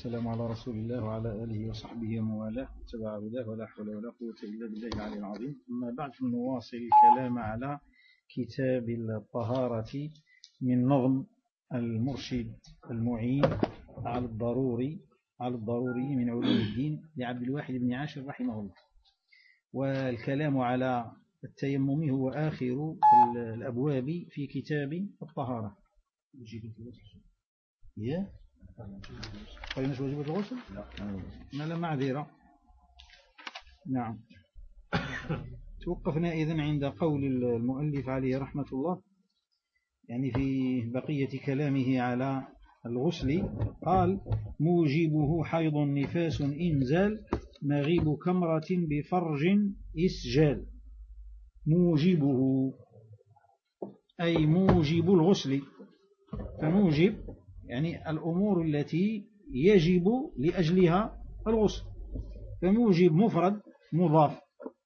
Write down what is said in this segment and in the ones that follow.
والسلام على رسول الله وعلى آله وصحبه وموالاه تبع هداه ولا حول ولا قوة إلا بالله العلي العظيم. أما بعد نواصل الكلام على كتاب الطهارة من نظم المرشد المعين على الضروري على الضروري من علوم الدين لعبد الواحد بن عاشر رحمه الله. والكلام على التيمم هو آخر الأبواب في كتاب الطهارة. يا؟ قلناش واجبة الغسل؟ لا. لا معذرة. نعم. توقفنا إذن عند قول المؤلف عليه رحمة الله يعني في بقية كلامه على الغسل. قال موجبه حيض نفاس إنزال مغيب كمرة بفرج إسجال. موجبه أي موجب الغسل. فموجب يعني الأمور التي يجب لأجلها الغسل. فموجب مفرد مضاف.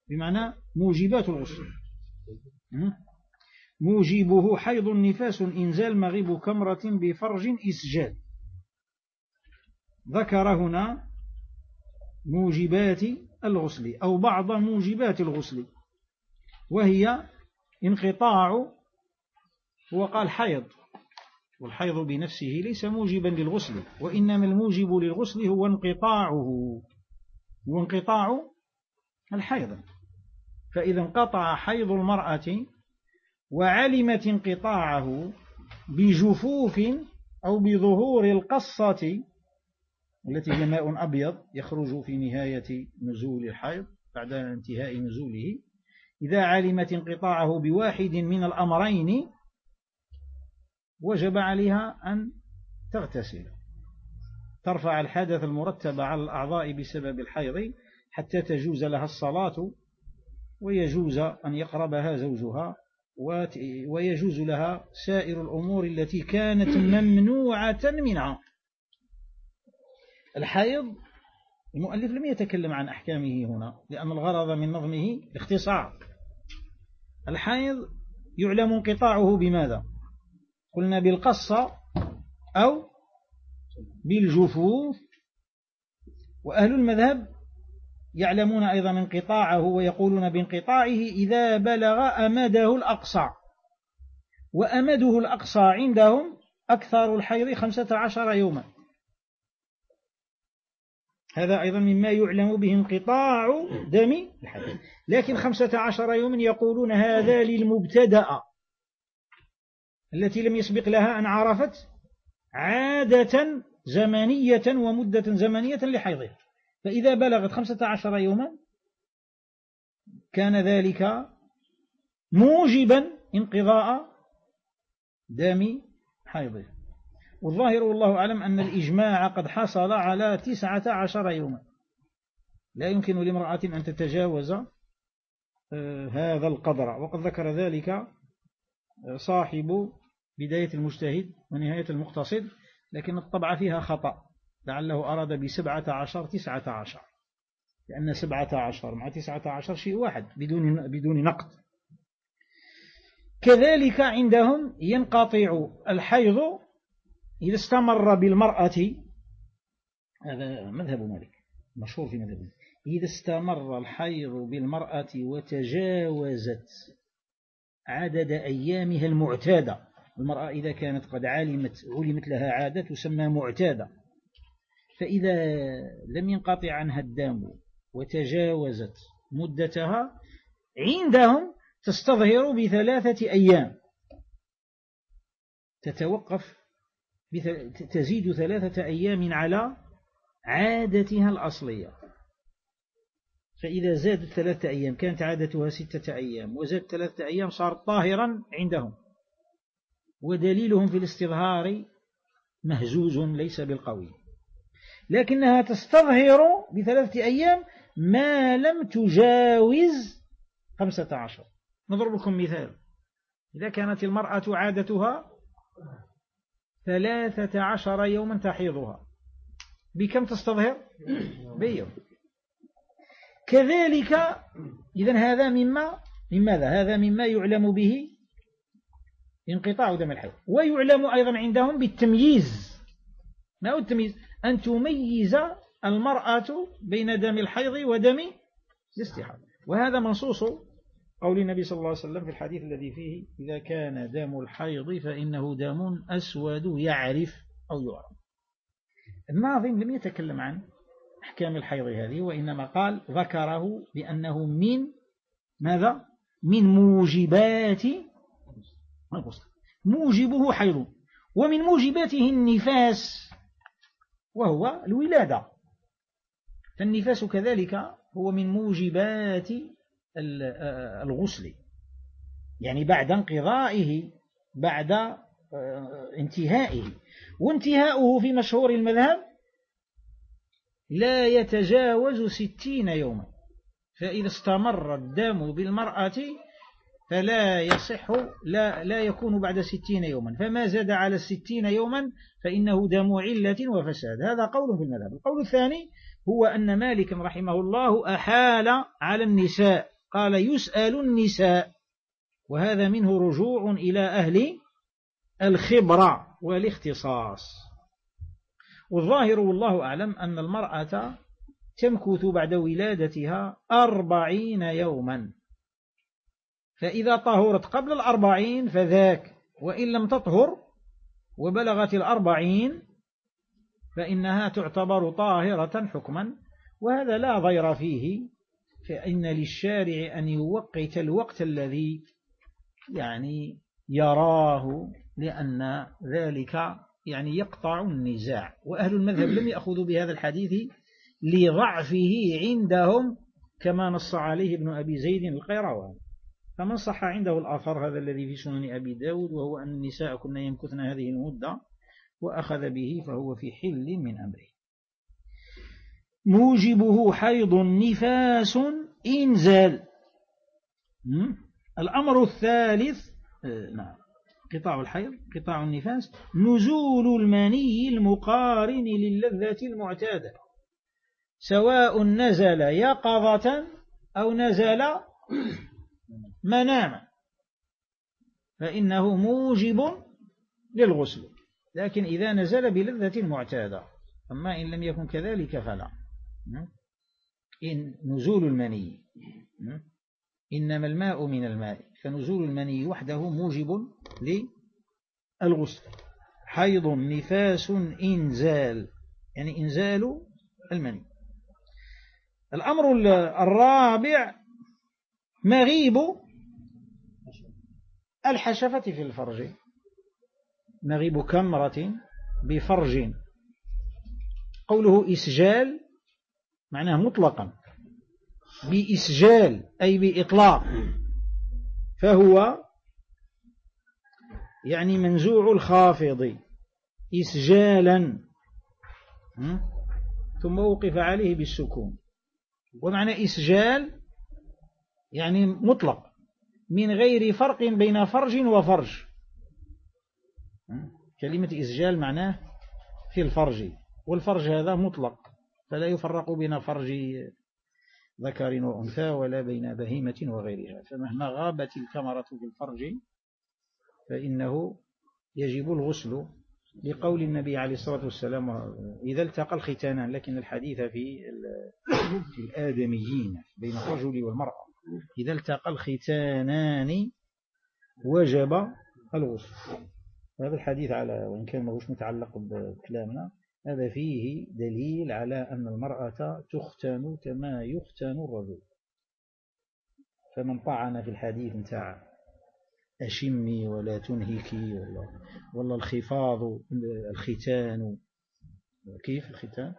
بمعنى موجبات الغسل. موجبه حيض نفاس إنزال مغيب كمرة بفرج إسجال ذكر هنا موجبات الغسل أو بعض موجبات الغسل وهي انقطاع هو قال حيض. والحيض بنفسه ليس موجبا للغسل وإنما الموجب للغسل هو انقطاعه هو انقطاع الحيض. فإذا انقطع حيض المرأة وعلمت انقطاعه بجفوف أو بظهور القصة التي هي ماء أبيض يخرج في نهاية نزول الحيض بعد انتهاء نزوله إذا علمت انقطاعه بواحد من الأمرين وجب عليها أن تغتسل. ترفع الحدث المرتب على الأعضاء بسبب الحيض حتى تجوز لها الصلاة ويجوز أن يقربها زوجها ويجوز لها سائر الأمور التي كانت ممنوعة منها. الحيض المؤلف لم يتكلم عن أحكامه هنا لأن الغرض من نظمه اختصار الحيض يعلم انقطاعه بماذا؟ قلنا بالقصة أو بالجفوف. وأهل المذهب يعلمون أيضا انقطاعه ويقولون بانقطاعه إذا بلغ أمده الأقصى. وأمده الأقصى عندهم أكثر الحيض خمسة عشر يوما. هذا أيضا مما يعلم به انقطاع دم الحيض لكن خمسة عشر يوما يقولون هذا للمبتدأ. التي لم يسبق لها أن عرفت عادة زمنية ومدة زمنية لحيضها. فإذا بلغت خمسة عشر يوما كان ذلك موجبا انقضاء دم حيضه والظاهر والله أعلم أن الإجماع قد حصل على تسعة عشر يوما. لا يمكن لامرأة أن تتجاوز آه، هذا القدر. وقد ذكر ذلك آه، صاحب بداية المجتهد ونهاية المقتصد لكن الطبعة فيها خطأ. لعله أراد بسبعة عشر تسعة عشر. لأن سبعة عشر مع تسعة عشر شيء واحد بدون, بدون نقد. كذلك عندهم ينقطع الحيض إذا استمر بالمرأة. هذا مذهب مالك مشهور في مذهب إذا استمر الحيض بالمرأة وتجاوزت عدد أيامها المعتادة. المرأة إذا كانت قد علمت علمت لها عادة تسمى معتادة. فإذا لم ينقطع عنها الدم وتجاوزت مدتها عندهم تستظهر بثلاثة أيام. تتوقف تزيد ثلاثة أيام على عادتها الأصلية. فإذا زادت ثلاثة أيام كانت عادتها ستة أيام وزادت ثلاثة أيام صار طاهرا عندهم. ودليلهم في الاستظهار مهزوز ليس بالقوي. لكنها تستظهر بثلاثة أيام ما لم تجاوز خمسة عشر. نضرب لكم مثال. إذا كانت المرأة عادتها ثلاثة عشر يوما تحيضها. بكم تستظهر؟ بيوم كذلك إذا هذا مما ماذا هذا مما يعلم به انقطاع دم الحيض ويعلم أيضا عندهم بالتمييز. ما هو التمييز؟ أن تميز المرأة بين دم الحيض ودم الاستحاضة. وهذا منصوص قول النبي صلى الله عليه وسلم في الحديث الذي فيه إذا كان دم الحيض فإنه دم أسود يعرف أو يعرف. الناظم لم يتكلم عن أحكام الحيض هذه وإنما قال ذكره بأنه من ماذا؟ من موجبات الغسل. موجبه حيض. ومن موجباته النفاس وهو الولادة. فالنفاس كذلك هو من موجبات الغسل. يعني بعد انقضائه بعد آه، انتهائه. وانتهاؤه في مشهور المذهب لا يتجاوز ستين يوما. فإذا استمر الدم بالمرأة فلا يصح لا, لا يكون بعد ستين يوما. فما زاد على الستين يوما فإنه دم علة وفساد. هذا قول في المذهب. القول الثاني هو أن مالك رحمه الله أحال على النساء. قال يسأل النساء وهذا منه رجوع إلى أهل الخبرة والاختصاص. والظاهر والله أعلم أن المرأة تمكث بعد ولادتها أربعين يوما. فإذا طهرت قبل الأربعين فذاك وإن لم تطهر وبلغت الأربعين فإنها تعتبر طاهرة حكما وهذا لا ضير فيه فإن للشارع أن يوقت الوقت الذي يعني يراه لأن ذلك يعني يقطع النزاع. وأهل المذهب لم يأخذوا بهذا الحديث لضعفه عندهم كما نص عليه ابن أبي زيد القيروان. فمن صح عنده الآثار هذا الذي في سنن أبي داود وهو أن النساء كنا يمكثن هذه المدة وأخذ به فهو في حل من أمره. موجبه حيض نفاس إنزال الأمر الثالث آه، نعم. قطاع الحيض قطاع النفاس نزول المني المقارن للذة المعتادة. سواء نزل يقظة أو نزل مناما. فإنه موجب للغسل. لكن إذا نزل بلذة معتادة. أما إن لم يكن كذلك فلا. إن نزول المني. إنما الماء من الماء. فنزول المني وحده موجب للغسل. حيض نفاس إنزال. يعني إنزال المني. الأمر الرابع مغيب الحشفة في الفرج. مغيب كمرة بفرج. قوله إسجال معناه مطلقا. بإسجال أي بإطلاق. فهو يعني منزوع الخافض. إسجالا. ثم وقف عليه بالسكون. ومعنى إسجال يعني مطلق. من غير فرق بين فرج وفرج. كلمة إسجال معناه في الفرج والفرج هذا مطلق فلا يفرق بين فرج ذكر وأنثى ولا بين بهيمة وغيرها. فمهما غابت الكمرة في الفرج فإنه يجب الغسل لقول النبي عليه الصلاة والسلام. إذا التقى الختانان لكن الحديث في الآدميين بين الرجل والمرأة. إذا التقى الختانان وجب الغسل. هذا الحديث على وإن كان مش متعلق بكلامنا هذا فيه دليل على أن المرأة تختن كما يختن الرجل. فمن طعن في الحديث نتاع أشمي ولا تنهكي ولا, ولا الخفاض الختان كيف الختان؟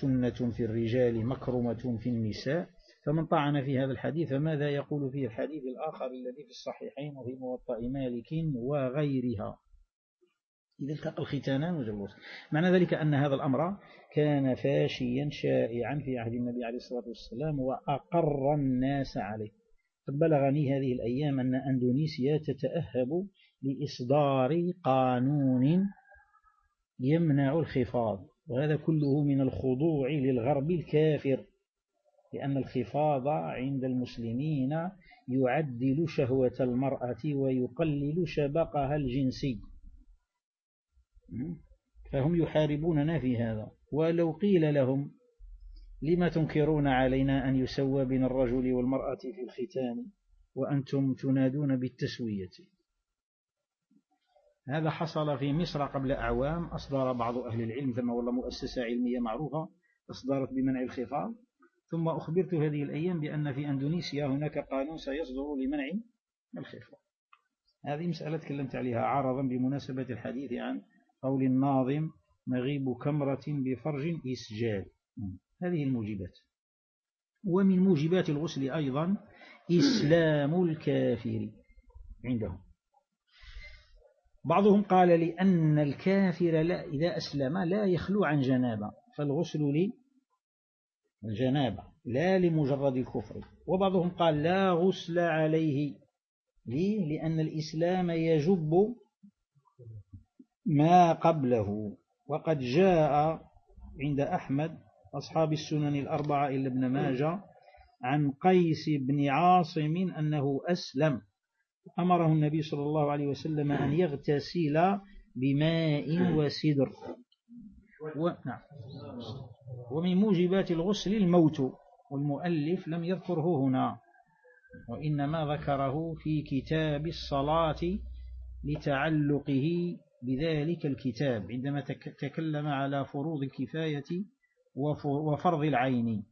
سنة في الرجال مكرمة في النساء. فمن طعن في هذا الحديث فماذا يقول فيه الحديث الآخر الذي في الصحيحين وفي موطأ مالك وغيرها؟ إذا التقى الختانان وجب معنى ذلك أن هذا الأمر كان فاشيا شائعا في عهد النبي عليه الصلاة والسلام وأقر الناس عليه. قد بلغني هذه الأيام أن أندونيسيا تتأهب لإصدار قانون يمنع الخفاض وهذا كله من الخضوع للغرب الكافر. لأن الخفاض عند المسلمين يعدل شهوة المرأة ويقلل شبقها الجنسي. فهم يحاربوننا في هذا. ولو قيل لهم لما تنكرون علينا أن يسوى بين الرجل والمرأة في الختان وأنتم تنادون بالتسوية؟ هذا حصل في مصر قبل أعوام. أصدر بعض أهل العلم ثم والله مؤسسة علمية معروفة أصدرت بمنع الخطاب ثم أخبرت هذه الأيام بأن في أندونيسيا هناك قانون سيصدر لمنع الخطاب هذه مسألة تكلمت عليها عرضا بمناسبة الحديث عن قول الناظم مغيب كمرة بفرج إسجال. هذه الموجبات. ومن موجبات الغسل أيضا إسلام الكافر عندهم. بعضهم قال لأن الكافر لا إذا أسلم لا يخلو عن جنابة فالغسل للجنابة لا لمجرد الكفر. وبعضهم قال لا غسل عليه. ليه؟ لأن الإسلام يجب ما قبله. وقد جاء عند أحمد أصحاب السنن الأربعة إلا ابن ماجه عن قيس بن عاصم أنه أسلم. أمره النبي صلى الله عليه وسلم أن يغتسل بماء وسدر. و... نعم. ومن موجبات الغسل الموت والمؤلف لم يذكره هنا. وإنما ذكره في كتاب الصلاة لتعلقه بذلك الكتاب عندما تكلم على فروض الكفاية وفرض العين.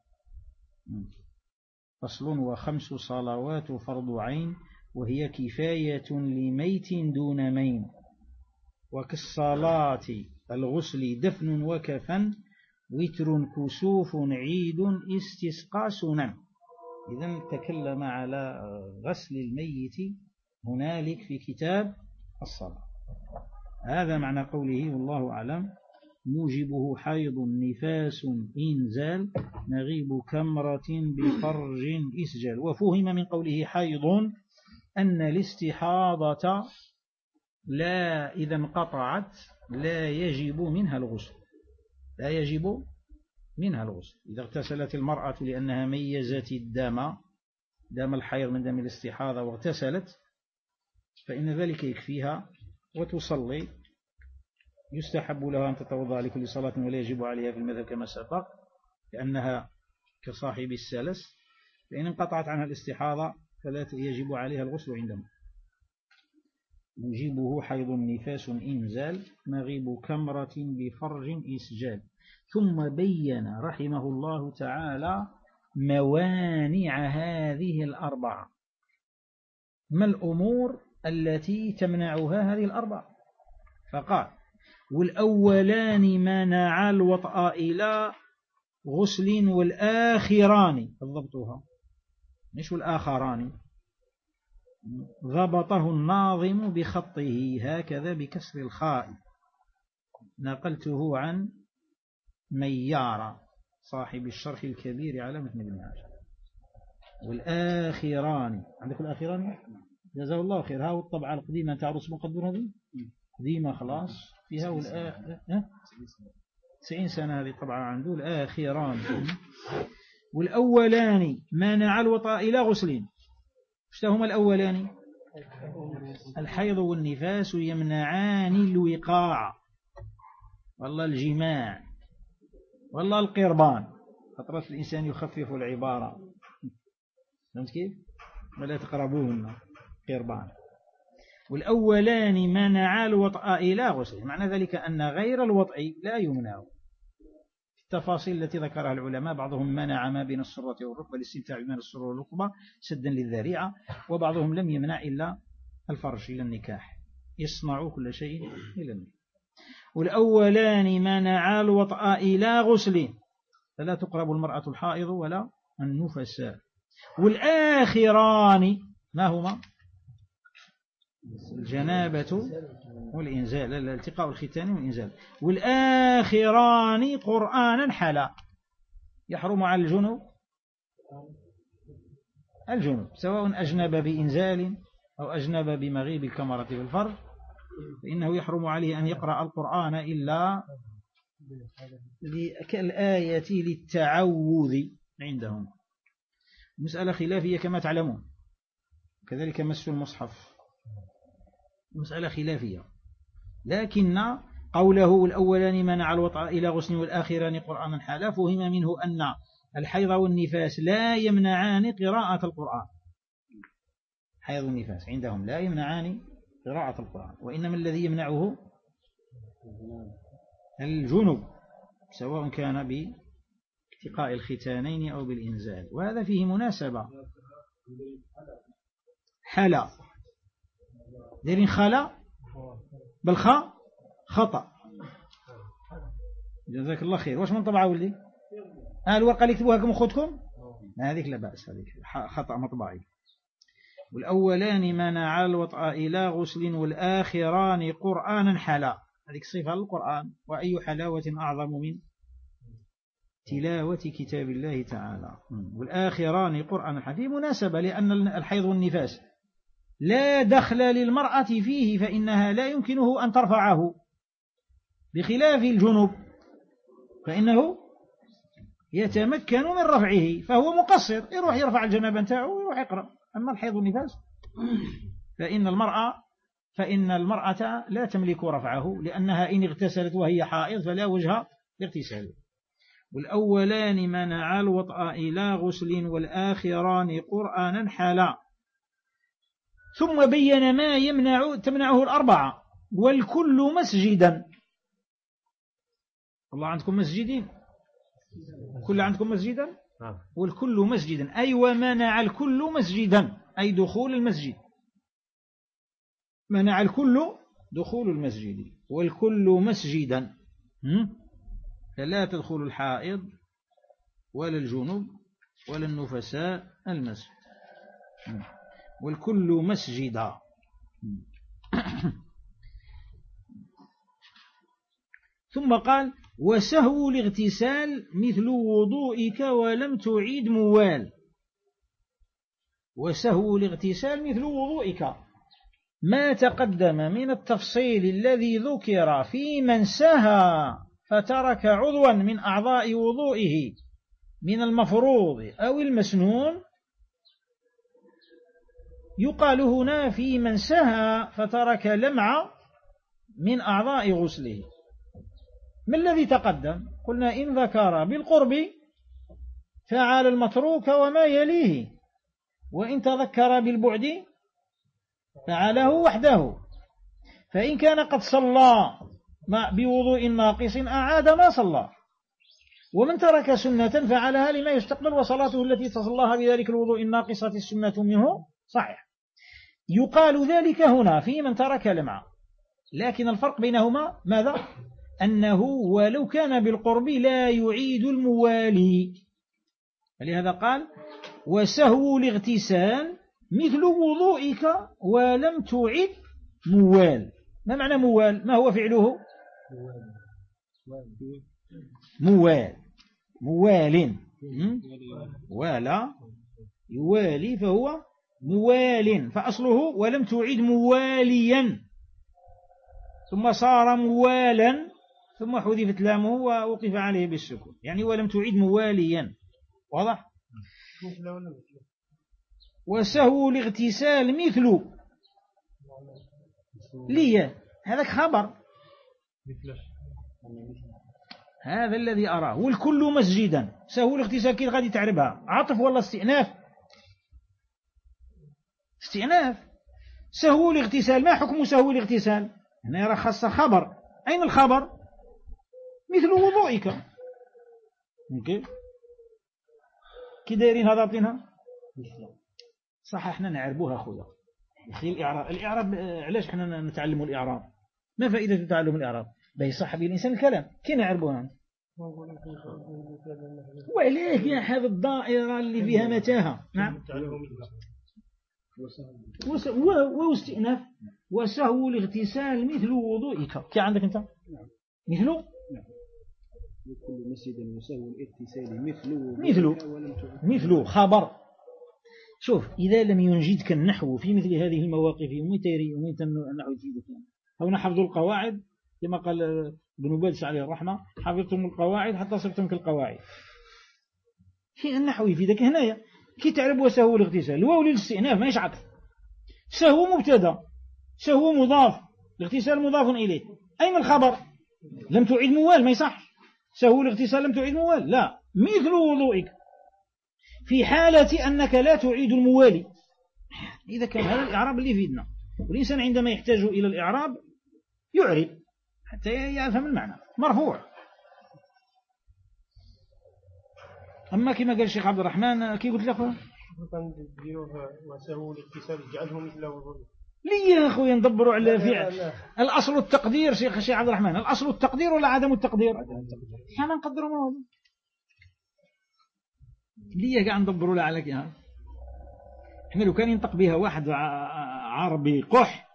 فصل وخمس صلوات فرض عين وهي كفاية لميت دون مين وكالصلاة الغسل دفن وكفن وتر كسوف عيد استسقى سنن إذا تكلم على غسل الميت هنالك في كتاب الصلاة. هذا معنى قوله والله أعلم. موجبه حيض نفاس إنزال نغيب كمرة بفرج إسجال. وفهم من قوله حيض أن الاستحاضة لا إذا انقطعت لا يجب منها الغسل. لا يجب منها الغسل. إذا اغتسلت المرأة لأنها ميزت الدم دم الحيض من دم الاستحاضة واغتسلت فإن ذلك يكفيها وتصلي. يستحب لها أن تتوضأ لكل صلاة ولا يجب عليها في المذهب كما سبق لأنها كصاحب السلس. فإن انقطعت عنها الاستحاضة فلا يجب عليها الغسل عندهم يجيبه حيض نفاس إنزال مغيب كمرة بفرج إسجال. ثم بين رحمه الله تعالى موانع هذه الأربعة ما الأمور التي تمنعها هذه الأربعة فقال والأولان منع الوطأ إلى غسل والآخران. ضبطها مش والآخران. ضبطه الناظم بخطه هكذا بكسر الخاء. نقلته عن ميارة صاحب الشرح الكبير على متن ابن عاشر والآخران عندك الآخران؟ جزاه الله خير. ها الطبعة القديمة أنت عروس مقدر هذه؟ قديمة خلاص. فيها والآخر 90 سنة هذه طبعا عنده. الآخران. والأولان مانع الوطاء إلى غسلين. اشتهما الأولان؟ الحيض والنفاس يمنعان الوقاع. والله الجماع. والله القربان. خطرة الإنسان يخفف العبارة. فهمت كيف؟ ولا تقربوهن. قربان. والأولان منع الوطأ. إلى غسل. معنى ذلك أن غير الوطء لا يمنع. التفاصيل التي ذكرها العلماء بعضهم منع ما بين السرة والركبة الاستمتاع بين السرة والركبة سدا للذريعة وبعضهم لم يمنع إلا الفرج إلى النكاح. يصنع كل شيء إلى النكاح. والأولان منع الوطأ إلى غسل. فلا تقرب المرأة الحائض ولا النفساء والآخران ما هما؟ الجنابة والإنزال الالتقاء الختان والإنزال. والآخران قرآنا حلا. يحرم على الجنوب. الجنوب. سواء أجنب بإنزال أو أجنب بمغيب الكمرة بالفرج فإنه يحرم عليه أن يقرأ القرآن إلا كالآية للتعوذ عندهم. مسألة خلافية كما تعلمون. كذلك مس المصحف. مسألة خلافية. لكن قوله الأولان منع الوطأ إلى غسل والآخران قرآنا حالا فهم منه أن الحيض والنفاس لا يمنعان قراءة القرآن. حيض والنفاس عندهم لا يمنعان قراءة القرآن وإنما الذي يمنعه الجنب سواء كان باتقاء الختانين أو بالإنزال. وهذا فيه مناسبة. حلا. ديرين خلا؟ بالخاء خطأ. جزاك الله خير. واش من طبعة ولي ها الورقة اللي كتبوها كم أخوتكم؟ هذيك لا بأس هذيك خطأ مطبعي والأولان منع الوطأ إلى غسل والآخران قرآنا حلا. هذه صفة للقرآن. وأي حلاوة أعظم من تلاوة كتاب الله تعالى؟ والآخران قرآن حلا في مناسبة لأن الحيض والنفاس. لا دخل للمرأة فيه فإنها لا يمكنه أن ترفعه. بخلاف الجنوب فإنه يتمكن من رفعه فهو مقصر. يروح يرفع الجنابة نتاعه ويروح يقرأ. أما الحيض والنفاس فإن المرأة فإن المرأة لا تملك رفعه لأنها إن اغتسلت وهي حائض فلا وجه لاغتساله والأولان منع الوطأ إلى غسل والآخران قرآنا حالا. ثم بين ما يمنع تمنعه الأربعة والكل مسجدا. الله عندكم مسجدين؟ كل عندكم مسجدا؟ نعم. والكل مسجدا. أي ومنع الكل مسجدا؟ أي دخول المسجد. منع الكل دخول المسجد. والكل مسجدا. فلا تدخل الحائض ولا الجنوب ولا النفساء المسجد. والكل مسجدا. ثم قال وسهو الاغتسال مثل وضوئك ولم تعيد موال. وسهو الاغتسال مثل وضوئك. ما تقدم من التفصيل الذي ذكر في من سهى فترك عضوا من أعضاء وضوئه من المفروض أو المسنون يقال هنا في من سهى فترك لمع من أعضاء غسله. ما الذي تقدم؟ قلنا إن ذكر بالقرب فعل المتروك وما يليه وإن تذكر بالبعد فعله وحده. فإن كان قد صلى بوضوء ناقص أعاد ما صلى. ومن ترك سنة فعلها لما يستقبل وصلاته التي تصلاها بذلك الوضوء الناقصة السنة منه صحيح. يقال ذلك هنا في من ترك لمعة لكن الفرق بينهما ماذا؟ أنه ولو كان بالقرب لا يعيد الموالي. فلهذا قال وسهو الاغتسال مثل وضوئك ولم تعد موال. ما معنى موال؟ ما هو فعله؟ موال. موال. والا يوالي فهو موال فأصله ولم تعد مواليا. ثم صار موالا ثم حذفت لامه ووقف عليه بالسكون. يعني ولم تعد مواليا. واضح؟ وسهو الاغتسال مثل لي هذاك خبر. هذا الذي أراه. والكل مسجدا. سهو الاغتسال كيف غادي تعربها. عطف ولا استئناف؟ استئناف. سهو الاغتسال. ما حكم سهو الاغتسال؟ هنا يرى خاصة خبر أين الخبر؟ مثل وضوئك. ممكن كي دايرين هذا عطينها صح إحنا نعربوها خويا أخي الاعراب الإعراب علاش إحنا نتعلموا الإعراب؟ ما فائدة تعلم الإعراب؟ باهي صح به الإنسان الكلام. كي نعربوها؟ يا هذه الدائرة اللي فيها متاهة. نعم. واستئناف. وسهو الاغتسال مثل وضوئك كي عندك أنت؟ مثل؟ كل مسجد وسهو الاغتسال مثل مثل. مثل. خبر. شوف إذا لم ينجدك النحو في مثل هذه المواقف ومتى ومتى النحو يفيدك. أو نحفظ القواعد كما قال ابن بادس عليه الرحمة حفظتم القواعد حتى صرتم كالقواعد. في النحو يفيدك هنايا. كي تعرف وسهو الاغتسال. الواو للاستئناف ما عطف سهو مبتدا سهو مضاف الاغتسال مضاف إليه. أين الخبر؟ لم تعيد موال ما يصح سهو الاغتسال لم تعيد موال. لا. مثل وضوئك. في حالة أنك لا تعيد الموالي إذا كان هذا الإعراب اللي يفيدنا. والإنسان عندما يحتاج إلى الإعراب يعرب حتى يفهم المعنى. مرفوع. أما كما قال الشيخ عبد الرحمن كي قلت لك؟ اجعله ليه يا اخويا ندبروا على الفعل؟ الأصل التقدير شيخ الشيخ عبد الرحمن الأصل التقدير ولا عدم التقدير؟ إحنا نقدروا ما هو. ليه قاعد ندبروا له على كده إحنا لو كان ينطق بها واحد عربي قح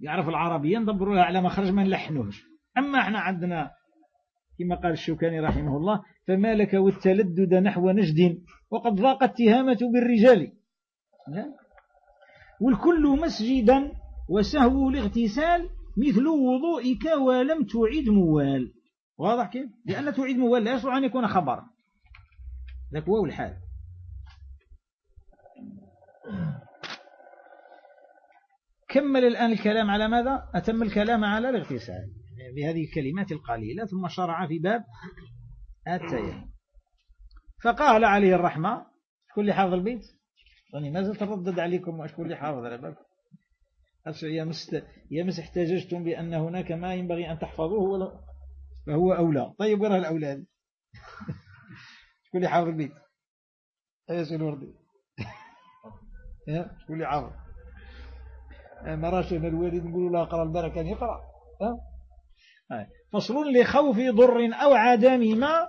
يعرف العربية ندبروا لها على مخرج ما نلحنوش. أما إحنا عندنا كما قال الشوكاني رحمه الله فما لك والتلدد نحو نجد وقد ضاقت تهامة بالرجال. والكل مسجدا وسهو الاغتسال مثل وضوئك ولم تعيد موال. واضح كيف؟ لأن تعيد موال لا يصلح أن يكون خبرا. ذاك هو الحال. كمل الآن الكلام على ماذا؟ أتم الكلام على الاغتسال. بهذه الكلمات القليلة ثم شرع في باب التيمم. فقال عليه الرحمة كل حافظ البيت؟ راني مازال تردد عليكم واشكون اللي حافظ على بالكم. يا مس يا احتججتم بأن هناك ما ينبغي أن تحفظوه فهو أولى. طيب وين الأولاد؟ شكون اللي حافظ البيت؟ إيش الوردي شكون اللي حافظ؟ ما راش الوالد نقول له أقرأ البارح كان يقرأ. فصل لخوف ضر أو عدم ما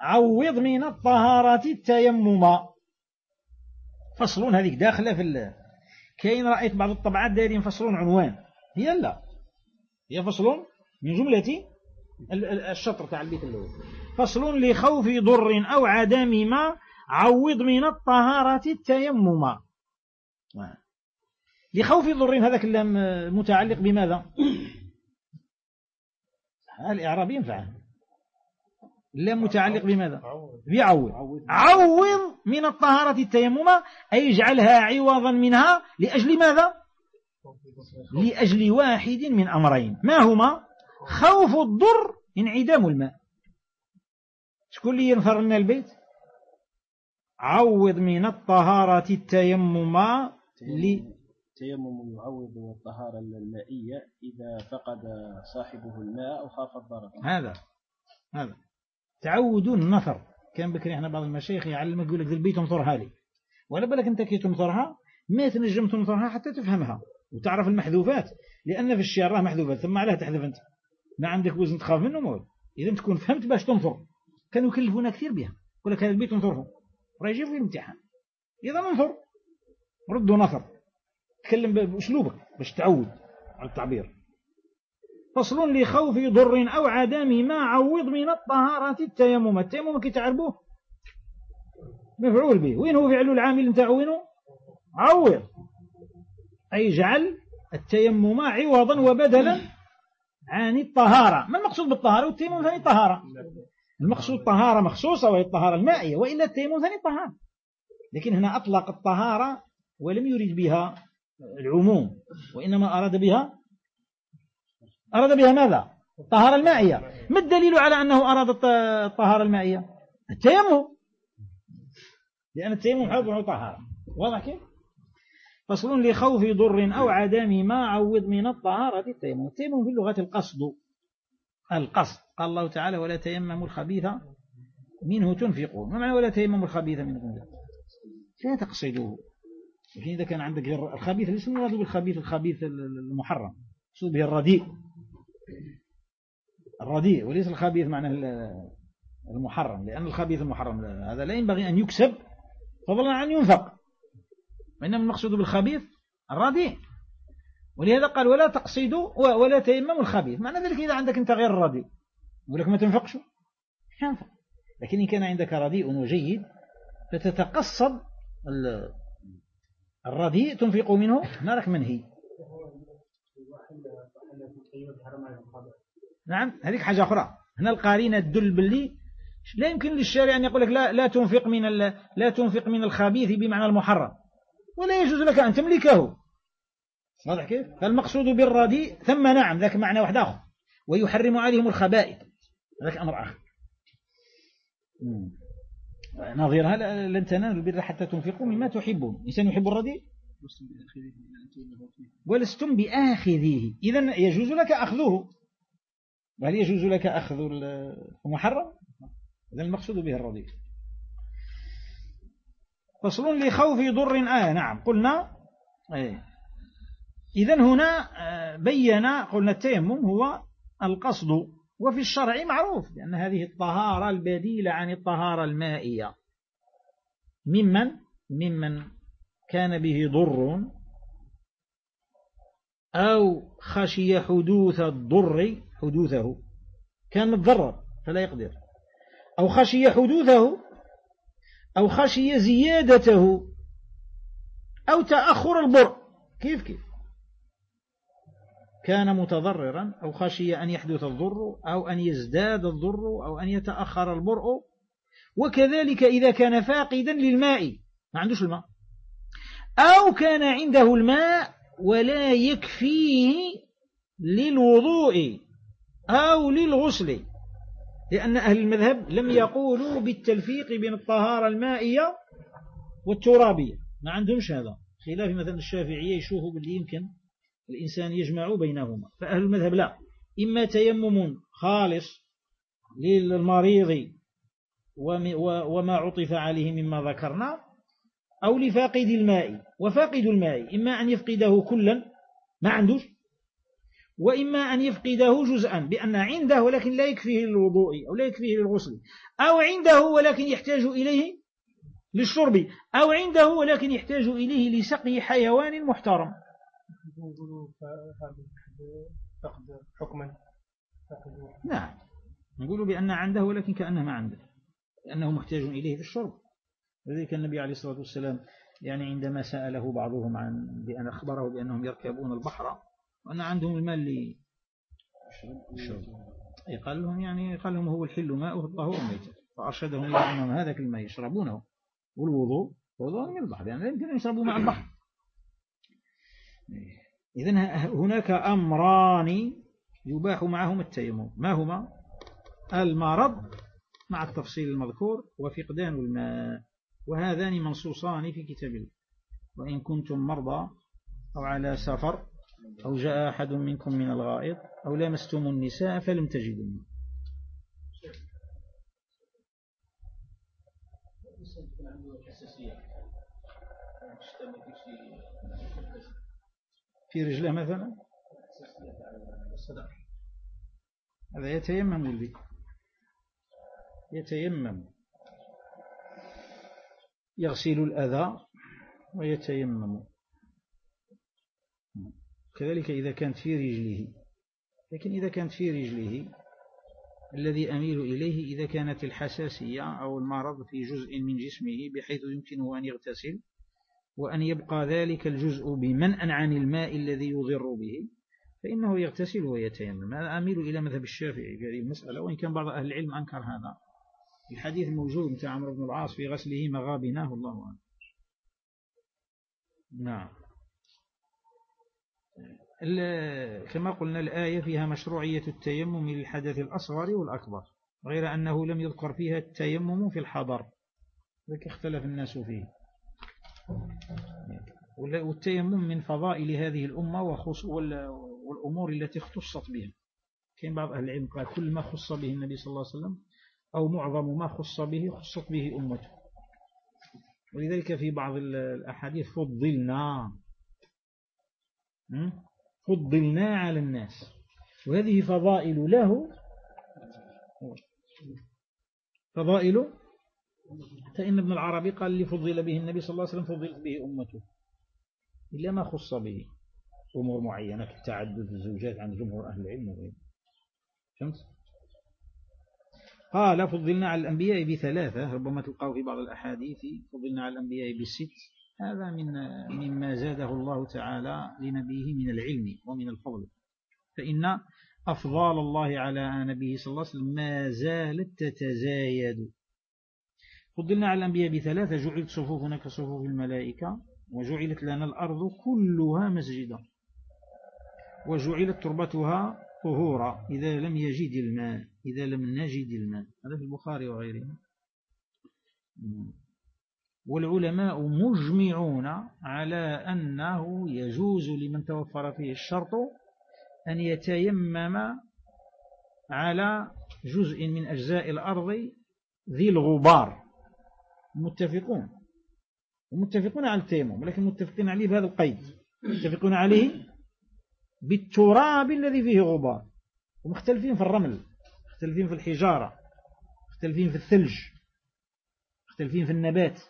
عوض من الطهارة التيمم. فصلون هذيك داخلة في. كاين رأيت بعض الطبعات دايرين فصلون عنوان. هي لا. هي فصلون من جملة الشطر تاع البيت الأول. فصل لخوف ضر أو عدم ما عوض من الطهارة التيمم. لخوف ضر هذا كلام متعلق بماذا؟ الإعراب ينفع لا متعلق بماذا؟ بيعوض عوض. من الطهارة التيمم أي اجعلها عوضا منها لأجل ماذا؟ لأجل واحد من أمرين. ما هما؟ خوف الضر انعدام الماء. شكون اللي ينفر لنا البيت؟ عوض من الطهارة التيمم التيمم يعوض الطهارة المائية إذا فقد صاحبه الماء أو خاف الضرر. هذا هذا. تعودون النثر كان بكري إحنا بعض المشايخ يعلمك يقول لك البيت تمطرها لي ولا بالك أنت كي تمطرها؟ ما تنجم تمطرها حتى تفهمها. وتعرف المحذوفات. لأن في الشعر راه محذوفات. ثم علاه تحذف أنت. ما عندك وزن تخاف منه مول. إذا تكون فهمت باش تنظر كانوا يكلفونا كثير بها. يقول لك هذا البيت انظره راه يجي في الامتحان. إذا ننظر ردوا نظر تكلم بأسلوبك باش تعود على التعبير. فصل لخوف ضر أو عدم ما عوض من الطهارة التيمم. التيمم كي تعرفوه مفعول به. وين هو فعل العامل نتاعو وينه عوض. أي جعل التيمم عوضا وبدلا عن الطهارة. ما المقصود بالطهارة؟ والتيمم ثاني الطهارة المقصود طهارة مخصوصة وهي الطهارة المائية وإلا التيمم ثاني الطهارة لكن هنا أطلق الطهارة ولم يريد بها العموم وإنما أراد بها أراد بها ماذا؟ الطهارة المائية. ما الدليل على أنه أراد الطهارة المائية؟ التيمم. لأن التيمم حظ طهارة. واضح كيف؟ فصل لخوف ضر أو عدم ما عوض من الطهارة التيمم. التيمم في اللغة القصد. القصد. قال الله تعالى ولا تيمموا الخبيث منه تنفقون. ما معنى ولا تيمموا الخبيث منه تنفقون لا تقصدوه؟ لكن إذا كان عندك غير الخبيث ليس المراد بالخبيث الخبيث المحرم. مقصود به الرديء. الرديء وليس الخبيث معناه المحرم. لأن الخبيث المحرم هذا لا ينبغي أن يكسب فضلا عن ينفق. وإنما المقصود بالخبيث الرديء. ولهذا قال ولا تقصدوا ولا تيمموا الخبيث. معنى ذلك إذا عندك أنت غير الرديء. يقول لك ما تنفقش؟ ينفق. لكن إن كان عندك رديء وجيد فتتقصد الرديء تنفق منه ما لك منهي نعم هذيك حاجة أخرى. هنا القارينة تدل باللي لا يمكن للشارع أن يقول لك لا, لا تنفق من لا تنفق من الخبيث بمعنى المحرم. ولا يجوز لك أن تملكه. واضح كيف؟ فالمقصود بالرديء ثم نعم ذاك معنى واحد آخر. ويحرم عليهم الخبائث. هذاك أمر آخر. نظيرها لن تنالوا البر حتى تنفقوا مما تحبون. إنسان يحب الرديء ولستم بآخذيه. إذا يجوز لك أخذه. وهل يجوز لك أخذ المحرم؟ هذا المقصود به الرضيع فصل لخوف ضر. آه نعم. قلنا إيه. إذا هنا آه، بين قلنا التيمم هو القصد. وفي الشرع معروف بأن هذه الطهارة البديلة عن الطهارة المائية. ممن؟ ممن كان به ضر أو خشي حدوث الضر حدوثه. كان متضرر فلا يقدر. أو خشي حدوثه أو خشي زيادته أو تأخر البرء كيف كيف؟ كان متضررا أو خشي أن يحدث الضر أو أن يزداد الضر أو أن يتأخر البرء وكذلك إذا كان فاقدا للماء ما عندوش الماء. أو كان عنده الماء ولا يكفيه للوضوء أو للغسل لأن أهل المذهب لم يقولوا بالتلفيق بين الطهارة المائية والترابية. ما عندهمش هذا. خلاف مثلا الشافعية يشوفوا باللي يمكن. الإنسان يجمع بينهما. فأهل المذهب لا. إما تيمم خالص للمريض وما عطف عليه مما ذكرنا أو لفاقد الماء وفاقد الماء. إما أن يفقده كلا ما عندوش. وإما أن يفقده جزءا بأن عنده ولكن لا يكفيه للوضوء أو لا يكفيه للغسل. أو عنده ولكن يحتاج إليه للشرب أو عنده ولكن يحتاج إليه لسقي حيوان محترم. حكما؟ نعم. نقول بأن عنده ولكن كأنه ما عنده. لأنه محتاج إليه في الشرب. لذلك النبي عليه الصلاة والسلام يعني عندما سأله بعضهم عن بأن أخبره بأنهم يركبون البحر وأن عندهم المال لي. قال لهم يعني قال لهم هو الحل ماء الطهور ميتة فأرشدهم الله أنهم هذا الماء يشربونه. والوضوء وضوء من البحر. يعني لا يمكن أن يشربوا مع البحر. إذن هناك أمران يباح معهما التيمم. ما هما؟ المرض مع التفصيل المذكور وفقدان الماء وهذان منصوصان في كتاب الله. وإن كنتم مرضى أو على سفر أو جاء أحد منكم من الغائط أو لمستم النساء فلم تجدوا في رجله مثلا؟ هذا يتيمم لي يتيمم. يغسل الأذى ويتيمم. كذلك إذا كانت في رجله. لكن إذا كانت في رجله الذي أميل إليه إذا كانت الحساسية أو المرض في جزء من جسمه بحيث يمكنه أن يغتسل وأن يبقى ذلك الجزء بمنأ عن الماء الذي يضر به فإنه يغتسل ويتيمم. أنا أميل إلى مذهب الشافعي في هذه المسألة وإن كان بعض أهل العلم أنكر هذا. الحديث الموجود متاع عمرو بن العاص في غسله مغابناه الله أعلم نعم. كما قلنا الآية فيها مشروعية التيمم للحدث الأصغر والأكبر غير أنه لم يذكر فيها التيمم في الحضر ذلك اختلف الناس فيه. والتيمم من فضائل هذه الأمة والأمور التي اختصت بها. كان بعض أهل العلم قال كل ما خص به النبي صلى الله عليه وسلم أو معظم ما خص به خصت به أمته. ولذلك في بعض الأحاديث فضلنا. فضلنا على الناس. وهذه فضائل له. فضائل حتى إن ابن العربي قال اللي فضل به النبي صلى الله عليه وسلم فضلت به أمته. إلا ما خص به أمور معينة كالتعدد الزوجات عند جمهور أهل العلم وغيره. فهمت؟ قال فضلنا على الأنبياء بثلاثة ربما تلقاه في بعض الأحاديث. فضلنا على الأنبياء بست. هذا من مما زاده الله تعالى لنبيه من العلم ومن الفضل. فإن أفضال الله على نبيه صلى الله عليه وسلم ما زالت تتزايد. فضلنا على الأنبياء بثلاثة جعلت صفوفنا كصفوف الملائكة وجعلت لنا الأرض كلها مسجدا. وجعلت تربتها طهورا إذا لم يجد الماء إذا لم نجد الماء. هذا في البخاري وغيره والعلماء مجمعون على أنه يجوز لمن توفر فيه الشرط أن يتيمم على جزء من أجزاء الأرض ذي الغبار. متفقون. ومتفقون على التيمم لكن متفقين عليه بهذا القيد. متفقون عليه بالتراب الذي فيه غبار. ومختلفين في الرمل مختلفين في الحجارة مختلفين في الثلج مختلفين في النبات.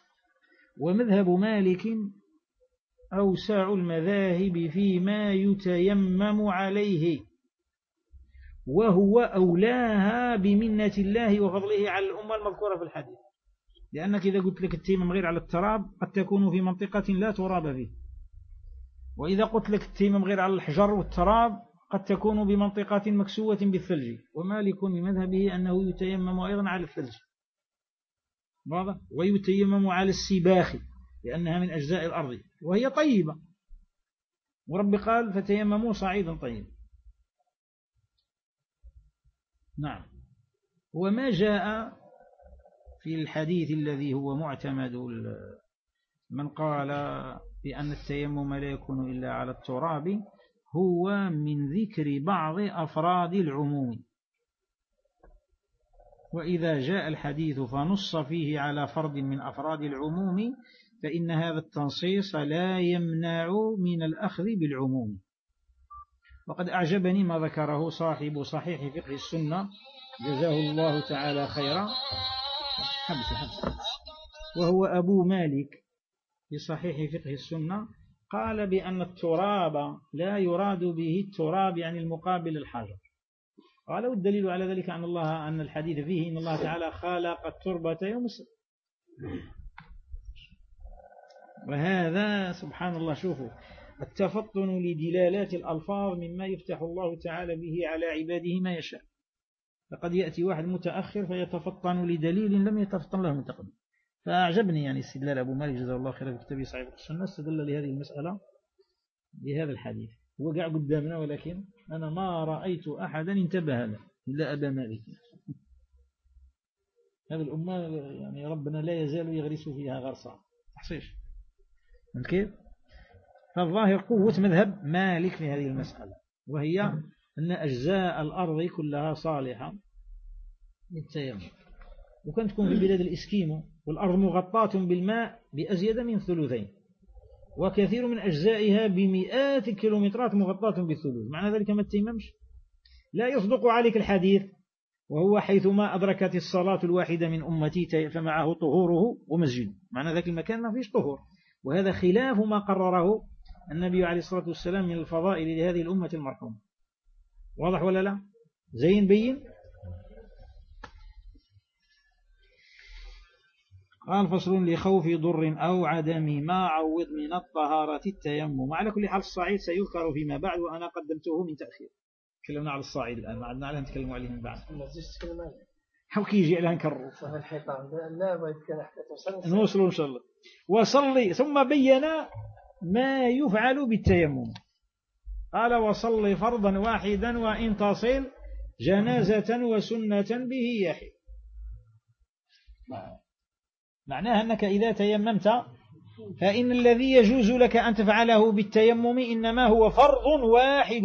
ومذهب مالك أوسع المذاهب فيما يتيمم عليه وهو أولاها بمنة الله وفضله على الأمة المذكورة في الحديث. لأنك إذا قلت لك التيمم غير على التراب قد تكون في منطقة لا تراب فيه. وإذا قلت لك التيمم غير على الحجر والتراب قد تكون بمنطقة مكسوة بالثلج. ومالك من مذهبه أنه يتيمم أيضا على الثلج. واضح؟ ويتيمم على السباخ لأنها من أجزاء الأرض. وهي طيبة. ورب قال فتيمموا صعيدا طيبا. نعم. وما جاء في الحديث الذي هو معتمد من قال بأن التيمم لا يكون إلا على التراب هو من ذكر بعض أفراد العموم. وإذا جاء الحديث فنص فيه على فرد من أفراد العموم فإن هذا التنصيص لا يمنع من الأخذ بالعموم. وقد أعجبني ما ذكره صاحب صحيح فقه السنة. جزاه الله تعالى خيرا. حبس حبس. وهو أبو مالك في صحيح فقه السنة قال بأن التراب لا يراد به التراب يعني المقابل الحجر. قال والدليل على ذلك أن الله أن الحديث فيه إن الله تعالى خلق التربة يوم السبت وهذا سبحان الله شوفوا التفطن لدلالات الألفاظ مما يفتح الله تعالى به على عباده ما يشاء. فقد يأتي واحد متأخر فيتفطن لدليل لم يتفطن له متقدم فأعجبني يعني استدلال أبو مالك جزاه الله خيرا في كتابه صحيح السنة استدل لهذه المسألة بهذا الحديث. هو قاع قدامنا ولكن أنا ما رأيت أحدا انتبه له إلا أبا مالك. هذه الأمة يعني ربنا لا يزال يغرس فيها غرسا. تحصيش كيف فالظاهر قوة مذهب مالك في هذه المسألة وهي أن أجزاء الأرض كلها صالحة. للتيمم وكانت تكون في بلاد الإسكيمو والأرض مغطاة بالماء بأزيد من ثلثين وكثير من أجزائها بمئات الكيلومترات مغطاة بالثلث معنى ذلك ما تيممش؟ لا يصدق عليك الحديث وهو حيثما أدركت الصلاة الواحدة من أمتي فمعه طهوره ومسجد معنى ذلك المكان ما فيش طهور. وهذا خلاف ما قرره النبي عليه الصلاة والسلام من الفضائل لهذه الأمة المرحومة. واضح ولا لا؟ زين بين. قال فصل لخوف ضر أو عدم ما عوض من الطهارة التيمم. على كل حال الصعيد سيذكر فيما بعد وأنا قدمته من تأخير. تكلمنا على الصعيد الآن ما عدنا عليه نتكلم عليه من بعد. حو كي يجي عليها نكرر نوصل إن شاء الله. وصلي ثم بين ما يفعل بالتيمم. قال وصلي فرضا واحدا وإن تصل جنازة وسنة به يحي. معناها أنك إذا تيممت فإن الذي يجوز لك أن تفعله بالتيمم إنما هو فرض واحد.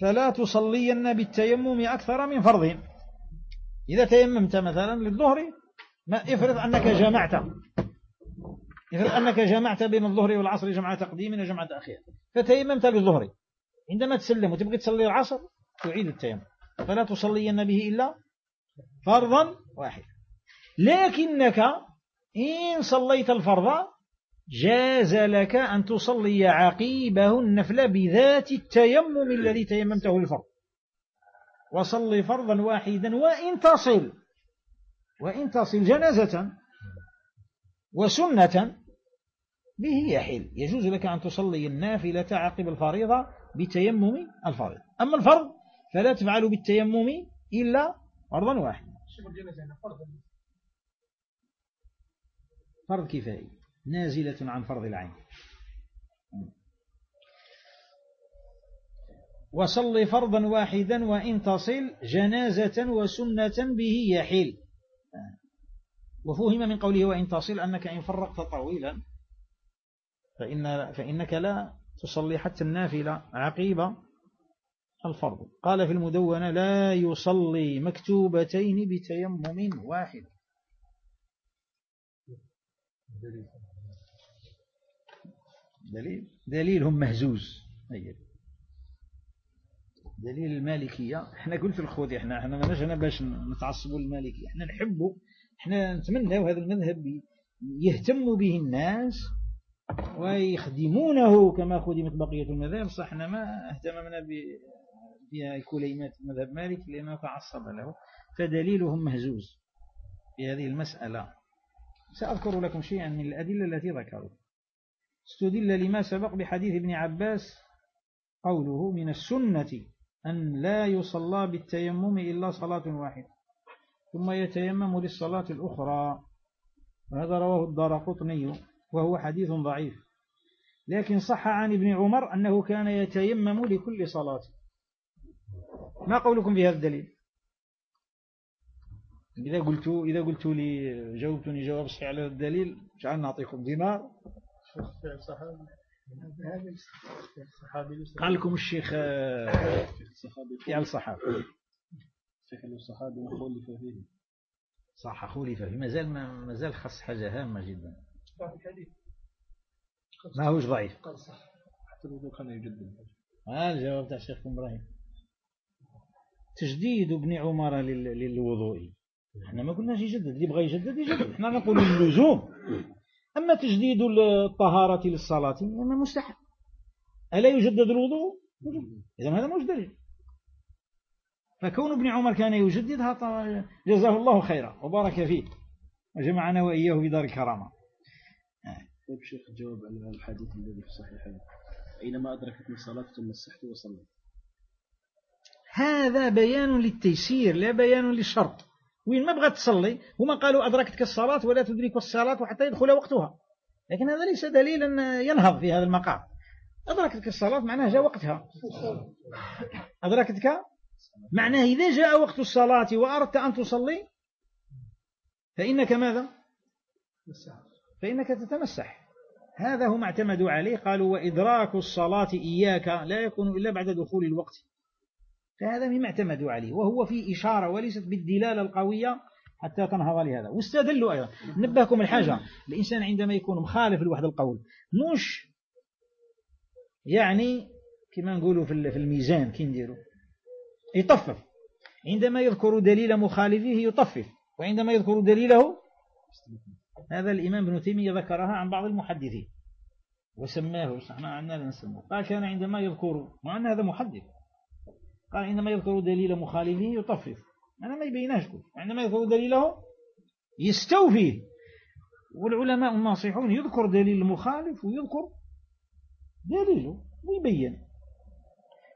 فلا تصلين بالتيمم أكثر من فرض. إذا تيممت مثلا للظهر ما افرض أنك جمعت. افرض أنك جمعت بين الظهر والعصر جمع تقديم وجمع تأخير فتيممت للظهر عندما تسلم وتبغي تصلي العصر تعيد التيمم. فلا تصلين به إلا فرضا واحد لكنك إن صليت الفرض جاز لك أن تصلي عقيبه النفل بذات التيمم الذي تيممته الفرض وصلي فرضا واحدا وإن تصل. وإن تصل جنازة وسنة به يحل يجوز لك أن تصلي النافلة عقب الفريضة بتيمم الفريضة أما الفرض فلا تفعل بالتيمم إلا فرضا واحدا. فرض كفائي. نازلة عن فرض العين. وصل فرضا واحدا وإن تصل جنازة وسنة به يحل وفهم من قوله وإن تصل أنك إن فرقت طويلا. فإن فإنك لا تصلي حتى النافلة عقيبة الفرض. قال في المدونة لا يصلي مكتوبتين بتيمم واحد. دليل؟ دليلهم مهزوز. أيه. دليل المالكية. إحنا قلت الخوذي إحنا إحنا ما هنا باش نتعصبوا المالكية. إحنا نحبوا إحنا نتمنى هذا المذهب يهتم به الناس ويخدمونه كما خدمت بقية المذاهب. صح ما اهتممنا بكليمات المذهب مالك لأنه تعصب له فدليلهم مهزوز في هذه المسألة. سأذكر لكم شيئا من الأدلة التي ذكروا. استدل لما سبق بحديث ابن عباس قوله من السنة أن لا يصلى بالتيمم إلا صلاة واحدة ثم يتيمم للصلاة الأخرى. وهذا رواه الدار قطني وهو حديث ضعيف. لكن صح عن ابن عمر أنه كان يتيمم لكل صلاة. ما قولكم بهذا الدليل؟ إذا قلت إذا قلت لي جاوبتني جواب صحيح على الدليل جعلنا نعطيكم؟ دينار قال لكم الشيخ فعل الصحابي. فعل الصحابي خلف فيه. صح خلف فيه. مازال ما زال خص حاجة هامة جدا. ما هوش ضعيف. قال صح. حتى الوضوء كان يجدد ها الجواب تاع الشيخ إبراهيم. تجديد ابن عمر للوضوء. إحنا ما قلناش يجدد. اللي بغى يجدد يجدد. إحنا نقول اللزوم. أما تجديد الطهارة للصلاة ما مستحب. ألا يجدد الوضوء؟ إذا هذا مش دليل. فكون ابن عمر كان يجددها جزاه الله خيرا. وبارك فيه. وجمعنا وإياه بدار الكرامة. طيب شيخ الجواب على الحديث الذي في الصحيحين أينما أدركتني الصلاة تمسحت وصليت هذا بيان للتيسير لا بيان للشرط. وين ما بغت تصلي هما قالوا أدركتك الصلاة ولا تدرك الصلاة وحتى يدخل وقتها. لكن هذا ليس دليلا ينهض في هذا المقام. أدركتك الصلاة معناه جاء وقتها. أدركتك؟ معناه إذا جاء وقت الصلاة وأردت أن تصلي فإنك ماذا؟ فإنك تتمسح. هذا هم اعتمدوا عليه قالوا وإدراك الصلاة إياك لا يكون إلا بعد دخول الوقت. فهذا مما اعتمدوا عليه وهو في إشارة وليست بالدلالة القوية حتى تنهض لهذا. واستدلوا أيضا. نبهكم الحاجة. الإنسان عندما يكون مخالف لوحد القول مش يعني كما نقولوا في الميزان كي نديروا يطفف. عندما يذكر دليل مخالفه يطفف. وعندما يذكر دليله هذا الإمام ابن تيمية ذكرها عن بعض المحدثين. وسماه إحنا عندنا نسموه قال كان عندما يذكر مع أن هذا محدث. قال عندما يذكر دليل مخالفه يطفف. أنا ما يبيناش عندما يذكر دليله يستوفيه والعلماء الناصحون يذكر دليل المخالف ويذكر دليله ويبين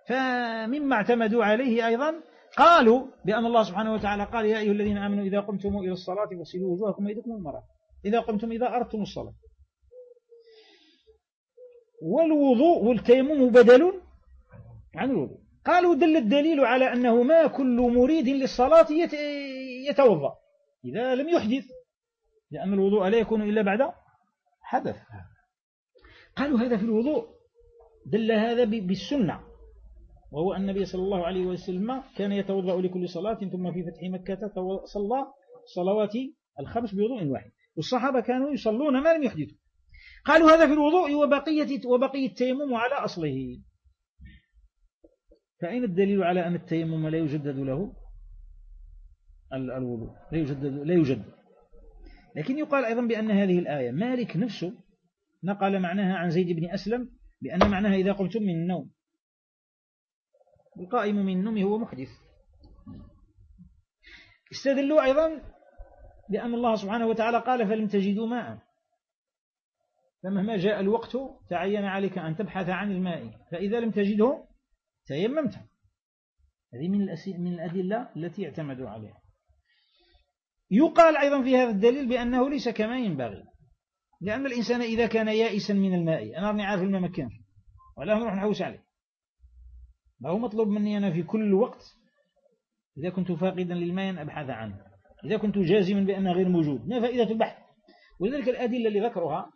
فمما اعتمدوا عليه أيضا قالوا بأن الله سبحانه وتعالى قال يا أيها الذين آمنوا إذا قمتم إلى الصلاة فاغسلوا وجوهكم وأيديكم المرأة إذا قمتم إذا أردتم الصلاة. والوضوء والتيمم بدل عن الوضوء. قالوا دل الدليل على أنه ما كل مريد للصلاة يتوضأ. إذا لم يحدث لأن الوضوء لا يكون إلا بعد حدث. قالوا هذا في الوضوء. دل هذا بالسنة. وهو أن النبي صلى الله عليه وسلم كان يتوضأ لكل صلاة ثم في فتح مكة صلى صلوات الخمس بوضوء واحد. والصحابة كانوا يصلون ما لم يحدثوا. قالوا هذا في الوضوء وبقية, وبقية التيمم على أصله. فأين الدليل على أن التيمم لا يجدد له؟ الوضوء. لا يجدد, لا يجدد. لكن يقال أيضا بأن هذه الآية مالك نفسه نقل معناها عن زيد بن أسلم بأن معناها إذا قمتم من النوم. القائم من النوم هو محدث. استدلوا أيضا بأن الله سبحانه وتعالى قال فلم تجدوا ماء. فمهما جاء الوقت تعين عليك أن تبحث عن الماء. فإذا لم تجده تيممت. هذه من من الأدلة التي اعتمدوا عليها. يقال أيضا في هذا الدليل بأنه ليس كما ينبغي. لأن الإنسان إذا كان يائسا من الماء أنا راني عارف الماء مكان. ولا نروح نحوس عليه. ما هو مطلوب مني أنا في كل وقت إذا كنت فاقدا للماء أن أبحث عنه. إذا كنت جازما بأنه غير موجود. ما فائدة البحث. ولذلك الأدلة اللي ذكرها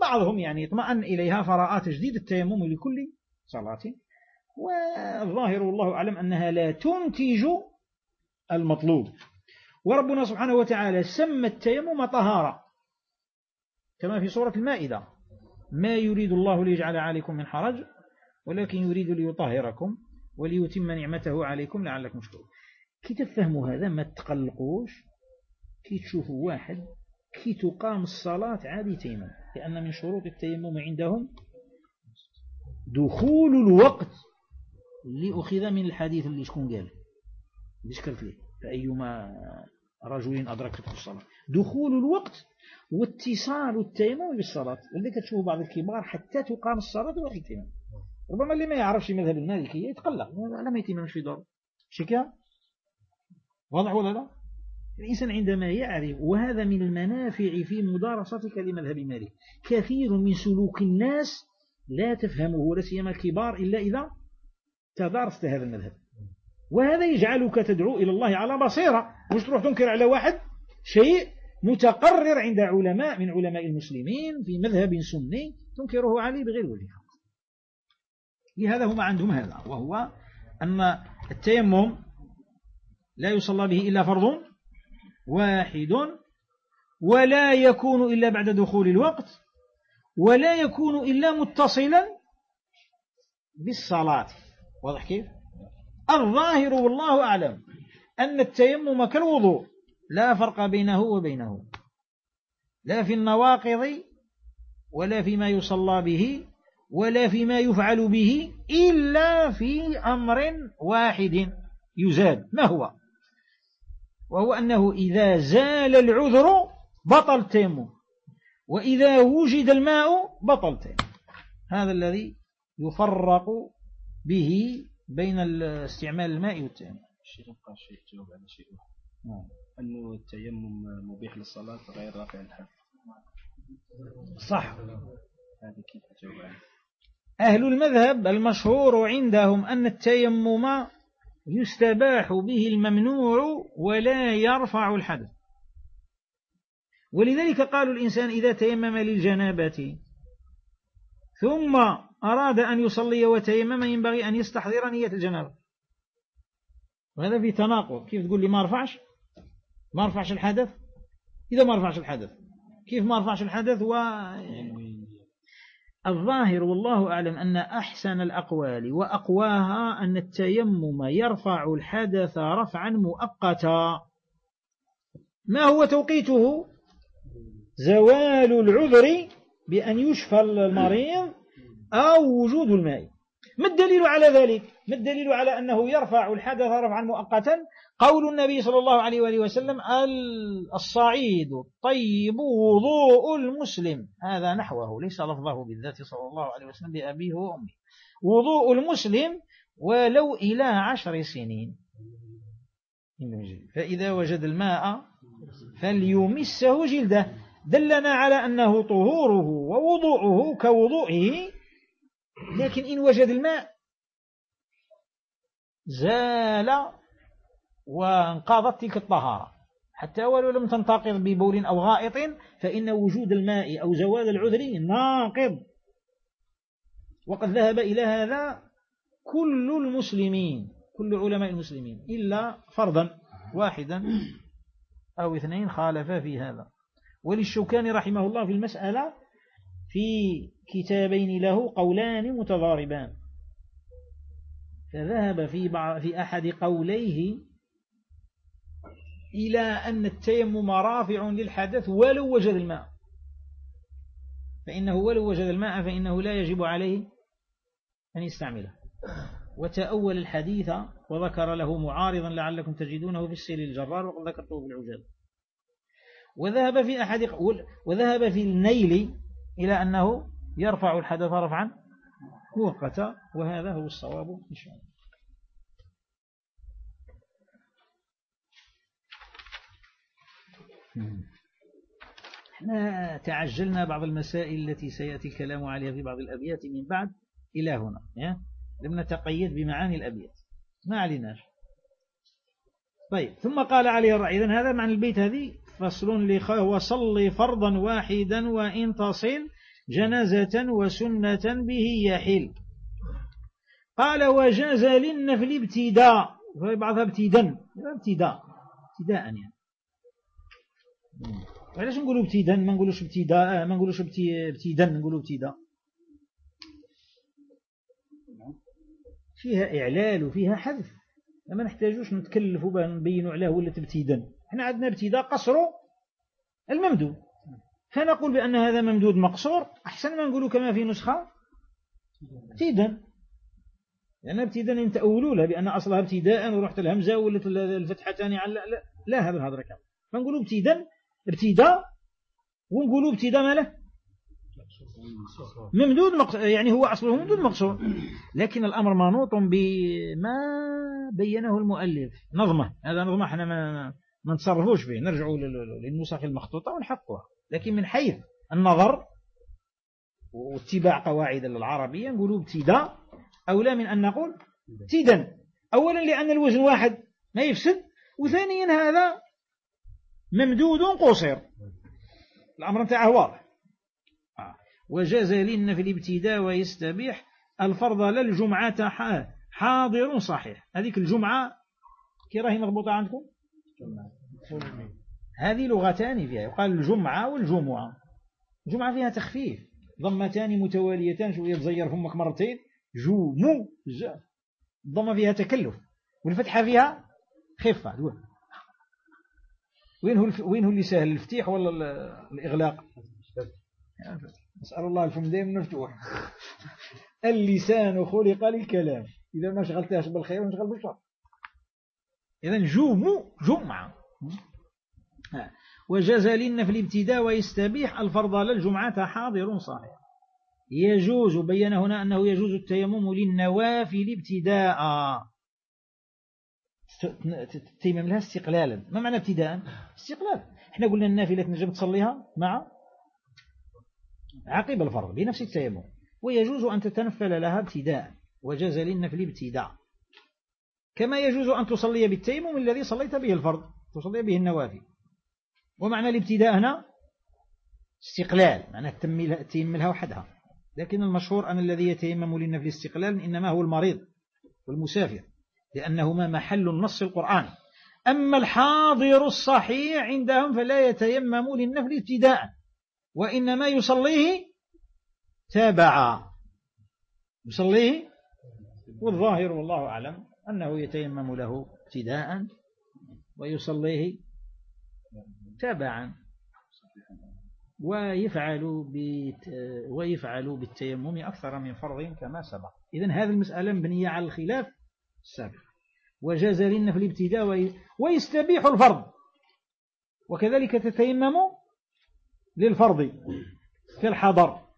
بعضهم يعني اطمأن إليها فرأى تجديد التيمم لكل صلاة. والظاهر والله أعلم أنها لا تنتج المطلوب. وربنا سبحانه وتعالى سمى التيمم طهارة كما في سورة المائدة. ما يريد الله ليجعل عليكم من حرج ولكن يريد ليطهركم وليتم نعمته عليكم لعلكم تشكرون. كي تفهموا هذا؟ ما تقلقوش. كي تشوفوا واحد كي تقام الصلاة عادي تيمم لأن من شروط التيمم عندهم دخول الوقت اللي أخذ من الحديث اللي شكون قال اللي شكلت ليه. فأيما رجل أدركته الصلاة. دخول الوقت واتصال التيمم بالصلاة. اللي كتشوف بعض الكبار حتى تقام الصلاة ولا يتيمم. ربما اللي ما يعرفش مذهب المالكية يتقلق لا ما يتيممش في دور شكا واضح ولا لا؟ الإنسان عندما يعرف وهذا من المنافع في مدارستك لمذهب مالك. كثير من سلوك الناس لا تفهمه ولا سيما الكبار إلا إذا تدارست هذا المذهب. وهذا يجعلك تدعو إلى الله على بصيرة. مش تروح تنكر على واحد؟ شيء متقرر عند علماء من علماء المسلمين في مذهب سني تنكره عليه بغير وجه. لهذا هم عندهم هذا وهو أن التيمم لا يصلى به إلا فرض واحد ولا يكون إلا بعد دخول الوقت ولا يكون إلا متصلا بالصلاة. واضح كيف؟ الظاهر والله أعلم أن التيمم كالوضوء لا فرق بينه وبينه لا في النواقض ولا فيما يصلى به ولا فيما يفعل به إلا في أمر واحد يزال ما هو؟ وهو أنه إذا زال العذر بطل التيمم وإذا وجد الماء بطل التيمم هذا الذي يفرق به بين استعمال الماء والتيمم. الشيخ يبقى شيء جواب على شيء نعم أنه التيمم مبيح للصلاة غير رافع الحد صح. هذا كيف تجاوب أهل المذهب المشهور عندهم أن التيمم يستباح به الممنوع ولا يرفع الحدث. ولذلك قالوا الإنسان إذا تيمم للجنابة ثم أراد أن يصلي وتيمم ينبغي أن يستحضر نية الجنابة. وهذا في تناقض. كيف تقول لي ما رفعش؟ ما رفعش الحدث؟ إذا ما رفعش الحدث كيف ما رفعش الحدث؟ و الظاهر والله أعلم أن أحسن الأقوال وأقواها أن التيمم يرفع الحدث رفعا مؤقتا. ما هو توقيته؟ زوال العذر بأن يشفى المريض أو وجود الماء. ما الدليل على ذلك؟ ما الدليل على أنه يرفع الحدث رفعا مؤقتا؟ قول النبي صلى الله عليه وآله وسلم الصعيد الطيب وضوء المسلم. هذا نحوه ليس لفظه بالذات صلى الله عليه وسلم بأبيه وأمه. وضوء المسلم ولو إلى عشر سنين. فإذا وجد الماء فليمسه جلده. دلنا على أنه طهوره ووضوءه كوضوئه لكن إن وجد الماء زال وانقاضت تلك الطهارة. حتى ولو لم تنتقض ببول أو غائط فإن وجود الماء أو زوال العذر ناقض. وقد ذهب إلى هذا كل المسلمين كل علماء المسلمين إلا فردا واحدا أو اثنين خالف في هذا. وللشوكاني رحمه الله في المسألة في كتابين له قولان متضاربان. فذهب في, في أحد قوليه إلى أن التيمم رافع للحدث ولو وجد الماء. فإنه ولو وجد الماء فإنه لا يجب عليه أن يستعمله. وتأول الحديث وذكر له معارضا لعلكم تجدونه في السيل الجرار وقد ذكرته في العجال وذهب في أحد وذهب في النيل إلى أنه يرفع الحدث رفعا. مؤقتا وهذا هو الصواب إن شاء الله. إحنا تعجلنا بعض المسائل التي سيأتي الكلام عليها في بعض الأبيات من بعد إلى هنا لم نتقيد بمعاني الأبيات. ما عليناش طيب ثم قال عليه الرأي. إذن هذا معنى البيت هذه فصل لخ وصل فرضا واحدا وإن تصل جنازة وسنة به يحل. قال وجاز للنفل ابتداء. بعضها ابتدا ابتداء. ابتداء يعني. علاش نقولوا ابتداء؟ ما نقولوش ابتداء ما نقولوش ابتداء نقولوا ابتداء. فيها إعلال وفيها حذف. ما نحتاجوش نتكلفوا باه نبينوا عليه ولا ابتداء. إحنا عندنا ابتداء قصر الممدود فنقول بأن هذا ممدود مقصور. أحسن ما نقولوا كما في نسخة ابتداء. لأن ابتداء تأولوا لها بأن أصلها ابتداء ورحت الهمزة ولت الفتحتان على لا, لا هذا الهضرة كامل فنقولوا ابتداء ابتداء ونقولوا ابتداء ماله ممدود مقصور يعني هو أصله ممدود مقصور. لكن الأمر منوط بما بينه المؤلف. نظمة. هذا نظمة إحنا ما, ما نتصرفوش فيه نرجعوا للنسخ المخطوطة ونحققها لكن من حيث النظر واتباع قواعد العربية نقولوا ابتداء أولى من أن نقول ابتدا أولا لأن الوزن واحد ما يفسد وثانيا هذا ممدود قصير. الأمر انتهى واضح. آه. وجاز لنا في الابتداء ويستبيح الفرض للجمعة حاضر صحيح. هذيك الجمعة كي راهي مربوطة عندكم؟ هذه لغتان فيها. يقال الجمعة والجمعة. الجمعة فيها تخفيف. ضمتان متواليتان شوية تزير فمك مرتين. جو مو جا الضمة فيها تكلف. والفتحة فيها خفة. دول وين هو وين هو اللي سهل الفتيح ولا الإغلاق؟ نسأل الله الفم دائما مفتوح اللسان خلق للكلام. إذا ما شغلتهاش بالخير ونشغل بالشر. إذا جوم جمعة. وجاز لنا في الابتداء ويستبيح الفرض للجمعة حاضر صحيح يجوز بين هنا أنه يجوز التيمم للنوافل ابتداء. تيمم لها استقلالا. ما معنى ابتداء استقلال. إحنا قلنا النافلة نجم تصليها مع عقب الفرض بنفس التيمم. ويجوز أن تتنفل لها ابتداء وجاز للنفل ابتداء كما يجوز أن تصلي بالتيمم الذي صليت به الفرض تصلي به النوافل. ومعنى الابتداء هنا استقلال معنى تيمم لها وحدها. لكن المشهور أن الذي يتيمم للنفل استقلال إنما هو المريض والمسافر لأنهما محل النص القرآن. أما الحاضر الصحيح عندهم فلا يتيمم للنفل ابتداء وإنما يصليه تابعا. يصليه والظاهر والله أعلم أنه يتيمم له ابتداء ويصليه تابعا. ويفعل ويفعل بالتيمم أكثر من فرض كما سبق. إذن هذه المسألة مبنية على الخلاف السابق. وجاز لنا في الابتداء ويستبيح الفرض. وكذلك تتيمم للفرض في الحضر.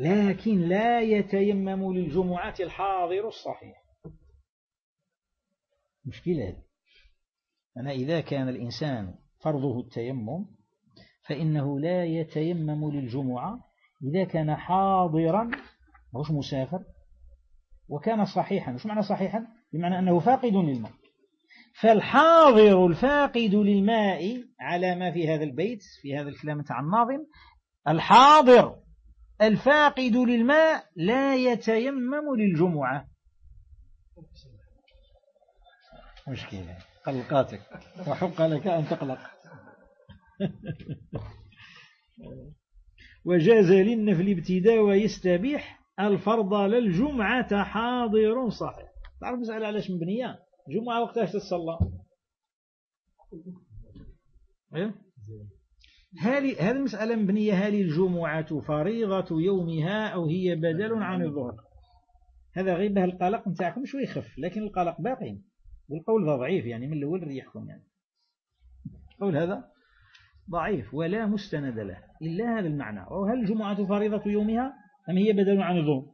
لكن لا يتيمم للجمعة الحاضر الصحيح. مشكلة أنا إذا كان الإنسان فرضه التيمم فإنه لا يتيمم للجمعة إذا كان حاضرا مش مسافر وكان صحيحا. مش معنى صحيحا؟ بمعنى أنه فاقد للماء. فالحاضر الفاقد للماء على ما في هذا البيت في هذا الكلام عن الناظم الحاضر الفاقد للماء لا يتيمم للجمعة. مشكلة. قلقاتك وحق لك أن تقلق. وجاز للنفل ابتداء ويستبيح الفرض للجمعة حاضر صحيح تعرف مسألة علاش مبنية؟ جمعة وقتاش تتصلى؟ إيه؟ هذه المسألة مبنية. هل الجمعة فريضة يومها أو هي بدل عن الظهر. هذا غيبه القلق نتاعكم شوي يخف لكن القلق باقي. والقول ذا ضعيف يعني من الأول ريحكم يعني. القول هذا ضعيف ولا مستند له إلا هذا المعنى. وهل الجمعة فريضة يومها أم هي بدل عن الظهر؟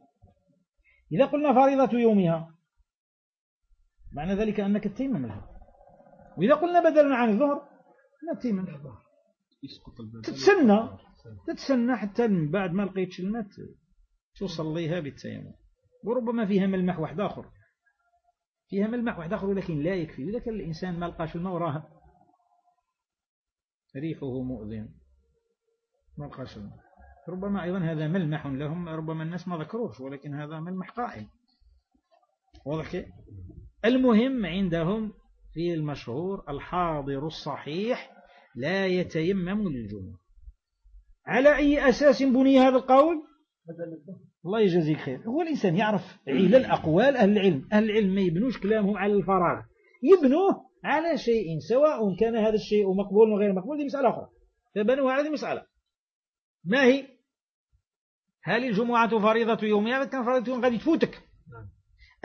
إذا قلنا فريضة يومها معنى ذلك أنك تتيمم لها وإذا قلنا بدل عن الظهر لا تتيمم الظهر. تتسنى تتسنى حتى من بعد ما لقيتش الماء تصليها بالتيمم. وربما فيها ملمح واحد آخر. فيها ملمح واحد آخر ولكن لا يكفي. كان الإنسان ما لقاش الماء وراه ريحه مؤذن. ما لقاش الماء. ربما أيضا هذا ملمح لهم ربما الناس ما ذكروش ولكن هذا ملمح قائم. واضح المهم عندهم في المشهور الحاضر الصحيح لا يتيمم للجمعة على أي أساس بني هذا القول؟ الله يجزيك خير. هو الإنسان يعرف علل أقوال أهل العلم. أهل العلم ما يبنوش كلامهم على الفراغ. يبنوه على شيء سواء كان هذا الشيء مقبول وغير مقبول دي مسألة أخرى. فبنوه على هذه مسألة. ما هي؟ هل الجمعة فريضة يومية كان فريضة يوم غادي تفوتك.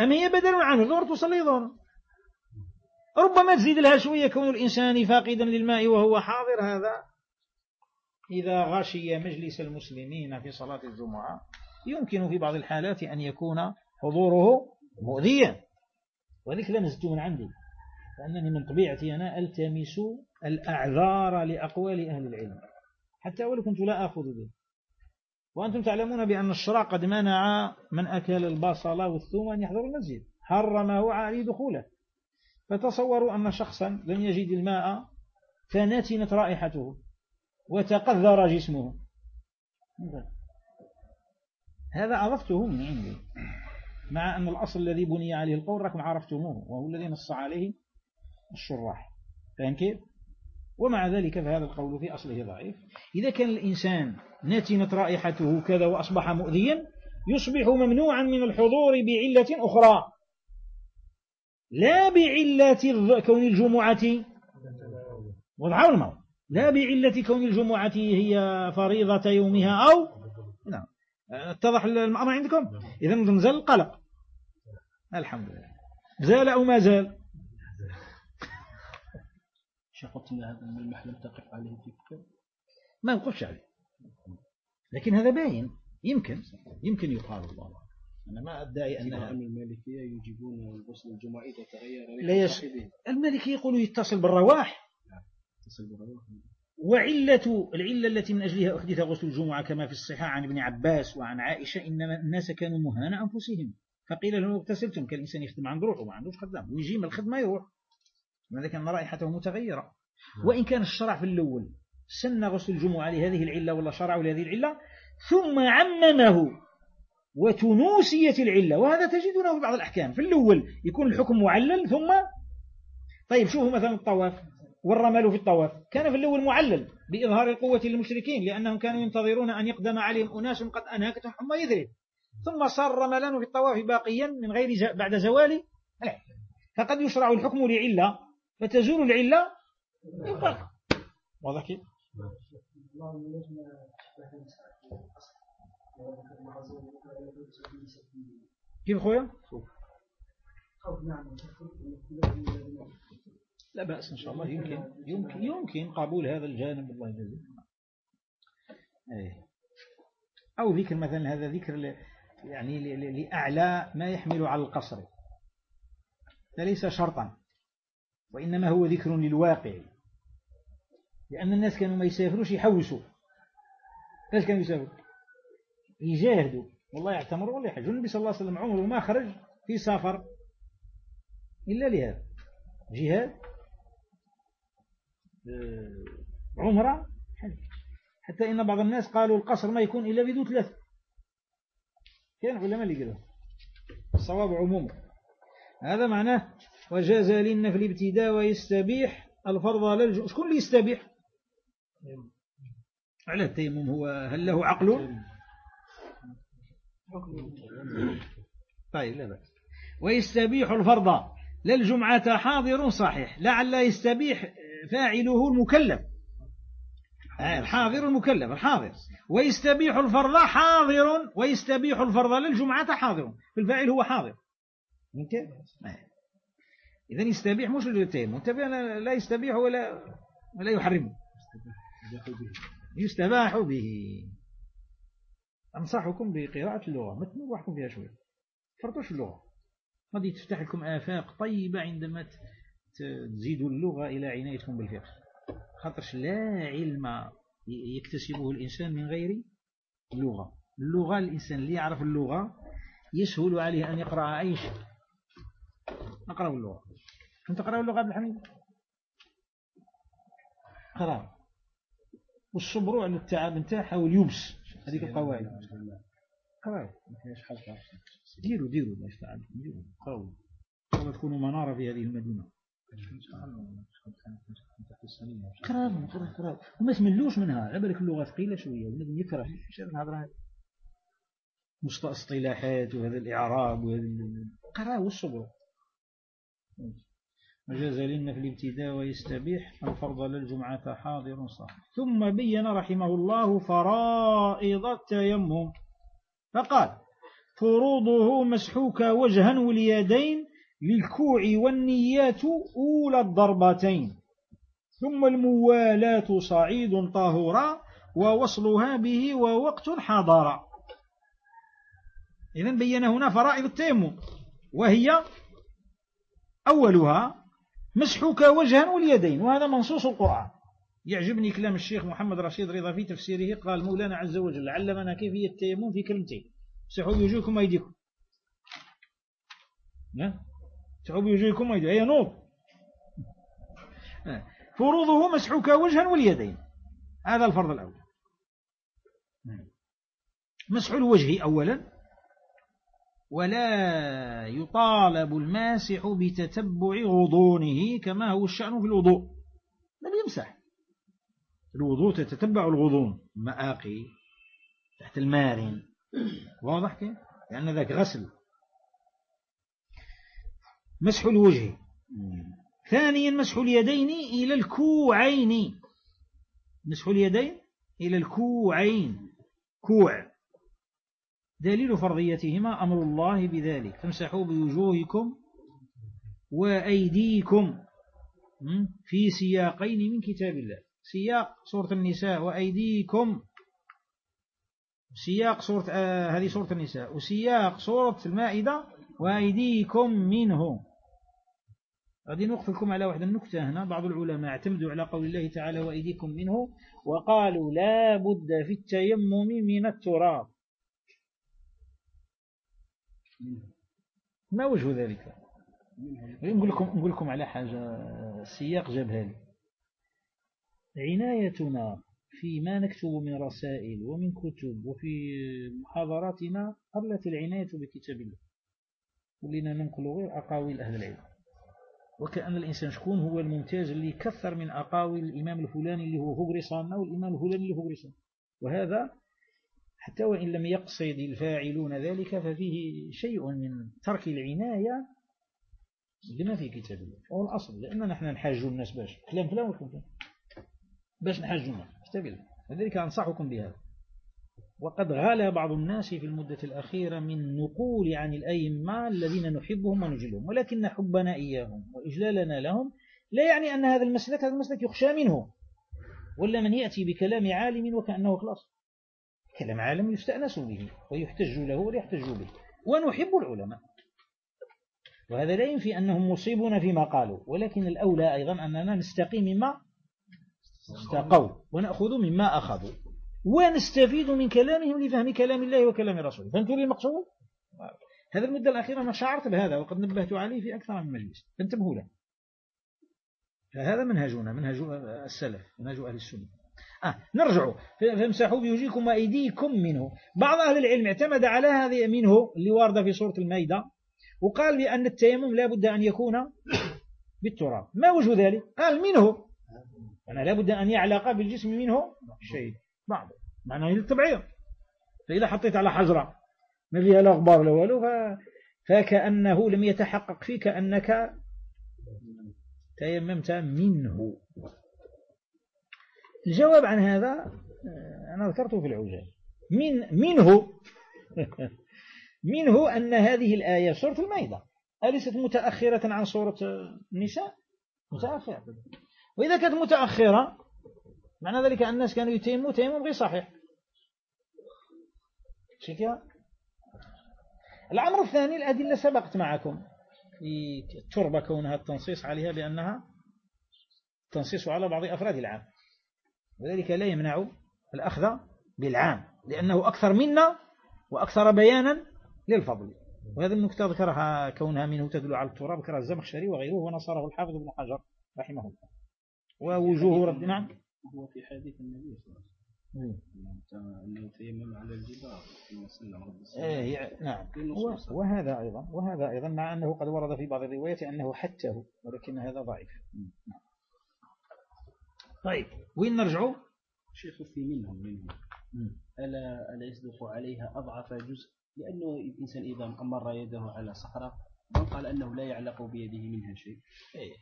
أما هي بدل عنه؟ ظهر تصلي ظهر ربما تزيد لها شوية كون الإنسان فاقدا للماء وهو حاضر. هذا إذا غشي مجلس المسلمين في صلاة الجمعة. يمكن في بعض الحالات أن يكون حضوره مؤذيا. وذلك لا نزدت من عندي فأنني من طبيعتي أنا ألتمس الأعذار لأقوال أهل العلم. حتى ولو كنت لا أخذ به. وأنتم تعلمون بأن الشرع قد منع من أكل البصل والثوم أن يحضر المسجد. حرمه عليه دخوله. فتصوروا أن شخصا لم يجد الماء فنتنت رائحته وتقذر جسمه. هذا أضفته من عندي. مع أن الأصل الذي بني عليه القول ركم عرفتموه وهو الذي نص عليه الشراح. فهم كيف؟ ومع ذلك فهذا القول في أصله ضعيف. إذا كان الإنسان نتنت رائحته كذا وأصبح مؤذيا يصبح ممنوعا من الحضور بعلة أخرى. لا بعلة كون الجمعة وضعوا الموت. لا بعلة كون الجمعة هي فريضة يومها أو اتضح الأمر عندكم؟ إذا نزل القلق الحمد لله. زال أو ما زال؟ قلت أن هذا الملمح لم تقف عليه في كتاب؟ ما نقفش عليه. لكن هذا باين. يمكن. يمكن يقال الله أنا ما أدعي أنها المالكية يجيبون الغسل الجمعة إذا تغير لا يس... المالكية يقولوا يتصل بالرواح. يتصل بالرواح. وعلة العلة التي من أجلها أحدث غسل الجمعة كما في الصحاح عن ابن عباس وعن عائشة إنما الناس كانوا مهان أنفسهم. فقيل لهم اغتسلتم كالإنسان يخدم عند روحه ما عندوش خدام ويجي من الخدمة يروح. لذلك كان رائحته متغيرة. وإن كان الشرع في الأول سن غسل الجمعة لهذه العلة ولا شرعوا لهذه العلة ثم عممه وتنوسية العلة. وهذا تجدونه في بعض الأحكام. في الأول يكون الحكم معلل ثم طيب شوفوا مثلا الطواف. والرمل في الطواف. كان في الأول معلل بإظهار القوة للمشركين لأنهم كانوا ينتظرون أن يقدم عليهم أناس قد أنهكتهم حمى يثرب ثم صار رملان في الطواف باقيا من غير بعد زوال فقد يشرع الحكم لعلة. فتزول العلة يبقى واضح كيف؟ كيف خويا؟ لا بأس إن شاء الله يمكن يمكن يمكن قبول هذا الجانب الله يجزيه أيه. أو ذكر مثلا هذا ذكر يعني لأعلى ما يحمل على القصر. فليس شرطا وإنما هو ذكر للواقع. لأن الناس كانوا ما يسافروش يحوسوا. إيش كانوا يسافروا. يجاهدوا. والله يعتمروا ولا يحجوا النبي صلى الله عليه وسلم عمره ما خرج في سفر إلا لهذا. جهاد. آه، عمرة حتى إن بعض الناس قالوا القصر ما يكون إلا بدو ثلاثة كان علماء اللي قالوا الصواب عموم. هذا معناه وجاز للنفل ابتداء ويستبيح الفرض للجو شكون اللي يستبيح؟ على التيمم هو. هل له عقل؟ طيب. لا بأس ويستبيح الفرض. للجمعة حاضر صحيح. لعل يستبيح فاعله المكلف. آه، الحاضر المكلف الحاضر. ويستبيح الفرض حاضر ويستبيح الفرض للجمعة حاضر. الفاعل هو حاضر. آه. إذا يستبيح مش للتيمم لا يستبيح ولا ولا يحرمه يستباح به. أنصحكم بقراءة اللغة. ما تنوحكم فيها شوي فرطوش اللغة. غادي تفتح لكم آفاق طيبة عندما تزيدوا اللغة إلى عنايتكم بالفقه. خاطرش لا علم يكتسبه الإنسان من غير اللغة اللغة الإنسان اللي يعرف اللغة يسهل عليه أن يقرأ أي شيء. أقرأ اللغة. كنت تقرأ اللغة عبد الحميد؟ قرأ. والصبر على التعب نتاعها واليبس هذيك القواعد. قرأ. ديروا ديروا ما يستعد ديروا قرأوا تكونوا منارة في هذه المدينة. قرأ قرأ قرأ وما تملوش منها. على بالك اللغة ثقيلة شوية. ولازم يكره. الهضرة مصطلحات وهذا الإعراب وهذا قرأ والصبر. وجاز لنا في الابتداء ويستبيح. الفرض للجمعة حاضر صح ثم بين رحمه الله فرائض التيمم. فقال فروضه مسحوك وجها واليدين للكوع والنيات أولى الضربتين ثم الموالاة صعيد طاهرا ووصلها به ووقت حضر إذن بين هنا فرائض التيمم وهي أولها مسحك وجها واليدين وهذا منصوص القرآن. يعجبني كلام الشيخ محمد رشيد رضا في تفسيره قال مولانا عز وجل علمنا كيفية التيمم في كلمتين. مسحوا بوجوهكم وأيديكم. بوجوهكم وأيديكم هي نور. فروضه مسحك وجها واليدين. هذا الفرض الأول. مسح الوجه أولا. ولا يطالب الماسح بتتبع غضونه كما هو الشأن في الوضوء. بل يمسح. الوضوء تتتبع الغضون. مآقي. تحت المارن واضح كيف؟ لأن ذاك غسل. مسح الوجه. ثانيا مسح اليدين إلى الكوعين. مسح اليدين إلى الكوعين. كوع. دليل فرضيتهما أمر الله بذلك. فامسحوا بوجوهكم وأيديكم في سياقين من كتاب الله. سياق سورة النساء وأيديكم. سياق سورة آه هذه سورة النساء. وسياق سورة المائدة وأيديكم منه. غادي نوقف لكم على واحد النكتة هنا. بعض العلماء اعتمدوا على قول الله تعالى وأيديكم منه وقالوا لا بد في التيمم من التراب. ما وجه ذلك؟ نقول لكم نقول لكم على حاجة السياق جابها لي عنايتنا فيما نكتب من رسائل ومن كتب وفي محاضراتنا قلت العناية بكتاب الله. ولينا ننقل غير أقاويل أهل العلم. وكأن الإنسان شكون هو الممتاز اللي يكثر من أقاويل الإمام الفلاني اللي هو فوق رسالنا والإمام الفلاني اللي فوق رسالنا وهذا حتى وإن لم يقصد الفاعلون ذلك ففيه شيء من ترك العناية. بما في كتاب الله وهو الأصل لأننا نحن نحاج الناس باش كلام فلان وكلام باش نحاج الناس كتاب الله لذلك أنصحكم بهذا. وقد غلا بعض الناس في المدة الأخيرة من نقول عن الأئمة الذين نحبهم ونجلهم ولكن حبنا إياهم وإجلالنا لهم لا يعني أن هذا المسلك هذا المسلك يخشى منه. ولا من يأتي بكلام عالم وكأنه خلاص. كلام عالم يستأنس به ويحتج له ولا يحتج به. ونحب العلماء. وهذا لا ينفي أنهم مصيبون فيما قالوا ولكن الأولى أيضا أننا نستقي مما استقوا ونأخذ مما أخذوا. ونستفيد من كلامهم لفهم كلام الله وكلام رسوله. فهمتوا لي المقصود؟ هذا المدة الأخيرة أنا شعرت بهذا وقد نبهت عليه في أكثر من مجلس. فانتبهوا له. فهذا منهجنا منهج السلف منهج أهل السنة. آه نرجع. فامسحوا بوجهكم وأيديكم منه. بعض أهل العلم اعتمد على هذه منه اللي واردة في سورة المائدة وقال بأن التيمم لا بد أن يكون بالتراب. ما وجه ذلك؟ قال منه. أنا لا بد أن يعلق بالجسم منه شيء. بعض. معناه التبعيض فإذا حطيت على حجرة ما فيها لا غبار لا والو فكأنه لم يتحقق فيك أنك تيممت منه. الجواب عن هذا آه، أنا ذكرته في العجال من منه. منه أن هذه الآية سورة المائدة أليست متأخرة عن سورة النساء؟ متأخرة. وإذا كانت متأخرة معنى ذلك أن الناس كانوا يتيموا تيمم غير صحيح. شكرا الأمر الثاني الأدلة سبقت معكم التربة كونها التنصيص عليها بأنها تنصيص على بعض أفراد العام. وذلك لا يمنع الأخذ بالعام لأنه أكثر منا وأكثر بيانا للفضل. وهذا النكتة ذكرها كونها منه تدل على التراب ذكرها الزمخشري وغيره ونصره الحافظ ابن حجر رحمه الله. ووجوه رد نعم. هو في حديث النبي صلى الله عليه وسلم. أنه تيمم على الجبال سلم رب إيه نعم. وهذا أيضا وهذا أيضا مع أنه قد ورد في بعض الروايات أنه حتة ولكن هذا ضعيف. نعم. طيب وين نرجعوا؟ شيخ في منهم منهم. ألا, ألا يصدق عليها أضعف جزء؟ لأنه الإنسان إذا أمر يده على صخرة من قال أنه لا يعلق بيده منها شيء. إيه.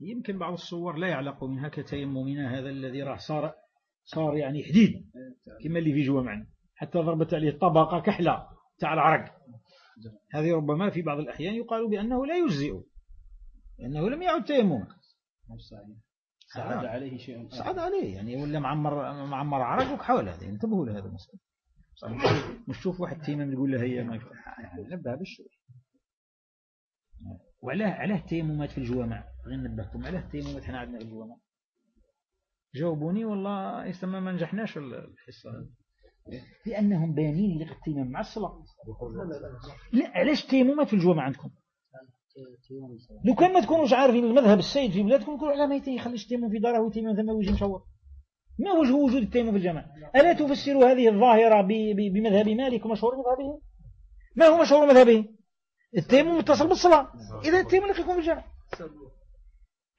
يمكن بعض الصور لا يعلق منها كتيممنا هذا الذي راح صار صار يعني حديد كما اللي في جوا معنا. حتى ضربت عليه طبقة كحلة تاع العرق. هذه ربما في بعض الأحيان يقال بأنه لا يجزئ لأنه لم يعد تيمم. صعد عليه شيء. صعد عليه يعني ولا معمر معمر عرق حول هذه انتبهوا لهذا المسألة مش تشوف واحد تيمم يقول له هي ما يعني نبه بالشوي. وعلاه علاه التيممات في الجوامع. غير نبهكم علاه التيممات إحنا عندنا في الجوامع. جاوبوني والله يسمى ما نجحناش الحصة. لأنهم بانين لك التيمم مع الصلاة. لا علاش التيممات في الجوامع عندكم؟ لو كان ما تكونوش عارفين المذهب السيد في بلادكم تقولوا على ما يخليش التيمم في داره ويتيمم ثم ويجي مشور ما وجه وجود التيمم في الجماعة ألا تفسروا هذه الظاهرة بمذهب مالك ومشهور مذهبه ما هو مشهور مذهبه التيمم متصل بالصلاة. إذا التيمم لك يكون في الجماعة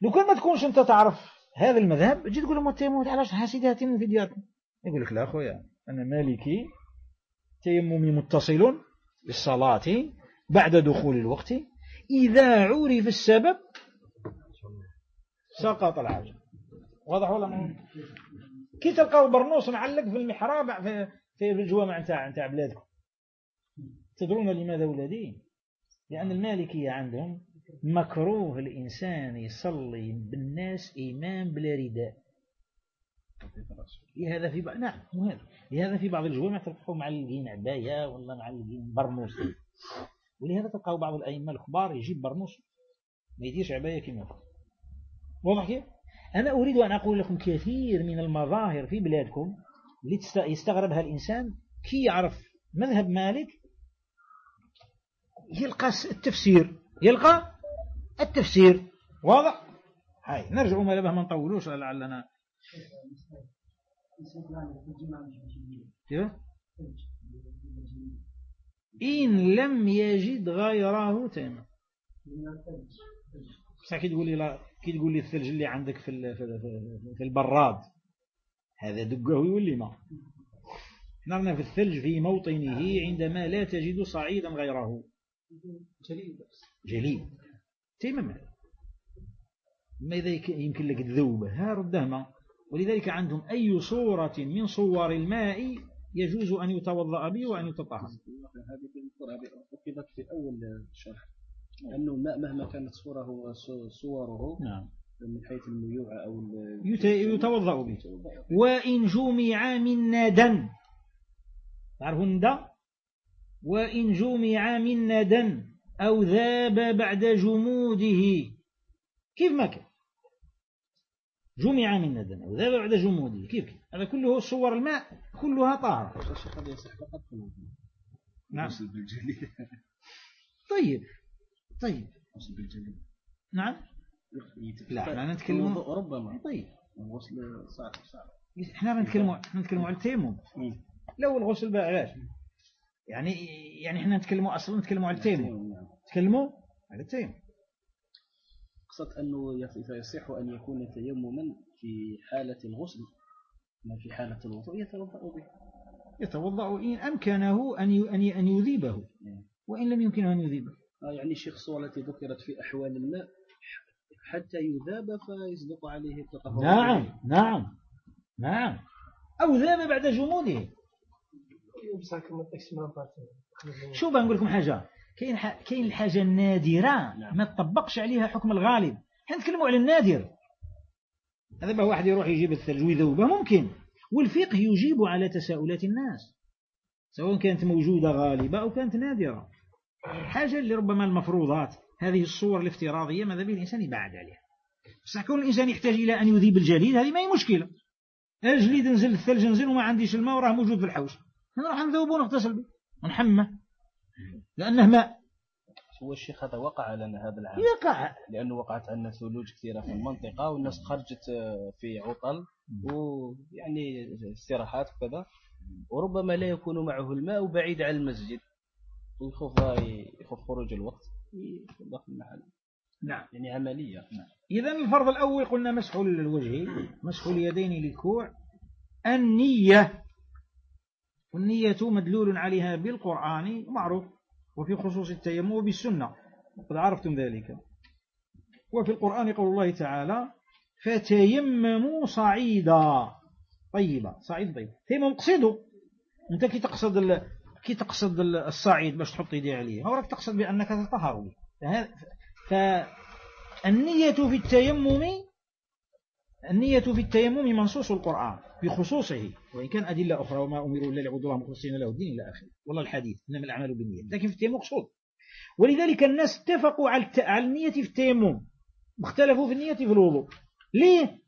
لو كان ما تكونش أنت تعرف هذا المذهب جيت تقول لهم التيمم علاش حاسدها تيمم في دياركم يقول لك لا أخويا أنا مالكي تيممي متصل بالصلاة بعد دخول الوقت. إذا عرف السبب سقط العجل. واضح ولا ما كي تلقاو برنوس معلق في المحراب في في الجوامع نتاع نتاع بلادكم. تدرون لماذا ولدي؟ لأن المالكية عندهم مكروه الإنسان يصلي بالناس إمام بلا رداء. لهذا في بعض نعم مهم. لهذا في بعض الجوامع تلقاو معلقين عباية ولا معلقين برنوس ولهذا تلقاو بعض الأئمة الكبار يجيب برنوس ما يديرش عباية كما واضح كيف؟ أنا أريد أن أقول لكم كثير من المظاهر في بلادكم اللي يستغربها الإنسان كي يعرف مذهب مالك يلقى التفسير. يلقى التفسير. واضح؟ هاي نرجع ما لبه ما نطولوش لعلنا إن لم يجد غيره تيمم. بصح كي تقول لي لا كي تقول لي الثلج اللي عندك في في البراد. هذا دقه يولي ما. نرنا في الثلج في موطنه عندما لا تجد صعيدا غيره. جليد جليد تيمم ماذا يمكن لك تذوبه ها ردهما ولذلك عندهم أي صورة من صور الماء يجوز أن يتوضأ به وأن يتطهر؟ هذه أخذت في أول الشرح أنه الماء مهما كانت صورة صوره نعم. من حيث الميوعة أو يتوضأ به. وإن جمع من ندى تعرفوا الندى وإن جمع من ندى أو ذاب بعد جموده. كيف ما كان؟ جمع من ندى أو ذاب بعد جموده. كيف كيف هذا كله صور الماء كلها طاهرة. نعم. طيب. طيب. نعم. لا إحنا نتكلم ربما. طيب. الغسل صعب صعب إحنا نتكلموا إحنا نتكلموا على التيمم. لو الغسل بقى علاش؟ يعني يعني إحنا نتكلموا أصلا نتكلموا على التيمم نعم. نتكلموا على التيمم قصد أنه يصح أن يكون تيمما في حالة الغسل ما في حالة الوضوء يتوضأ به. يتوضأ إن أمكنه أن أن يذيبه. نعم. وإن لم يمكنه أن يذيبه. آه، يعني الشيخ الصورة التي ذكرت في أحوال الماء حتى يذاب فيصدق عليه التطهر نعم نعم نعم. أو ذاب بعد جموده. شو بنقول لكم حاجة؟ كاين كاين الحاجة النادرة نعم. ما تطبقش عليها حكم الغالب. إحنا نتكلموا على النادر. هذا ما واحد يروح يجيب الثلج ويذوبه ممكن. والفقه يجيب على تساؤلات الناس. سواء كانت موجودة غالبة أو كانت نادرة. حاجة اللي ربما المفروضات هذه الصور الافتراضية ماذا به الإنسان يبعد عليها. بصح كون الإنسان يحتاج إلى أن يذيب الجليد هذه ما هي مشكلة. الجليد نزل الثلج نزل وما عنديش الماء وراه موجود في الحوش. نروح نذوبه ونغتسل به ونحمه لأنه ماء. هو الشيخ هذا وقع لنا هذا العام. يقع. لأنه وقعت عندنا ثلوج كثيرة في المنطقة والناس خرجت آه، في عطل ويعني استراحات وكذا. وربما لا يكون معه الماء وبعيد عن المسجد. ويخوف يخوف خروج الوقت. المحل. نعم. يعني عملية. نعم. إذا الفرض الأول قلنا مسح الوجه مسح اليدين للكوع. النية. والنية مدلول عليها بالقرآن معروف وفي خصوص التيمم بالسنة قد عرفتم ذلك. وفي القرآن قول الله تعالى فتيمموا صعيدا. طيبا صعيد طيب. تيمم قصدوا أنت كي تقصد ال... كي تقصد الصعيد باش تحط يدي عليه هو راك تقصد بأنك تطهر به. فالنية في التيمم النية في التيمم منصوص القرآن. بخصوصه وإن كان أدلة أخرى وما أمروا إلا لعبد الله مخلصين له الدين إلى آخره والله الحديث إنما الأعمال بالنية. لكن في التيمم مقصود. ولذلك الناس اتفقوا على النية في التيمم. واختلفوا في النية في الوضوء. ليه؟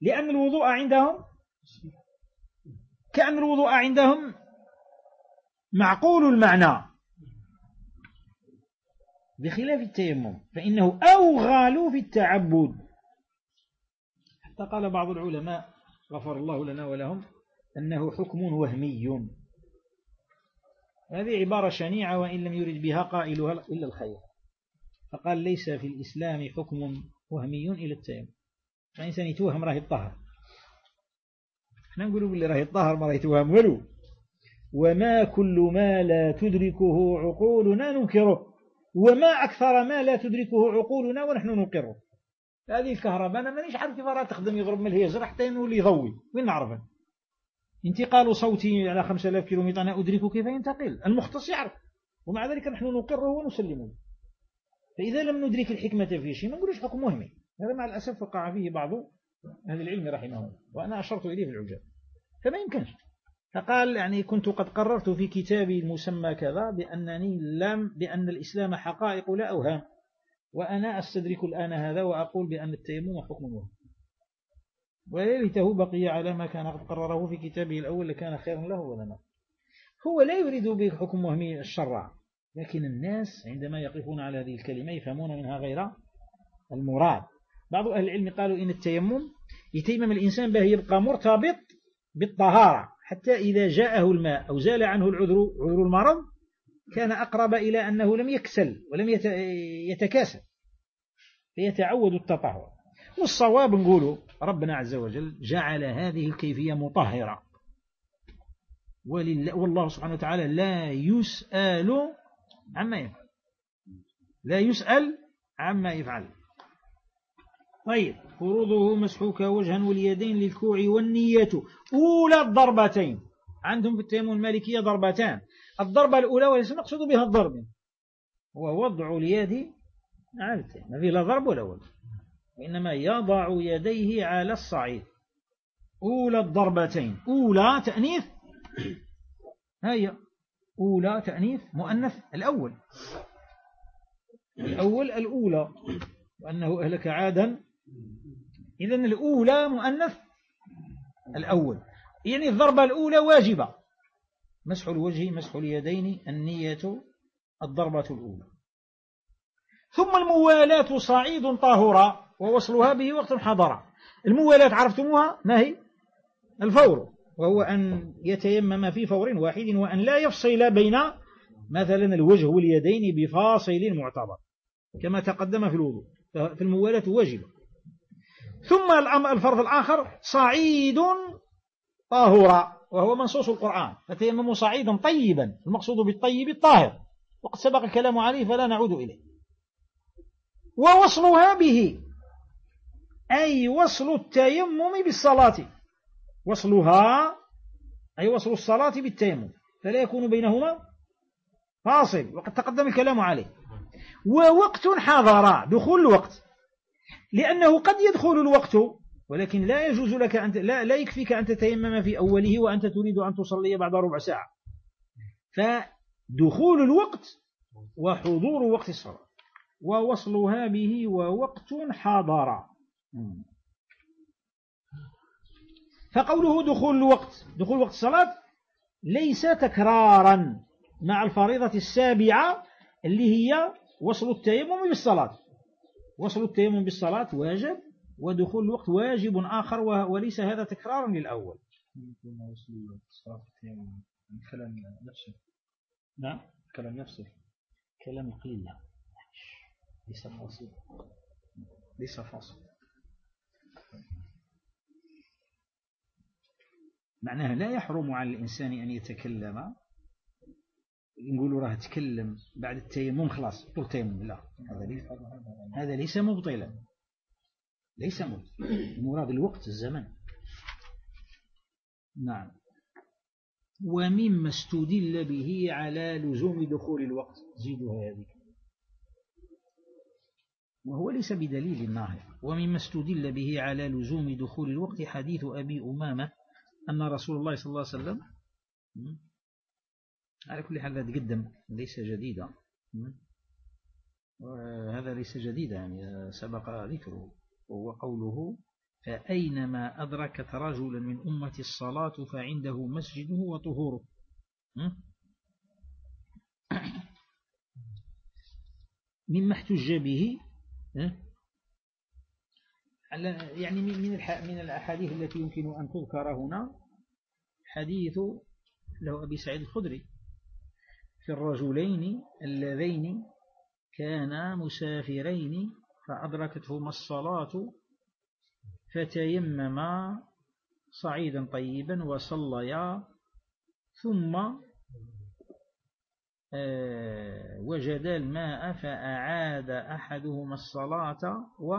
لأن الوضوء عندهم كأن الوضوء عندهم معقول المعنى. بخلاف التيمم فإنه أوغال في التعبد. حتى قال بعض العلماء غفر الله لنا ولهم أنه حكم وهمي. هذه عبارة شنيعة وإن لم يرد بها قائلها إلا الخير. فقال ليس في الإسلام حكم وهمي إلى التيمم فإنسان يتوهم راه الطهر. إحنا نقولوا باللي راه الطهر ما راه يتوهم ولو. وما كل ما لا تدركه عقولنا ننكره. وما أكثر ما لا تدركه عقولنا ونحن نقره هذه الكهرباء أنا مانيش عارف كيف راه تخدم يضرب من الهيجرة حتى ينولي يضوي. وين نعرفه انتقال صوتي على 5000 كيلومتر أنا أدرك كيف ينتقل. المختص يعرف. ومع ذلك نحن نقره ونسلمه. فإذا لم ندرك الحكمة في شيء ما نقولوش حكم مهم هذا مع الأسف وقع فيه بعض أهل العلم رحمه الله. وأنا أشرت إليه في العجاب فما يمكنش فقال يعني كنت قد قررت في كتابي المسمى كذا بأنني لم بأن الإسلام حقائق لا أوهام. وأنا أستدرك الآن هذا وأقول بأن التيمم حكم وهم وليته بقي على ما كان قد قرره في كتابه الأول لكان خيرا له ولنا هو لا يريد بحكم وهمي الشرع لكن الناس عندما يقفون على هذه الكلمة يفهمون منها غير المراد. بعض أهل العلم قالوا إن التيمم يتيمم الإنسان به يبقى مرتبط بالطهارة حتى إذا جاءه الماء أو زال عنه العذر عذر المرض كان أقرب إلى أنه لم يكسل ولم يتكاسل فيتعود التطهر. والصواب نقوله ربنا عز وجل جعل هذه الكيفية مطهرة. والله سبحانه وتعالى لا يسأل عما يفعل. لا يسأل عما يفعل. طيب فروضه مسحوك وجها واليدين للكوع والنية. أولى الضربتين. عندهم في التيمم المالكية ضربتان. الضربة الأولى وليس المقصود بها الضرب. هو وضع اليد على ما فيه لا ضرب ولا وضع. وإنما يضع يديه على الصعيد. أولى الضربتين. أولى تأنيث. هيا أولى تأنيث مؤنث الأول. الأول الأولى. وأنه أهلك عادا. إذا الأولى مؤنث الأول. يعني الضربة الأولى واجبة. مسح الوجه مسح اليدين النية الضربة الأولى. ثم الموالاة صعيد طاهرة ووصلها به وقت حضر الموالاة عرفتموها؟ ما هي؟ الفور. وهو أن يتيمم في فور واحد وأن لا يفصل بين مثلا الوجه واليدين بفاصل معتبر كما تقدم في الوضوء في الموالاة واجبة. ثم الفرض الآخر صعيد طاهرا وهو منصوص القرآن فتيمموا صعيدا طيبا المقصود بالطيب الطاهر. وقد سبق الكلام عليه فلا نعود إليه. ووصلها به أي وصل التيمم بالصلاة. وصلها أي وصل الصلاة بالتيمم. فلا يكون بينهما فاصل وقد تقدم الكلام عليه. ووقت حضر دخول الوقت. لأنه قد يدخل الوقت ولكن لا يجوز لك أن لا, لا يكفيك أن تتيمم في أوله وأنت تريد أن تصلي بعد ربع ساعة. فدخول الوقت وحضور وقت الصلاة. ووصلها به ووقت حضر. فقوله دخول الوقت دخول وقت الصلاة ليس تكرارا مع الفريضة السابعة اللي هي وصل التيمم بالصلاة. وصل التيمم بالصلاة واجب. ودخول الوقت واجب آخر وليس هذا تكرارا للأول. كلام نفسه. نعم. كلام نفسه. كلام قيل ليس فاصل. ليس فاصل. معناها لا يحرم على الإنسان أن يتكلم. نقولوا راه تكلم بعد التيمم خلاص طول تيمم لا. هذا ليس هذا ليس مبطلا. ليس مبطلا المراد الوقت الزمن. نعم. ومما استدل به على لزوم دخول الوقت. زيدوا هذه. وهو ليس بدليل ناهض. ومما استدل به على لزوم دخول الوقت حديث أبي أمامة أن رسول الله صلى الله عليه وسلم على كل حال هذا قدم. ليس جديدا. وهذا ليس جديدا يعني سبق ذكره. وهو قوله فأينما أدركت رجلا من أمة الصلاة فعنده مسجده وطهوره. مما احتج به يعني من من الأحاديث التي يمكن أن تذكر هنا حديث له أبي سعيد الخدري في الرجلين اللذين كانا مسافرين فأدركتهما الصلاة فتيمما صعيدا طيبا وصليا ثم آه، وجد الماء فأعاد أحدهما الصلاة و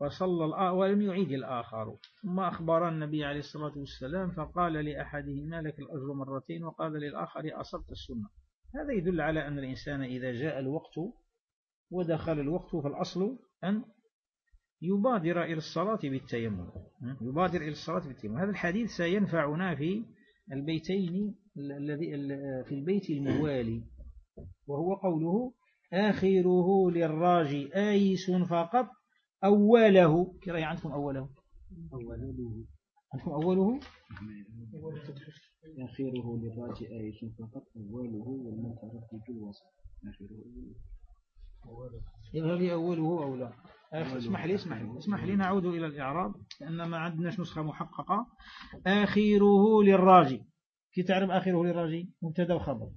وصلى ولم يعيد الآخر. ثم أخبر النبي عليه الصلاة والسلام فقال لأحدهما لك الأجر مرتين وقال للآخر أصبت السنة. هذا يدل على أن الإنسان إذا جاء الوقت ودخل الوقت فالأصل أن يبادر إلى الصلاة بالتيمم. يبادر إلى الصلاة بالتيمم. هذا الحديث سينفعنا في البيتين الذي في البيت الموالي. وهو قوله آخره للراجي آيس فقط أوله. كرأي عندكم أوله؟ أوله عندكم أوله؟ آخره للراجي آيس فقط أوله والمتردد الوسط آخره يظهر لي أوله أو لا؟ اسمح لي اسمح لي. اسمح لي نعود إلى الإعراب لأن ما عندناش نسخة محققة. آخره للراجي. كي تعرف آخره للراجي؟ مبتدا وخبر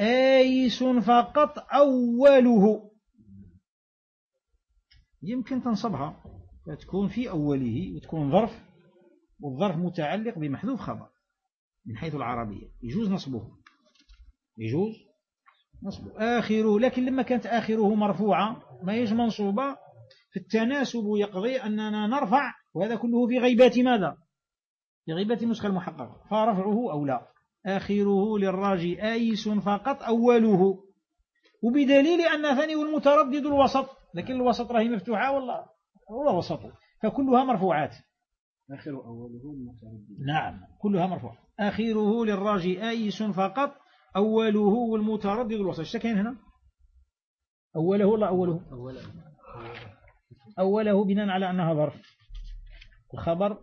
آيس فقط أوله. يمكن تنصبها. فتكون في أوله وتكون ظرف والظرف متعلق بمحذوف خبر من حيث العربية. يجوز نصبه. يجوز. نصبه آخره لكن لما كانت آخره مرفوعة ما هيش منصوبة في التناسب يقضي أننا نرفع وهذا كله في غيبات ماذا؟ في غيبة النسخة المحققة. فرفعه أو لا؟ آخره للراجي آيس فقط أوله. وبدليل أن ثاني المتردد الوسط. لكن الوسط راهي مفتوحة والله هو وسط. فكلها مرفوعات. آخر أوله المتردد. نعم كلها مرفوعة. آخره للراجي آيس فقط أوله والمتردد الوسط الشكين هنا؟ أوله ولا أوله. أوله أوله بناء على أنها ظرف. الخبر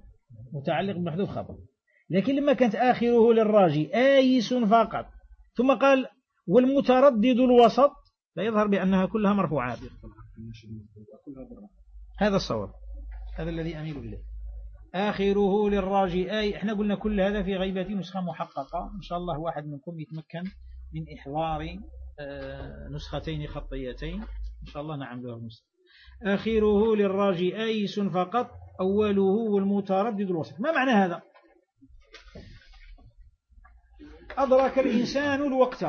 متعلق بمحذوف خبر. لكن لما كانت آخره للراجي آيس فقط. ثم قال والمتردد الوسط لا يظهر بأنها كلها مرفوعات. هذا الصور هذا الذي أميل إليه. آخره للراجي. أي إحنا قلنا كل هذا في غيبة نسخة محققة. إن شاء الله واحد منكم يتمكن من إحضار آه، نسختين خطيتين. إن شاء الله نعم له نسخة. آخره للراجي. أيس فقط. أوله والمتردد الوسط. ما معنى هذا؟ أدرك الإنسان الوقت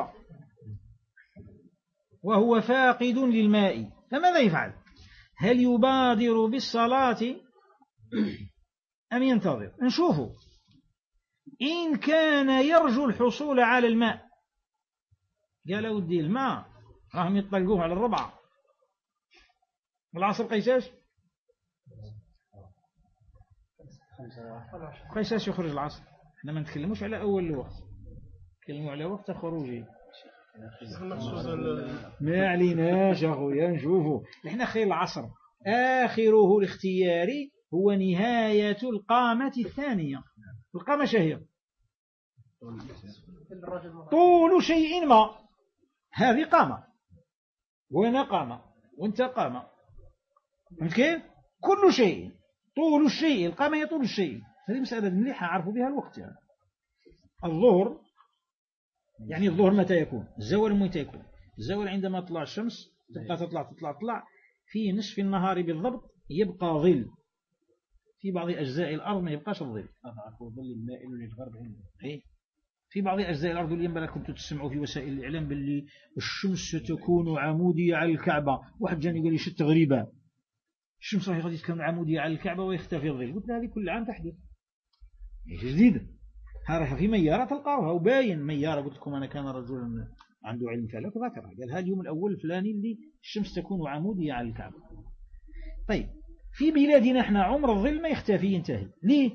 وهو فاقد للماء. فماذا يفعل؟ هل يبادر بالصلاة؟ أم ينتظر؟ نشوفه. إن كان يرجو الحصول على الماء. قال ودي الماء. راهم يطلقوه على الربعة والعصر قيساش قيساش يخرج العصر. إحنا ما نتكلموش على أول الوقت. نتكلموا على وقت خروجه ما عليناش أخويا نشوفوا نحن خير العصر. آخره الاختياري هو نهاية القامة الثانية. القامة شهية طول شيء ما. هذه قامة. وأنا قامة وانت قامة فهمت كيف؟ كل شيء. طول الشيء. القامة هي طول الشيء. هذه مسألة مليحة عرفوا بها الوقت يعني. الظهر يعني الظهر متى يكون؟ الزوال متى يكون؟ الزوال عندما تطلع الشمس تبقى تطلع تطلع تطلع. في نصف النهار بالضبط يبقى ظل. في بعض أجزاء الأرض ما يبقاش الظل. أضعف ظل مائل للغرب عندنا. إيه. في بعض أجزاء الأرض اللي ينبغي كنتوا تسمعوا في وسائل الإعلام باللي الشمس ستكون عمودية على الكعبة. واحد جاني قال لي شت غريبة الشمس راهي غادي تكون عمودية على الكعبة ويختفي الظل. قلت له هذه كل عام تحدث. جديدة. ها في ميارة تلقاوها وباين ميارة. قلت لكم أنا كان رجل عنده علم فلك ذكرها قال هذا اليوم الأول الفلاني اللي الشمس تكون عمودية على الكعبة. طيب. في بلادنا إحنا عمر الظل ما يختفي ينتهي. ليه؟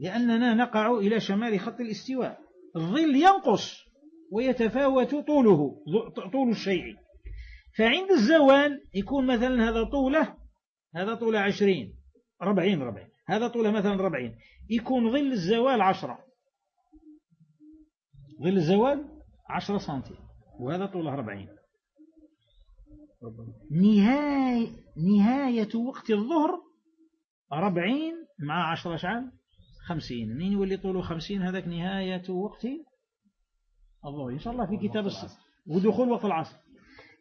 لأننا نقع إلى شمال خط الاستواء. الظل ينقص ويتفاوت طوله طول الشيء. فعند الزوال يكون مثلا هذا طوله هذا طوله عشرين ربعين ربعين. هذا طوله مثلا ربعين. يكون ظل الزوال عشرة. ظل الزوال عشرة سنتي وهذا طوله ربعين. نهاية, نهاية وقت الظهر ربعين مع عشرة شعال خمسين. منين يولي طوله خمسين؟ هذاك نهاية وقت الظهر. إن شاء الله في كتاب الصلاة ودخول وقت العصر.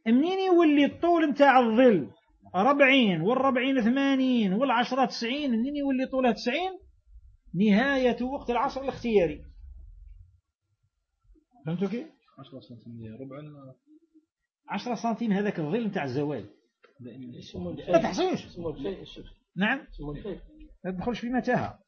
منين يولي الطول نتاع الظل؟ ربعين والربعين ثمانين والعشرة تسعين. منين يولي طولها تسعين؟ نهاية وقت العصر الاختياري. فهمتوا كيف؟ 10 سنتيم ربع 10 سنتيم هذاك الظل نتاع الزوال. ما تحصلوش. نعم. ما تدخلش في متاهة.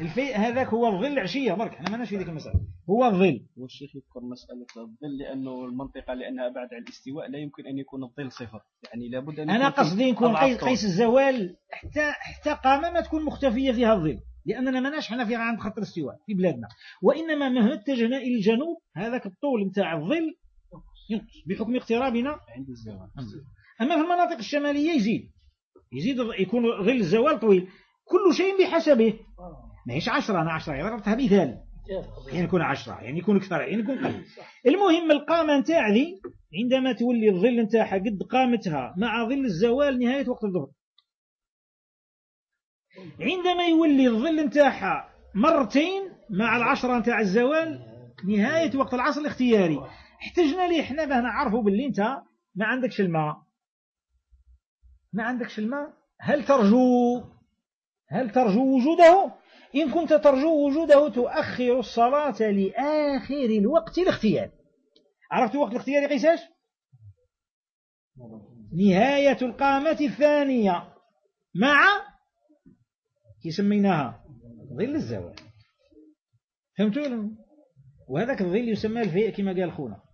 الفيء هذاك هو الظل عشية برك. إحنا ماناش في ذيك المسألة. هو الظل. والشيخ يذكر مسألة الظل لأنه المنطقة لأنها بعد عن الاستواء لا يمكن أن يكون الظل صفر. يعني لابد أن أنا قصدي نكون قيس الزوال حتى حتى قامة ما تكون مختفية فيها الظل. لأننا ماناش حنا في عند خط الاستواء في بلادنا. وإنما مهما اتجهنا إلى الجنوب هذاك الطول نتاع الظل بحكم اقترابنا عند الزوال. أما في المناطق الشمالية يزيد. يزيد يكون ظل الزوال طويل. كل شيء بحسبه. ماهيش عشرة أنا عشرة. ضربتها مثال يعني يكون عشرة يعني يكون أكثر يعني يكون قليل. المهم القامة نتاع ذي عندما تولي الظل نتاعها قد قامتها مع ظل الزوال نهاية وقت الظهر. عندما يولي الظل نتاعها مرتين مع العشرة نتاع الزوال نهاية وقت العصر الاختياري. احتجنا ليه إحنا باه نعرفوا باللي انت ما عندكش الماء. ما عندكش الماء. هل ترجو؟ هل ترجو وجوده؟ إن كنت ترجو وجوده تؤخر الصلاة لآخر الوقت الاختياري عرفت وقت الاختياري قيساش؟ نهاية القامة الثانية مع كي سميناها ظل الزوال. فهمتوا وهذاك الظل يسمى الفيء كما قال خونا.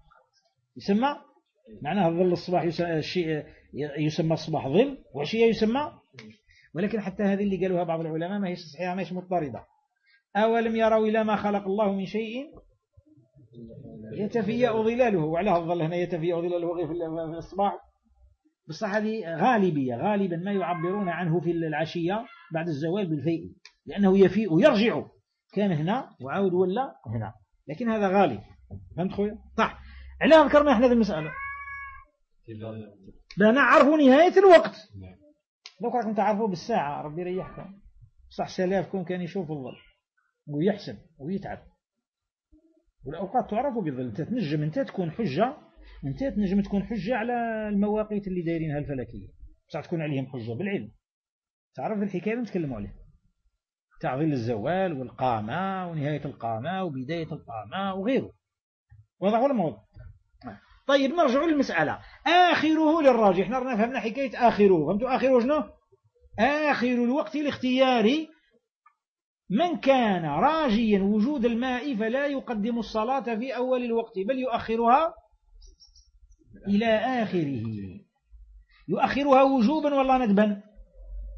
يسمى معناها ظل الصباح يسمى الصباح ظل وعشية يسمى ولكن حتى هذه اللي قالوها بعض العلماء ما هي صحيحة ما هيش مضطردة. أولم يروا إلى ما خلق الله من شيء؟ يتفيأ ظلاله. وعلى الظل هنا يتفيأ ظلاله في الصباح. بصح هذه غالبية غالبا ما يعبرون عنه في العشية بعد الزوال بالفيء لأنه يفيء يرجع كان هنا وعاود ولا هنا. لكن هذا غالب. فهمت خويا؟ صح علاه ذكرنا إحنا هذه المسألة. لا نعرف نهاية الوقت. لو راكم تعرفوا بالساعة ربي يريحكم صح سلافكم كان يشوف الظل. ويحسب ويتعب. والأوقات تعرفوا بالظل. أنت تنجم أنت تكون حجة. أنت تنجم تكون حجة على المواقيت اللي دايرينها الفلكية. بصح تكون عليهم حجة بالعلم. تعرف الحكاية نتكلموا عليها. تعظيل الزوال والقامة ونهاية القامة وبداية القامة وغيره. واضح ولا موضوع طيب نرجع للمسألة. آخره للراجح. نرنا فهمنا حكاية آخره. فهمتوا؟ آخره شنو؟ آخر الوقت الاختياري من كان راجيا وجود الماء فلا يقدم الصلاة في أول الوقت بل يؤخرها إلى آخره. يؤخرها وجوبا ولا ندبا؟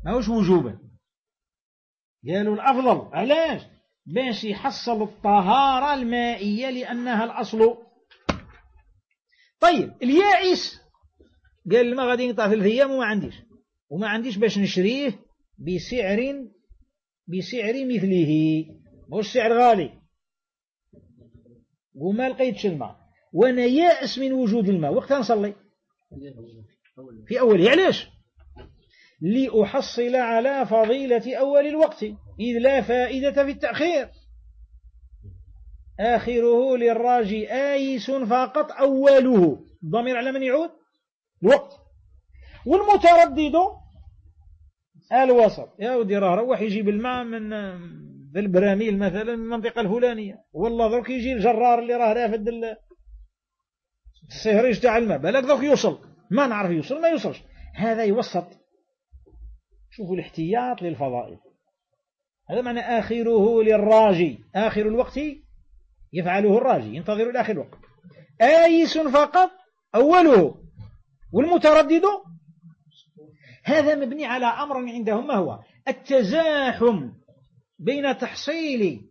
ما هوش وجوبا. قالوا الأفضل. علاش؟ باش يحصل الطهارة المائية لأنها الأصل. طيب اليائس. قال ما غادي يقطع ثلاث أيام وما عنديش. وما عنديش باش نشريه بسعر بسعر مثله. مش سعر غالي؟ وما لقيتش الماء. وأنا يائس من وجود الماء. وقتها نصلي. في أوله علاش؟ لأحصل على فضيلة أول الوقت إذ لا فائدة في التأخير. آخره للراجي آيس فقط أوله. الضمير على من يعود؟ الوقت. والمتردد؟ الوسط. يا ودي راه روح يجيب الماء من البراميل مثلا من المنطقة الفلانية. والله ذوك يجي الجرار اللي راه رافد السهريج تاع الماء. بالك ذوك يوصل. ما نعرف يوصل ما يوصلش. هذا يوسط. شوفوا الاحتياط للفضائل. هذا معنى آخره للراجي آخر الوقت يفعله الراجي ينتظر الآخر الوقت. آيس فقط أوله. والمتردد؟ هذا مبني على أمر عندهم ما هو؟ التزاحم بين تحصيل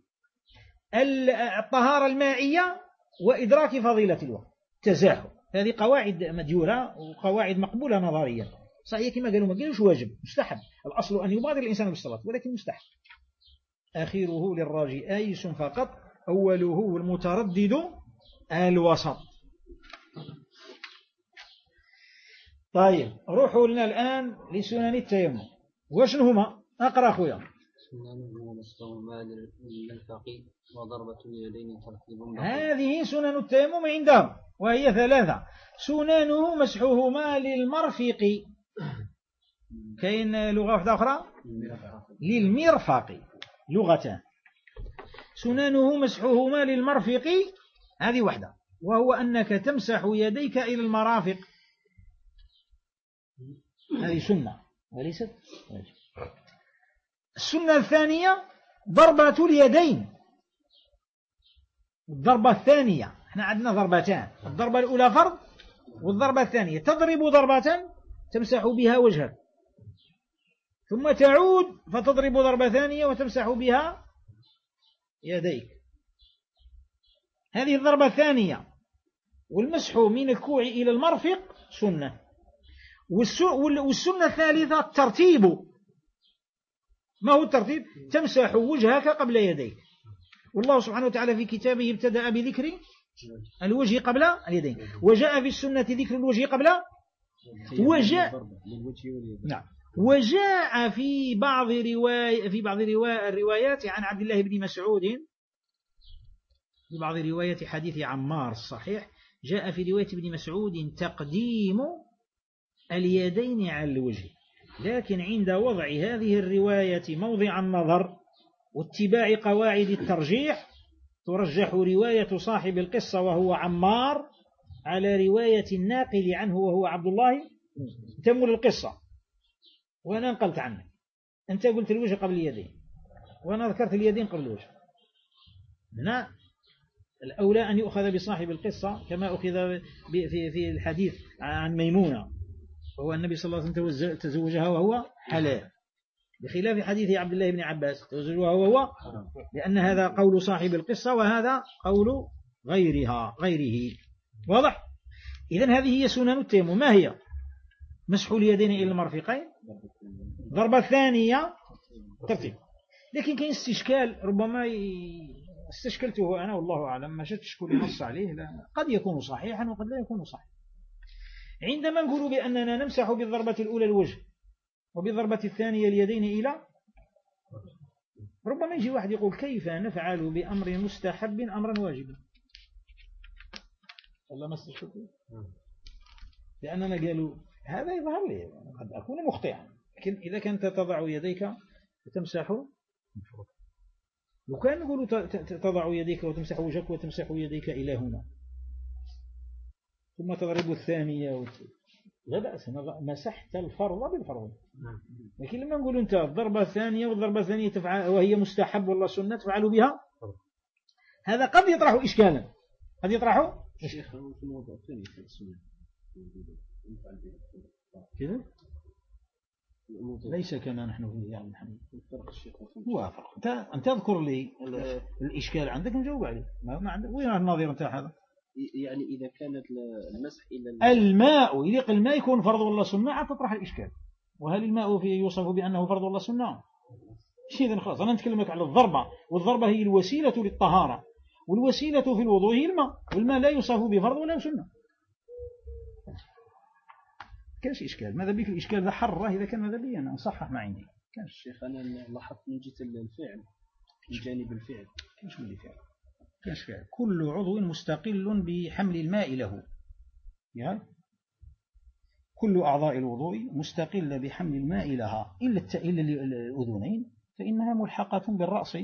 الطهارة المائية وإدراك فضيلة الوقت. تزاحم. هذه قواعد مديورة وقواعد مقبولة نظريا. صحيح كما قالوا ما قالوش واجب مستحب. الأصل أن يبادر الإنسان بالصلاة ولكن مستحب. آخره للراجي آيس فقط. أوله المتردد الوسط. طيب روحوا لنا الآن لسنن التيمم. وشنو هما؟ أقرأ أخويا. هذه سنن التيمم عندهم وهي ثلاثة. سننه مسحهما للمرفق. كاين لغة واحدة أخرى؟ للمرفق. لغتان. سننه مسحهما للمرفق هذه واحدة وهو أنك تمسح يديك إلى المرافق. هذه سنة. وليست السنة الثانية ضربة اليدين. الضربة الثانية. إحنا عندنا ضربتان. الضربة الأولى فرض والضربة الثانية. تضرب ضربة تمسح بها وجهك. ثم تعود فتضرب ضربة ثانية وتمسح بها يديك. هذه الضربة الثانية. والمسح من الكوع إلى المرفق سنة. والسنة الثالثة الترتيب. ما هو الترتيب؟ تمسح وجهك قبل يديك. والله سبحانه وتعالى في كتابه ابتدأ بذكر الوجه قبل اليدين. وجاء في السنة ذكر الوجه قبل وجاء نعم. وجاء في بعض رواية في بعض الروايات عن عبد الله بن مسعود. في بعض روايات حديث عمار الصحيح جاء في رواية ابن مسعود تقديم اليدين على الوجه. لكن عند وضع هذه الرواية موضع النظر واتباع قواعد الترجيح ترجح رواية صاحب القصة وهو عمار على رواية الناقل عنه وهو عبد الله تمر القصة. وأنا نقلت عنك أنت قلت الوجه قبل اليدين؟ وأنا ذكرت اليدين قبل الوجه. هنا الأولى أن يؤخذ بصاحب القصة كما أخذ في في الحديث عن ميمونة وهو النبي صلى الله عليه وسلم تزوجها وهو حلال. بخلاف حديث عبد الله بن عباس تزوجها وهو لأن هذا قول صاحب القصة وهذا قول غيرها غيره. واضح؟ إذا هذه هي سنن التيمم. ما هي؟ مسح اليدين إلى المرفقين. ضربة ثانية ترتيب. لكن كاين استشكال ربما استشكلته أنا والله أعلم ما شفتش كل نص عليه لا. قد يكون صحيحا وقد لا يكون صحيحا. عندما نقول بأننا نمسح بالضربة الأولى الوجه وبالضربة الثانية اليدين إلى ربما يجي واحد يقول كيف نفعل بأمر مستحب أمرا واجبا؟ والله ما استشكلته. لأننا قالوا هذا يظهر لي قد أكون مخطئا. لكن إذا كنت تضع يديك وتمسح وكان نقول تضع يديك وتمسح وجهك وتمسح يديك إلى هنا ثم تضرب الثانية لا بأس مسحت الفرض بالفرض. لكن لما نقول أنت الضربة الثانية والضربة الثانية تفعل وهي مستحب ولا سنة تفعل بها هذا قد يطرح إشكالا. قد يطرح شيخ في الثاني في السنة. كذا؟ ليس كما نحن فيه يعني محمد هو فرق. انت أنت تذكر لي الإشكال عندك؟ نجاوب عليه. ما عندك. وين النظير نتاع هذا؟ يعني إذا كانت المسح إلى الماء يليق الماء يكون فرض ولا سنة؟ عاد تطرح الإشكال. وهل الماء فيه يوصف بأنه فرض ولا سنة؟ شيء إذا خلاص. أنا نتكلم على الضربة. والضربة هي الوسيلة للطهارة. والوسيلة في الوضوء هي الماء. والماء لا يوصف بفرض ولا سنة. كاش إشكال. ماذا بك الإشكال؟ ذا حرة إذا كان ماذا بي أنا؟ نصحح ما عندي كان الشيخ أنا لاحظت من جهة الفعل من جانب الفعل. كاش من فعل كاش فعل. كل عضو مستقل بحمل الماء له. يعني كل أعضاء الوضوء مستقلة بحمل الماء لها. إلا الأذنين فإنها ملحقة بالرأس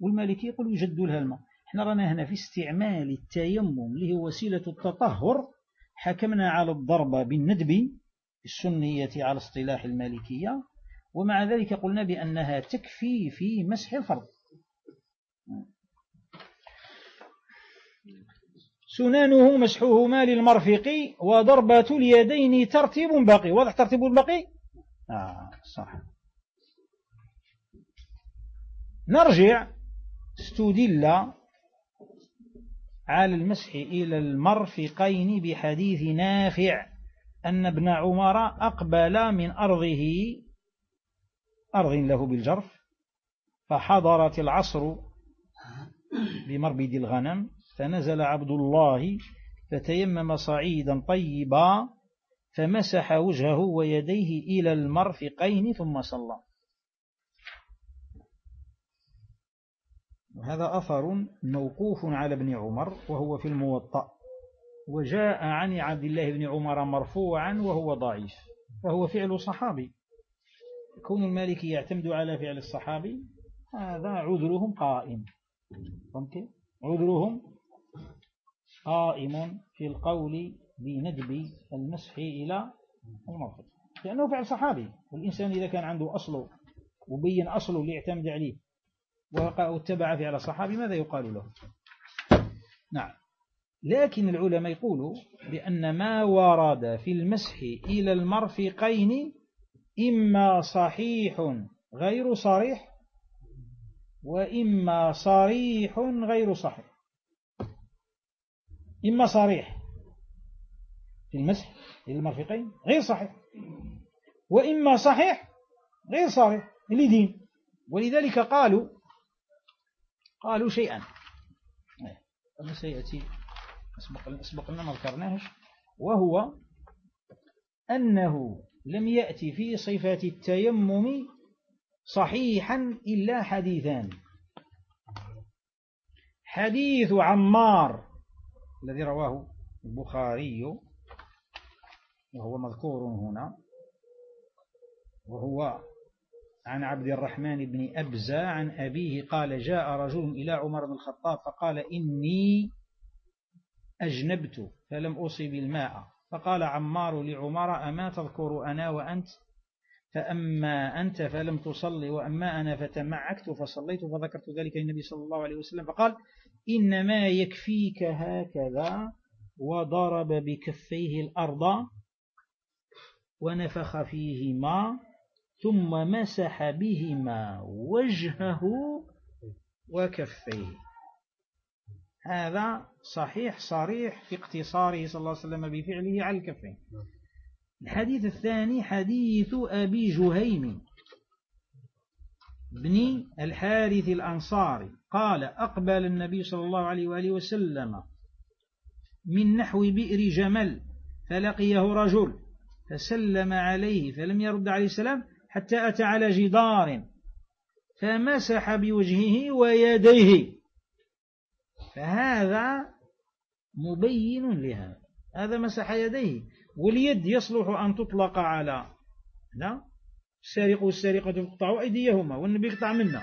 والمالكي يقول يجد لها الماء. إحنا رانا هنا في استعمال التيمم اللي هو وسيلة التطهر. حكمنا على الضرب بالندب السنية على اصطلاح المالكية ومع ذلك قلنا بأنها تكفي في مسح الفرض. سنانه مسحهما للمرفق وضربة اليدين ترتيب باقي. واضح ترتيب الباقي آه صح. نرجع. استدل على المسح إلى المرفقين بحديث نافع. أن ابن عمر أقبل من أرضه أرض له بالجرف فحضرت العصر بمربد الغنم فنزل عبد الله فتيمم صعيدا طيبا فمسح وجهه ويديه إلى المرفقين ثم صلى. وهذا أثر موقوف على ابن عمر وهو في الموطأ. وجاء عن عبد الله بن عمر مرفوعا وهو ضعيف فهو فعل صحابي. كون المالكي يعتمد على فعل الصحابي هذا عذرهم قائم. فهمت عذرهم قائم في القول بندب المسح إلى المرفق لأنه فعل صحابي والإنسان إذا كان عنده أصله وبين أصله ليعتمد عليه واتبع فعل الصحابي ماذا يقال له؟ نعم. لكن العلماء يقولوا بأن ما ورد في المسح إلى المرفقين إما صحيح غير صريح وإما صريح غير صحيح. إما صريح في المسح إلى المرفقين غير صحيح وإما صحيح غير صريح لدين. ولذلك قالوا قالوا شيئا. هذا سيأتي أسبق لنا ما ذكرناهش وهو أنه لم يأتي في صفات التيمم صحيحا إلا حديثان. حديث عمار الذي رواه البخاري وهو مذكور هنا وهو عن عبد الرحمن بن أبزة عن أبيه قال جاء رجل إلى عمر بن الخطاب فقال إني أجنبت فلم أصب الماء فقال عمار لعمر أما تذكر أنا وأنت؟ فأما أنت فلم تصلي وأما أنا فتمعكت فصليت فذكرت ذلك للنبي صلى الله عليه وسلم. فقال إنما يكفيك هكذا وضرب بكفيه الأرض ونفخ فيهما ثم مسح بهما وجهه وكفيه. هذا صحيح صريح في اقتصاره صلى الله عليه وسلم بفعله على الكفين. الحديث الثاني حديث أبي جهيم بن الحارث الأنصاري قال أقبل النبي صلى الله عليه وآله وسلم من نحو بئر جمل فلقيه رجل فسلم عليه فلم يرد عليه السلام حتى أتى على جدار فمسح بوجهه ويديه. فهذا مبين لهذا هذا مسح يديه. واليد يصلح أن تطلق على لا؟ السارق والسارقة تقطع أيديهما والنبي يقطع منا.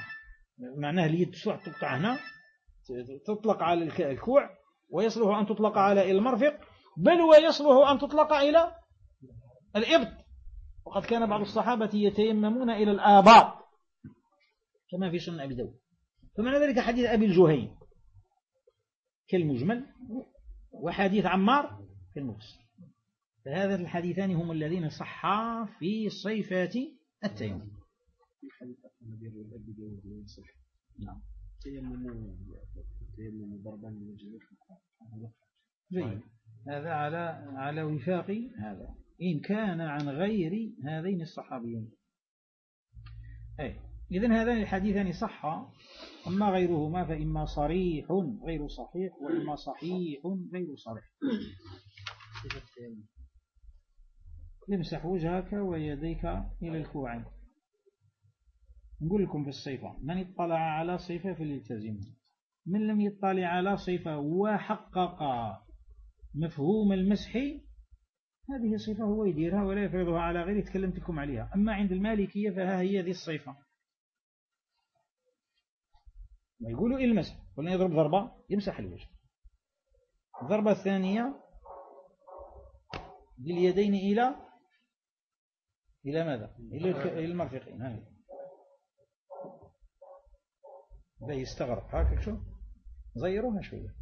معناه اليد تصلح تقطع هنا تطلق على الكوع ويصلح أن تطلق على المرفق بل ويصلح أن تطلق إلى الإبط. وقد كان بعض الصحابة يتيممون إلى الآباط كما في سنة أبي داود. فمعنى ذلك حديث أبي الجهين كالمجمل وحديث عمار كالمفصل فهذا الحديثان هم الذين صحا في صيفات التيمم. نعم. ضربا هذا على على وفاق هذا. إن كان عن غير هذين الصحابيين. أي. إذن هذان الحديثان صحا أما غيرهما فإما صريح غير صحيح وإما صحيح غير صريح. امسح وجهك ويديك إلى الكوعين نقول لكم في الصفة من اطلع على صفة فليلتزم. من لم يطلع على صفة وحقق مفهوم المسح هذه صفة هو يديرها ولا يفرضها على غيره تكلمت لكم عليها. أما عند المالكية فها هي هذه الصفة ويقولوا المسح؟ قلنا يضرب ضربة يمسح الوجه. الضربة الثانية باليدين إلى إلى ماذا؟ إلى المرفقين. هذه ده يستغرب هكذا شو؟ زيروها شوية.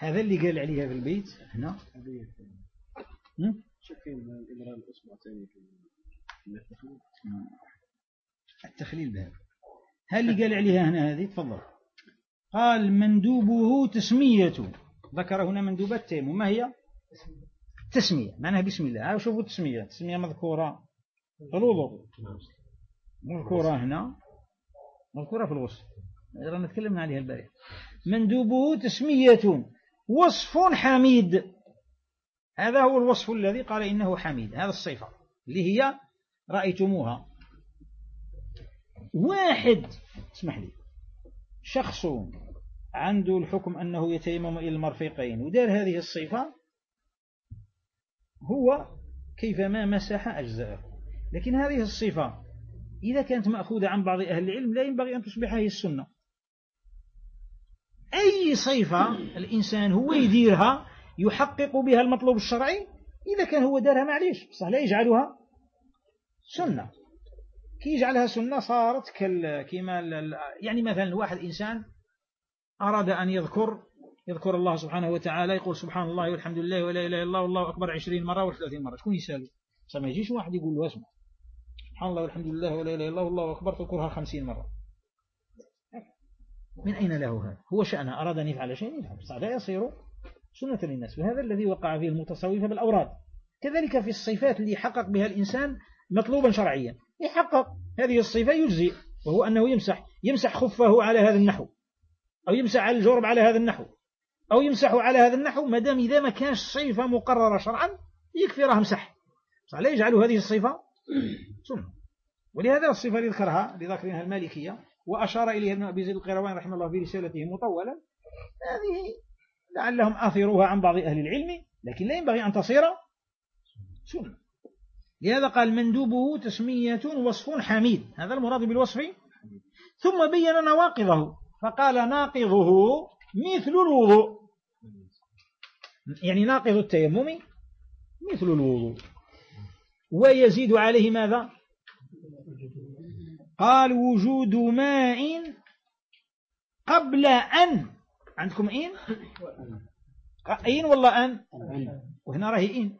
هذا اللي قال عليها في البيت هنا. شكين الإمرأة الأسبوع ثاني التخليل بهذا. هل اللي قال عليها هنا هذه؟ تفضل. قال مندوبه تسمية. ذكر هنا مندوبات تيم. وما هي؟ تسمية. معناها بسم الله. شوفوا التسمية تسمية مذكورة الوضوء. مذكورة هنا. مذكورة في الوصف رانا تكلمنا عليها البارح مندوبه تسمية. وصف حميد. هذا هو الوصف الذي قال إنه حميد. هذا الصفة اللي هي رأيتموها. واحد اسمح لي شخص عنده الحكم أنه يتيمم إلى المرفقين ودار هذه الصفة هو كيفما مسح أجزاءه. لكن هذه الصفة إذا كانت مأخوذة عن بعض أهل العلم لا ينبغي أن تصبح هي السنة. أي صفة الإنسان هو يديرها يحقق بها المطلوب الشرعي إذا كان هو دارها معليش بصح لا يجعلها سنة. كي يجعلها سنة صارت كما يعني مثلا واحد إنسان أراد أن يذكر يذكر الله سبحانه وتعالى يقول سبحان الله والحمد لله ولا إله إلا الله والله أكبر عشرين مرة وثلاثين مرة. شكون يسأله ما يجيش واحد يقول له اسمع. سبحان الله والحمد لله ولا إله إلا الله والله أكبر تذكرها خمسين مرة. من أين له هذا؟ هو شأنه أراد أن يفعل شيء يفعل. لا يصير سنة للناس. وهذا الذي وقع فيه المتصوفة بالأوراد. كذلك في الصفات اللي يحقق بها الإنسان مطلوبا شرعيا. يحقق هذه الصفة يجزي وهو أنه يمسح يمسح خفه على هذا النحو أو يمسح على الجرب على هذا النحو أو يمسح على هذا النحو ما دام إذا ما كانش صفة مقررة شرعا يكفي راه مسح لا يجعل هذه الصفة سنة. ولهذا الصفة اللي ذكرها لذكرها المالكية وأشار إليها ابن أبي زيد القيروان رحمه الله في رسالته مطولا. هذه لعلهم أثروها عن بعض أهل العلم لكن لا ينبغي أن تصير سنة. لهذا قال مندوبه تسمية وصف حميد هذا المراد بالوصف. ثم بين نواقضه فقال ناقضه مثل الوضوء. يعني ناقض التيمم مثل الوضوء. ويزيد عليه ماذا؟ قال وجود ماء قبل أن. عندكم إين إين والله أن. وهنا راهي إين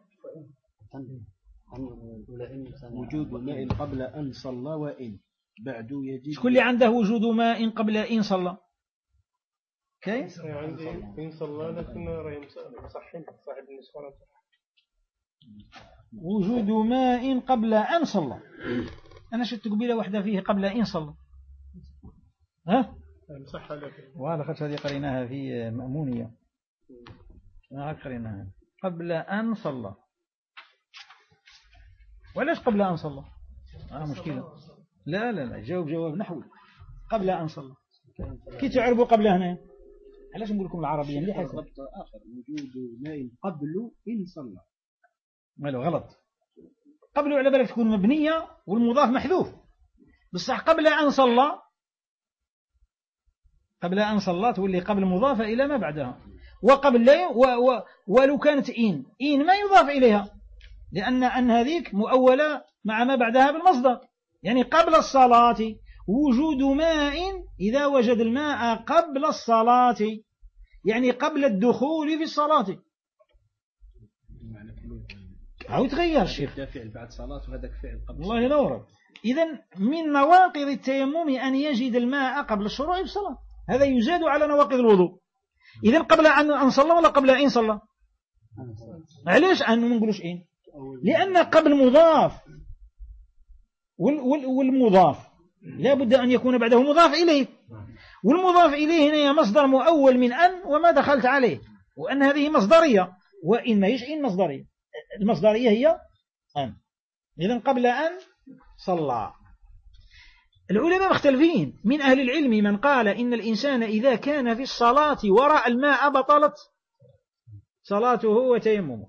وجود ماء قبل أن صلى وإن. بعد يجب شكون اللي عنده وجود ماء قبل إن صلى؟ كاين؟ عندي إن صلى لكن راهي مصحين صاحب النسوان وجود ماء قبل أن صلى. أنا شفت قبيلة واحدة فيه قبل إن صلى. ها؟ صح لك وهذا خدش هذه قريناها في مأمونية. ما قريناها. قبل أن صلى. وليش قبل أن صلى؟ آه مشكلة. لا لا لا جاوب جواب نحوي قبل أن صلى. كي تعرفوا قبل هنا. علاش نقول لكم العربية؟ اللي حسن آخر. وجود ماء قبل إن صلى. ماله غلط. قبل على بالك تكون مبنية والمضاف محذوف. بصح قبل أن صلى قبل أن صلى تولي قبل مضافة إلى ما بعدها. وقبل لا و و ولو كانت إن إن ما يضاف إليها. لأن أن هذيك مؤولة مع ما بعدها بالمصدر. يعني قبل الصلاة وجود ماء إذا وجد الماء قبل الصلاة. يعني قبل الدخول في الصلاة. أو يتغير الشيخ ده فعل بعد صلاة وهذاك فعل قبل الله ينورك إذا من نواقض التيمم أن يجد الماء قبل الشروع في الصلاة هذا يزاد على نواقض الوضوء. إذا قبل أن صلى ولا قبل أن صلى؟ علاش أن ما نقولوش إن لأن قبل مضاف. والمضاف. لا بد أن يكون بعده مضاف إليه. والمضاف إليه هنا مصدر مؤول من أن وما دخلت عليه. وأن هذه مصدرية. وإن ما يش إن مصدرية. المصدرية هي أن. إذا قبل أن صلى. العلماء مختلفين. من أهل العلم من قال إن الإنسان إذا كان في الصلاة وراء الماء بطلت صلاته وتيممه.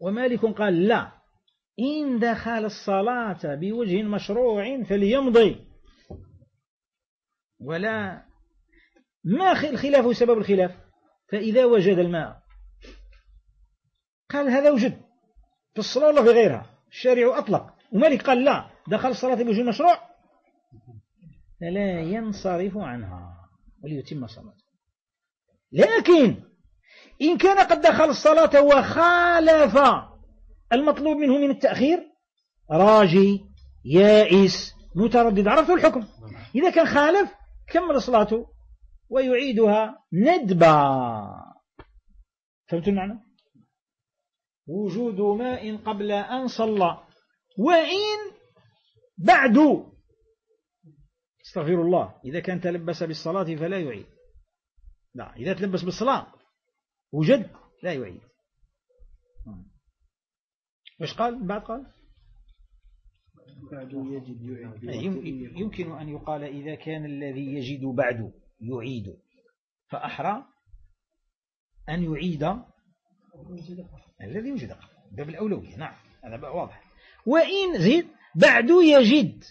ومالك قال لا. إن دخل الصلاة بوجه مشروع فليمضي. ولا ما الخلاف سبب الخلاف. فإذا وجد الماء قال هذا وجد. في الصلاة ولا في غيرها؟ الشارع أطلق. ومالك قال لا دخل الصلاة بوجه مشروع. فلا ينصرف عنها وليتم صلاته. لكن إن كان قد دخل الصلاة وخالف المطلوب منه من التأخير راجي يائس متردد عرفت الحكم. إذا كان خالف كمل صلاته ويعيدها ندبا. فهمت المعنى؟ وجود ماء قبل أن صلى. وإن بعد. استغفر الله. إذا كان تلبس بالصلاة فلا يعيد. لا إذا تلبس بالصلاة وجد لا يعيد. وش قال؟ بعد قال؟ بعد يجد يعيد. يمكن أن يقال إذا كان الذي يجد بعد يعيد. فأحرى أن يعيد الذي وجد باب الأولوية. نعم. هذا بقى واضح. وإن زيد بعد يجد.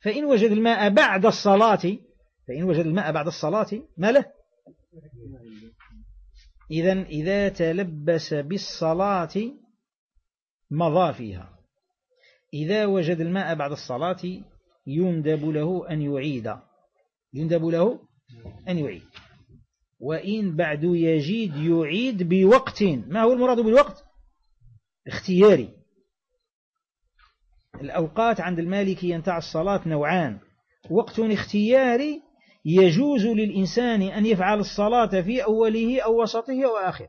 فإن وجد الماء بعد الصلاة فإن وجد الماء بعد الصلاة ما له؟ إذا إذا تلبس بالصلاة مضى فيها. إذا وجد الماء بعد الصلاة يندب له أن يعيد. يندب له أن يعيد. وإن بعد يجيد يعيد بوقت. ما هو المراد بالوقت؟ اختياري. الأوقات عند المالكي ينتع الصلاة نوعان. وقت اختياري يجوز للإنسان أن يفعل الصلاة في أوله أو وسطه أو آخره.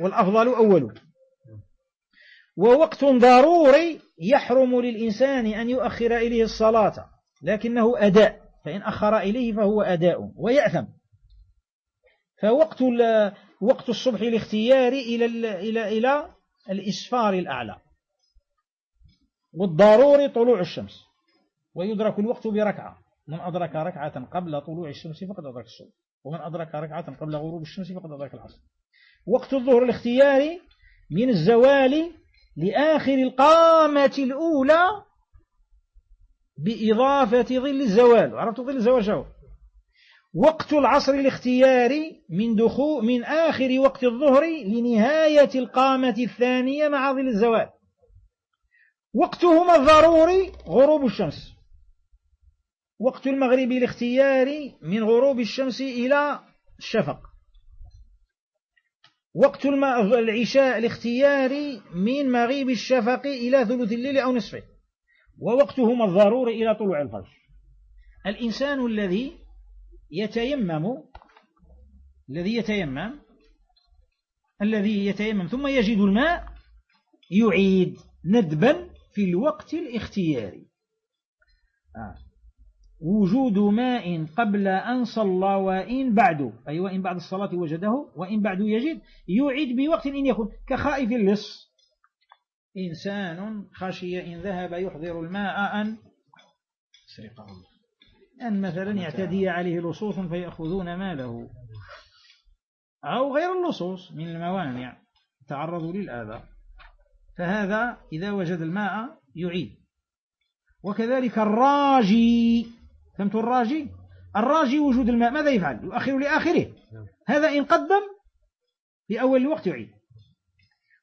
والأفضل أوله. ووقت ضروري يحرم للإنسان أن يؤخر إليه الصلاة لكنه أداء. فإن أخر إليه فهو أداء ويأثم. فوقت وقت الصبح الاختياري إلى إلى إلى الإسفار الأعلى. والضروري طلوع الشمس. ويدرك الوقت بركعة. من أدرك ركعة قبل طلوع الشمس فقد أدرك الصبح. ومن أدرك ركعة قبل غروب الشمس فقد أدرك العصر. وقت الظهر الاختياري من الزوال لآخر القامة الأولى بإضافة ظل الزوال. عرفت ظل الزوال شو وقت العصر الاختياري من دخول من آخر وقت الظهر لنهاية القامة الثانية مع ظل الزوال. وقتهما الضروري غروب الشمس. وقت المغرب الاختياري من غروب الشمس إلى الشفق. وقت العشاء الاختياري من مغيب الشفق إلى ثلث الليل أو نصفه. ووقتهما الضروري إلى طلوع الفجر. الإنسان الذي يتيمم الذي يتيمم الذي يتيمم ثم يجد الماء يعيد ندبا في الوقت الاختياري. آه. وجود ماء قبل أن صلى وإن بعد أي وإن بعد الصلاة وجده وإن بعد يجد يعيد بوقت إن يكون كخائف اللص. إنسان خشي إن ذهب يحضر الماء أن سرقه أن مثلا يعتدي عليه لصوص فيأخذون ماله. أو غير اللصوص من الموانع تعرضوا للآذى. فهذا إذا وجد الماء يعيد. وكذلك الراجي فهمت الراجي؟ الراجي وجود الماء ماذا يفعل؟ يؤخر لآخره. هذا إن قدم في أول الوقت يعيد.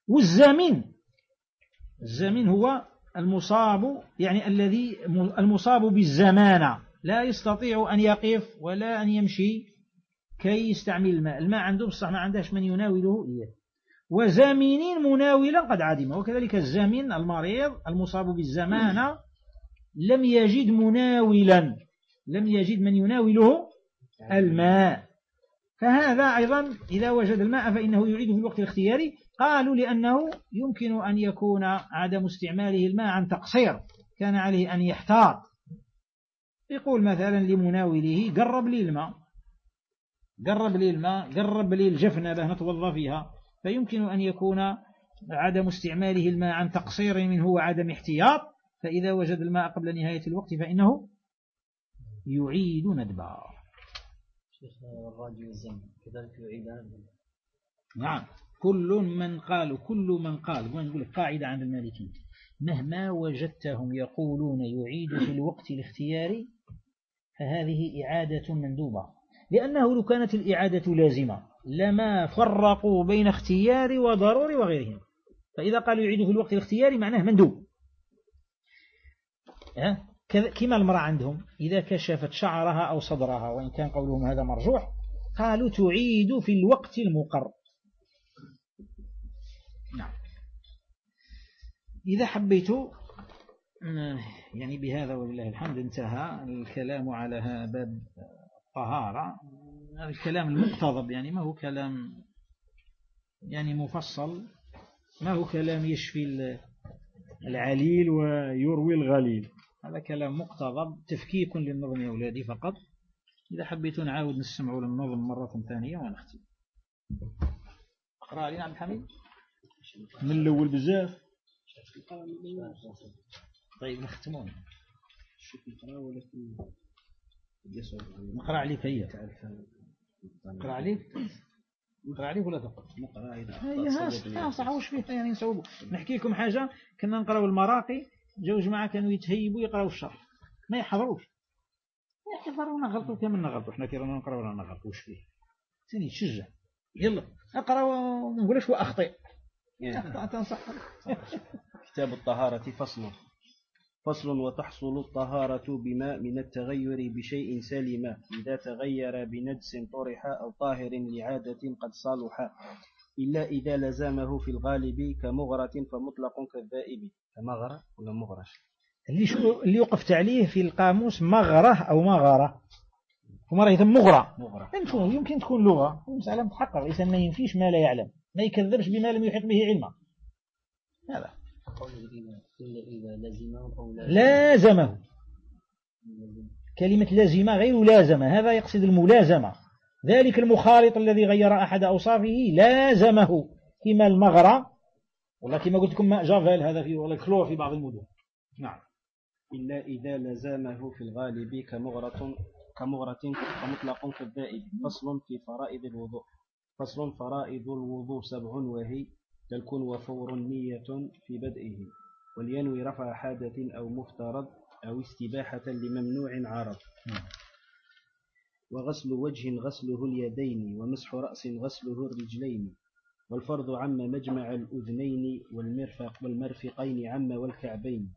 والزامن الزامن هو المصاب يعني الذي المصاب بالزمانة. لا يستطيع أن يقف ولا أن يمشي كي يستعمل الماء. الماء عنده بصح ما عندهش من يناوله إياه. وزامين مناولا قد عدم. وكذلك الزامن المريض المصاب بالزمانة لم يجد مناولا. لم يجد من يناوله الماء. فهذا أيضا إذا وجد الماء فإنه يعيده في الوقت الاختياري. قالوا لأنه يمكن أن يكون عدم استعماله الماء عن تقصير. كان عليه أن يحتاط. يقول مثلا لمناوله قرب لي الماء قرب لي الماء قرب لي الجفنة به نتوضى فيها. فيمكن أن يكون عدم استعماله الماء عن تقصير منه وعدم احتياط فإذا وجد الماء قبل نهاية الوقت فإنه يعيد ندبا شيخ الراديو الزمن كذلك يعيد نعم. كل من قال كل من قال نقول قاعدة عند المالكية مهما وجدتهم يقولون يعيد في الوقت الاختياري فهذه إعادة مندوبة. لأنه لو كانت الإعادة لازمة لما فرقوا بين اختيار وضروري وغيرهم. فإذا قالوا يعيد في الوقت الاختياري معناه مندوب. كما المرأة عندهم. إذا كشفت شعرها أو صدرها وإن كان قولهم هذا مرجوح قالوا تعيد في الوقت المقر. نعم. إذا حبيت يعني بهذا ولله الحمد انتهى الكلام على باب الطهارة. الكلام المقتضب يعني ما هو كلام يعني مفصل ما هو كلام يشفي العليل ويروي الغليل. هذا كلام مقتضب تفكيك للنظم يا أولادي فقط. إذا حبيتوا نعاود نسمع للنظم مرة ثانية ونختم. اقرأ علينا عبد الحميد. من الأول بزاف. طيب نختمون. نقرأ عليك هي نقرأ عليك نقرأ عليك ولا تقرأ نقرأ هي صح وش فيه يعني نصوبوا نحكي لكم حاجة كنا نقرأ المراقي جاو جماعة كانوا يتهيبوا يقرأوا الشرح. ما يحضروش. يحضروا نغلطوا. كما نغلطوا؟ إحنا كي رانا نقراو رانا نغلطوا؟ وش فيه؟ ثاني تشجع يلا اقرأ وما نقولش واخطئ تنصح كتاب الطهارة فصل. فصل وتحصل الطهارة بماء من التغير بشيء سلم إذا تغير بنجس طرح أو طاهر لعادة قد صالح. إلا إذا لزمه في الغالب كمغرة فمطلق كالذائب. كمغرة ولا مغرش اللي شو اللي وقفت عليه في القاموس مغرة أو مغرة ومرة يتم مغرة. مغرة. يمكن تكون لغة. المسألة متحقق الإنسان ما ينفيش ما لا يعلم. ما يكذبش بما لم يحيط به علما. هذا. لازمه. كلمة لازمة غير لازمة هذا يقصد الملازمة. ذلك المخالط الذي غير أحد أوصافه لازمه. كما المغرى. والله كما قلت لكم ماء جافيل هذا في ولا كلور في بعض المدن. نعم. إلا إذا لزامه في الغالب كمغرة كمغرة كمطلق كالذائب فصل في فرائض الوضوء. فصل فرائض الوضوء سبع وهي تلك وفور نية في بدئه. ولينوي رفع حادث أو مفترض أو استباحة لممنوع عرض. نعم. وغسل وجه غسله اليدين ومسح رأس غسله الرجلين. والفرض عم مجمع الأذنين والمرفق والمرفقين عم والكعبين.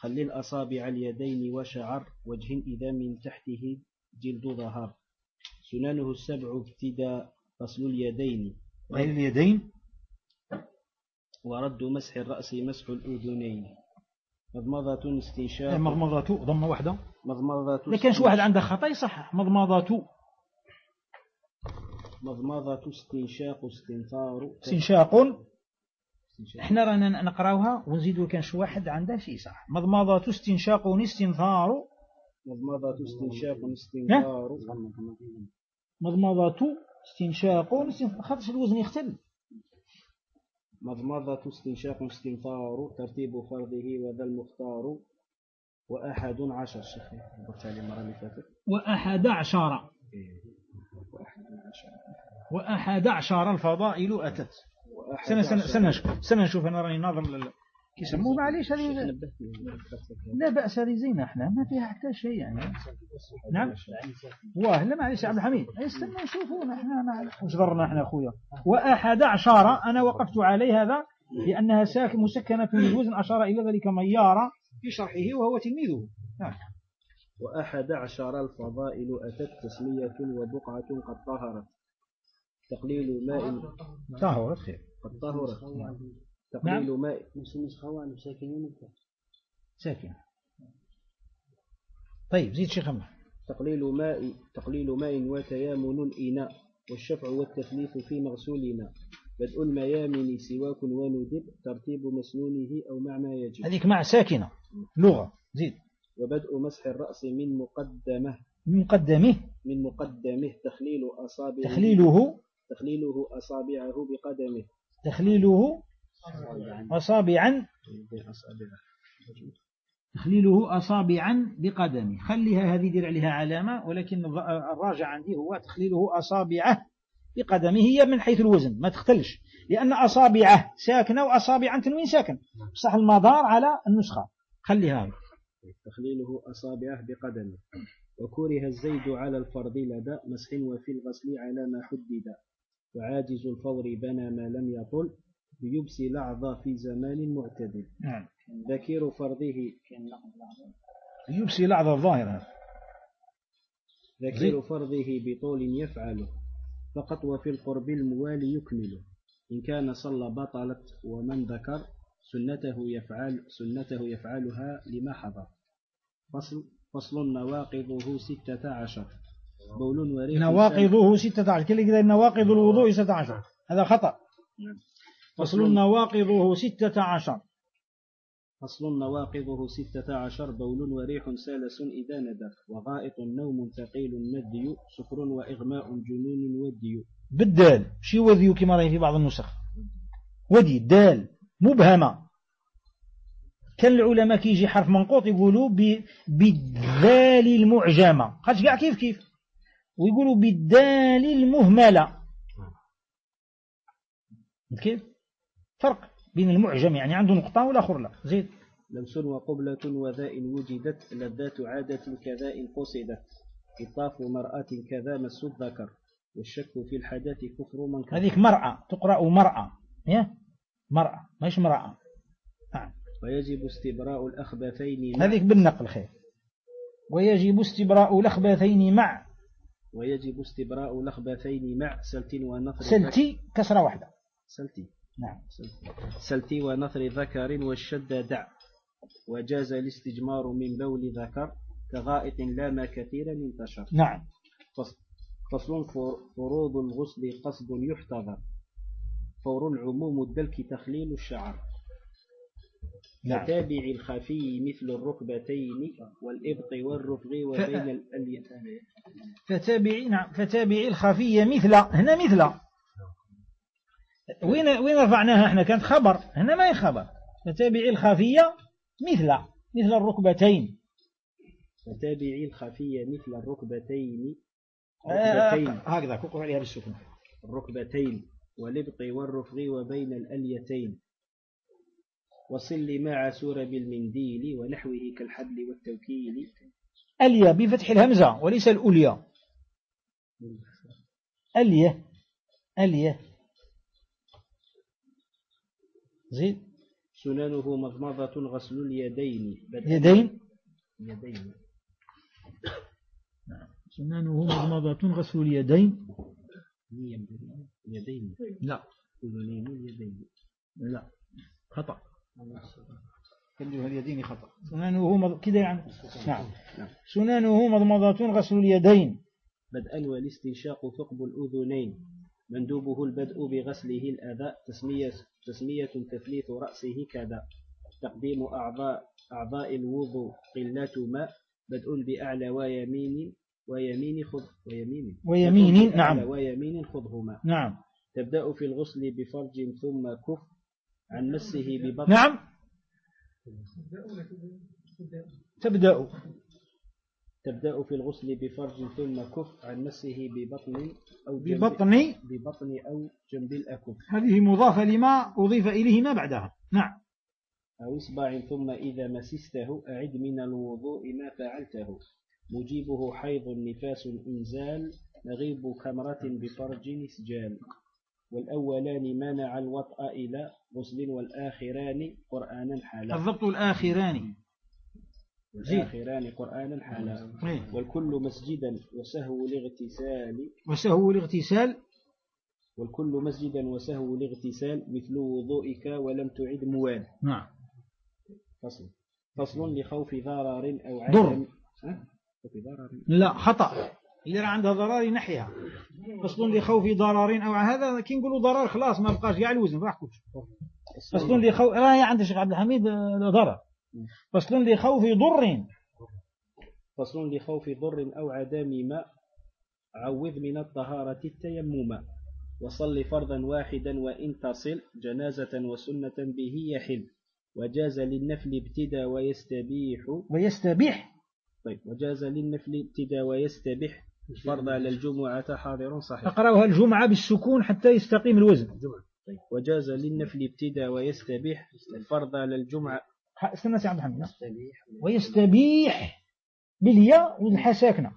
خل الأصابع اليدين وشعر وجه إذا من تحته جلد ظهر. سننه السبع ابتداء غسل اليدين. غير اليدين؟ ورد مسح الرأس مسح الأذنين. مضمضة استنشاق. إيه، مضمضة ضمة واحدة؟ مضمضة لكن شو واحد عنده خطأ يصحح مضمضة. مضمضة استنشاق استنثار. استنشاق. إحنا رانا نقراوها ونزيدوا كان واحد عنده شيء صح مضمضة استنشاق استنثار. مضمضة استنشاق استنثار. مضمضة استنشاق خاطر الوزن يختل مضمضة استنشاق استنثار ترتيب فرضه وذا المختار وأحد عشر. شيخ قلت عليه المرة اللي فاتت. وأحد عشر. وأحد عشر الفضائل أتت. سنة سنة سنة سنة نشوف أنا راني ناظر يسموه معليش هذه لا بأس هذه زينة إحنا ما فيها حتى شيء يعني. نعم واه لا معليش عبد الحميد. استنى نشوفون إحنا وش ضرنا إحنا أخويا؟ وأحد عشر أنا وقفت عليه هذا لأنها ساكن مسكنة للوزن أشار إلى ذلك ميارة. في شرحه وهو تلميذه. نعم. وأحد عشر الفضائل أتت تسمية وبقعة قد طهرت. تقليل ماء طهرت خير. قد طهرت. نعم. تقليل ماء نفس النسخة وعن ساكنين ساكن. طيب زيد شيخ محمد تقليل ماء تقليل ماء وتيامن الإناء والشفع والتثليث في مغسولنا بدء الميامن سواك وندب ترتيب مسنونه أو مع ما يجب. هذيك مع ساكنة. لغة. زيد. وبدء مسح الرأس من مقدمة. من مقدمه. من مقدمه. تخليل أصابعه. تخليله. تخليله أصابعه بقدمه. تخليله أصابعا. تخليله أصابعا بقدمه خليها هذه دير عليها علامة ولكن الراجع عندي هو تخليله أصابعه بقدمه هي من حيث الوزن ما تختلش. لأن أصابعه ساكنة وأصابع تنوين ساكن. صح المدار على النسخة. خليها تخليله أصابعه بقدمه وكره الزيد على الفرض لدى مسح وفي الغسل على ما حدد. وعاجز الفور بنى ما لم يطل. بيبس لعظى في زمان معتدل. نعم. ذكير فرضه. يبسي لعظة الظاهرة ذكير فرضه بطول يفعله. فقط وفي القرب الموالي يكمله إن كان صلى بطلت ومن ذكر سنته يفعل سنته يفعلها لما حضر. فصل فصل نواقضه ستة عشر. بول وريح نواقضه ستة عشر. كل كده نواقض الوضوء ستة عشر. هذا خطأ. نعم. فصل نواقضه ستة عشر. فصل نواقضه ستة عشر بول وريح سالس إذا ندر وغائط نوم ثقيل مدي سكر وإغماء جنون ودي. بالدال. شي وذيو كما رأي في بعض النسخ؟ ودي دال. مبهمة. كان العلماء كيجي حرف منقوط يقولوا بالذال المعجمة. خاطش كاع كيف كيف؟ ويقولوا بالدال المهملة. كيف؟ فرق بين المعجم يعني عنده نقطة والآخر لا. زيد. لمس وقبلة وذاء وجدت لذات عادة كذاء قصدت. إطاف مرأة كذا مس الذكر. والشك في الحدث كفر من كفر. هذيك مرأة تقرأ مرأة. يا؟ مرأة. ماهيش مرأة؟ نعم. ويجب استبراء الأخبثين مع هذيك بالنقل خير. ويجب استبراء الأخبثين مع ويجب استبراء الأخبثين مع سلت ونثر سلتي كسرة واحدة. سلتي. نعم سلتي ونثر ذكر والشد دع وجاز الاستجمار من بول ذكر كغائط لا ما كثيرا انتشر. نعم. فصل فصل فر- فروض الغسل قصد يحتضر. فور العموم الدلك تخليل الشعر. نعم. فتابع الخفي مثل الركبتين والإبط والرفغ وبين الأليتين فتابعي نعم فتابعي الخفية مثل هنا مثل. وين وين رفعناها إحنا؟ كانت خبر. هنا ما هي خبر. فتابعي الخفية مثل مثل الركبتين. فتابع الخفي مثل الركبتين. آه، ركبتين هكذا. كوكو عليها بالسكون. الركبتين والإبط والرفغ وبين الأليتين. وصل مع سور بالمنديل ونحوه كالحبل والتوكيل. اليا بفتح الهمزة وليس الأولياء اليا اليا زيد؟ سننه مضمضة غسل اليدين. يدين؟ يدين. سنانه مضمضة غسل اليدين؟ يدين. لا. أذنين اليدين لا. خطأ. كلها اليدين خطأ. سنانه مض... كده يعني؟ نعم. نعم. سنانه مضمضة غسل اليدين؟ بدءا والاستنشاق ثقب الأذنين. مندوبه البدء بغسله الأذى تسمية, تسمية تثليث رأسه كذا. تقديم أعضاء أعضاء الوضوء. قلة ماء بدء بأعلى ويمين ويمين خذ ويمين. ويمين، نعم. ويمين خذهما نعم. تبدأ في الغسل بفرج ثم كف عن مسه ببطن. نعم. تبدأ. تبدأ في الغسل بفرج ثم كف عن مسه ببطن أو ببطن ببطن أو جنب الأكف. هذه مضافة لما أضيف إليه ما بعدها. نعم. أو إصبع ثم إذا مسسته أعد من الوضوء ما فعلته. مجيبه حيض نفاس إنزال نغيب كمرة بفرج إسجال والأولان منع الوطأ إلى غسل والآخران قرآنا حالا الضبط الآخران. والآخران قرآنا حالا إيه. والكل مسجدا وسهو الاغتسال وسهو الاغتسال والكل مسجدا وسهو الاغتسال مثل وضوئك ولم تعد موال. نعم. فصل. فصل لخوف ضرر أو ضر. عدم ضرر. لا خطأ. إذا راه عندها ضرر ينحيها. فصل لخوف ضرر أو هذا كي نقولوا ضرر خلاص ما بقاش كاع الوزن راح كلش. فصل. لخوف راهي عند الشيخ عبد الحميد آه، ضرر. فصل لخوف ضر. فصل لخوف ضر أو عدم ماء. عوذ من الطهارة التيمم. وصل فرضا واحدا وإن تصل جنازة وسنة به يحل. وجاز للنفل ابتدى ويستبيح. ويستبيح. طيب وجاز للنفل ابتدى ويستبيح. فرض على الجمعة حاضر صحيح. أقرأها الجمعة بالسكون حتى يستقيم الوزن. طيب وجاز للنفل ابتدى ويستبيح. فرض على الجمعة استنى سي عبد الحميد. ويستبيح بالياء والحاء ساكنة.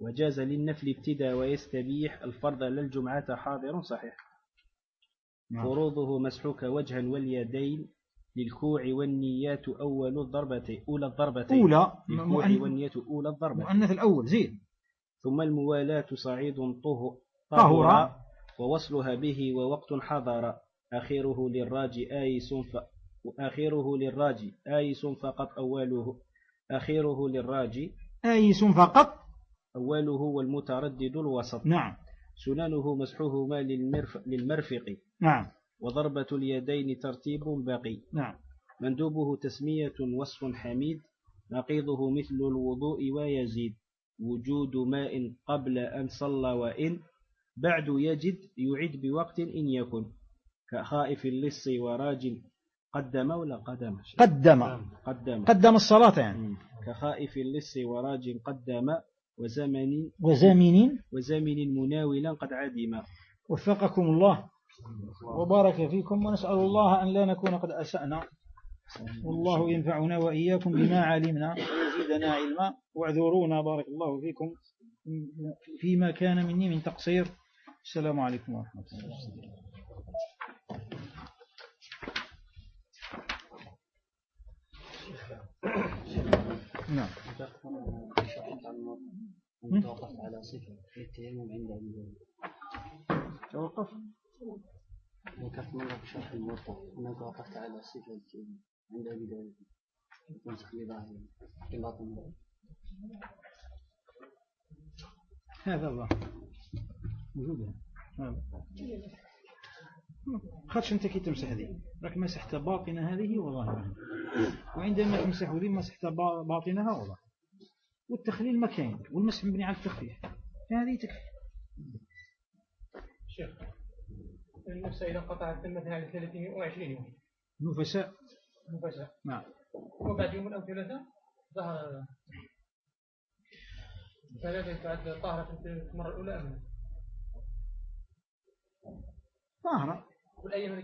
وجاز للنفل ابتدى ويستبيح الفرض على الجمعة حاضر صحيح. نعم. فروضه مسحوك وجها واليدين للكوع والنيات أول الضربتين أولى الضربتين أولى. للكوع مؤن- والنية أولى الضربتين مؤنث الأول زين. ثم الموالاة صعيد طه طهر. طهر ووصلها به ووقت حضر. آخره للراجي آيس ف آخره للراجي. آيس فقط أوله. آخره للراجي. آيس فقط. أوله والمتردد الوسط. نعم. سننه مسحهما للمرف للمرفق. نعم. وضربة اليدين ترتيب بقي نعم. مندوبه تسمية وصف حميد. نقيضه مثل الوضوء ويزيد. وجود ماء قبل أن صلى وإن. بعد يجد يعد بوقت إن يكن. كخائف اللص وراج قدم ولا قدم قدم. قدم. قدم الصلاة يعني. كخائف اللص وراج قدم وزمن. وزامن وزمن مناولا قد عدم. وفقكم الله. وبارك فيكم ونسأل الله أن لا نكون قد أسأنا. والله ينفعنا وإياكم بما علمنا. ويزيدنا علما. واعذرونا. بارك الله فيكم. فيما كان مني من تقصير. السلام عليكم ورحمة الله. نعم توقف ذكرت مرة شرح الموطأ أنك وقفت على صفة التيمم عند أبي داود تمسك بظاهر باطن هذا الله موجود هذا خدش انت كي تمسح هذه. راك مسحت باطن هذه وظاهرها. وعندما تمسح ذي مسحت با- باطنها وظاهرها. والتخليل مكان والمسح مبني على التخفيف فهذه تكفي. شيخ النفس إذا قطعت مثلا على 320 يوم. نفساء مفاسة نعم. وبعد يوم أو ثلاثة ظهر هذا ثلاثة بعد طهرة في المرة الأولى أم لا؟ والأيام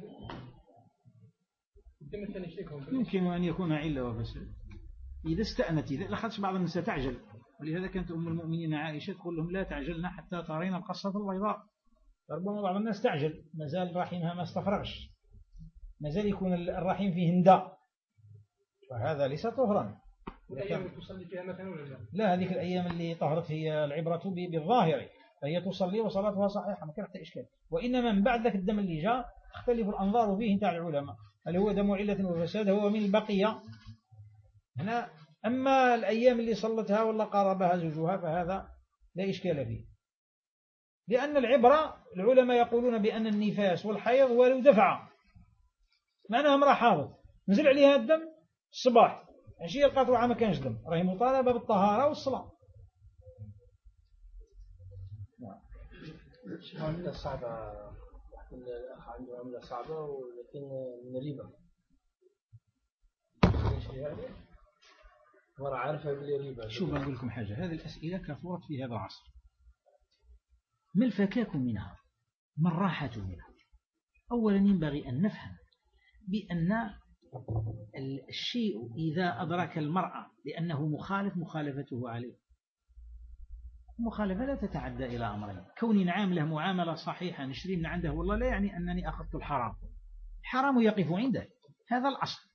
يمكن أن يكون علة وفساد. إذا استأنت إذا لاحظت بعض النساء تعجل. ولهذا كانت أم المؤمنين عائشة تقول لهم لا تعجلنا حتى ترين القصة البيضاء. ربما بعض الناس تعجل. ما زال رحمها ما استفرغش ما زال يكون الرحم فيه نداء وهذا ليس طهرا. والأيام اللي تصلي فيها مثلا ولا لا؟ لا هذيك الأيام اللي طهرت هي العبرة بالظاهر. فهي تصلي وصلاتها صحيحة ما كان حتى إشكال. وإنما من بعد ذاك الدم اللي جاء تختلف الأنظار فيه نتاع العلماء. هل هو دم علة وفساد؟ هو من البقية. هنا أما الأيام اللي صلتها ولا قاربها زوجها فهذا لا إشكال فيه. لأن العبرة العلماء يقولون بأن النفاس والحيض ولو دفع معناها امرأة حاضر. نزل عليها الدم الصباح عشية لقات روحها ما كانش دم. راهي مطالبة بالطهارة والصلاة. عملة صعبة الأخ عنده عملة صعبة ولكن من الربا. مرة عارفة باللي ربا. شوف أقول لكم حاجة هذه الأسئلة كثرت في هذا العصر. ما الفكاك منها؟ ما الراحة منها؟ أولا ينبغي أن نفهم بأن الشيء إذا أدرك المرأة لأنه مخالف مخالفته عليه. المخالفة لا تتعدى إلى أمرين. كوني نعامله معاملة صحيحة نشري من عنده والله لا يعني أنني أخذت الحرام. الحرام يقف عنده. هذا الأصل.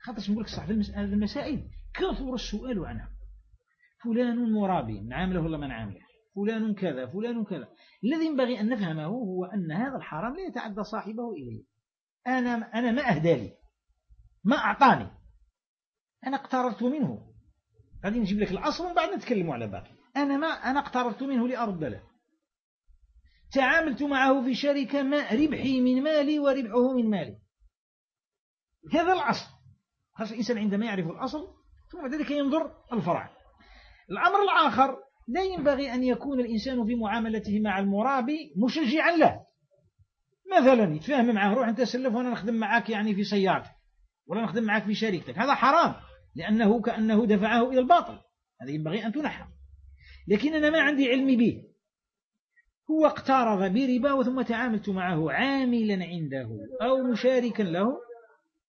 خاطر نقول لك صح في المسائل. كثر السؤال عنها. فلان مرابي نعامله ولا ما نعامله فلان كذا فلان كذا. الذي ينبغي أن نفهمه هو أن هذا الحرام لا يتعدى صاحبه إليه. أنا, أنا ما أهدى لي. ما أعطاني. أنا اقتربت منه. غادي نجيب لك الأصل ومن بعد نتكلم على باقي. أنا ما أنا اقتربت منه لأرد له. تعاملت معه في شركة ما ربحي من مالي وربحه من مالي. هذا الأصل. خاصة الإنسان عندما يعرف الأصل ثم بعد ذلك ينظر الفرع. الأمر الآخر لا ينبغي أن يكون الإنسان في معاملته مع المرابي مشجعا له. مثلا يتفاهم معه روح أنت سلف وأنا نخدم معك يعني في سيارتك ولا نخدم معك في شركتك. هذا حرام لأنه كأنه دفعه إلى الباطل. هذا ينبغي أن تنحى لكن أنا ما عندي علم به. هو اقترض بربا ثم تعاملت معه عاملا عنده أو مشاركا له.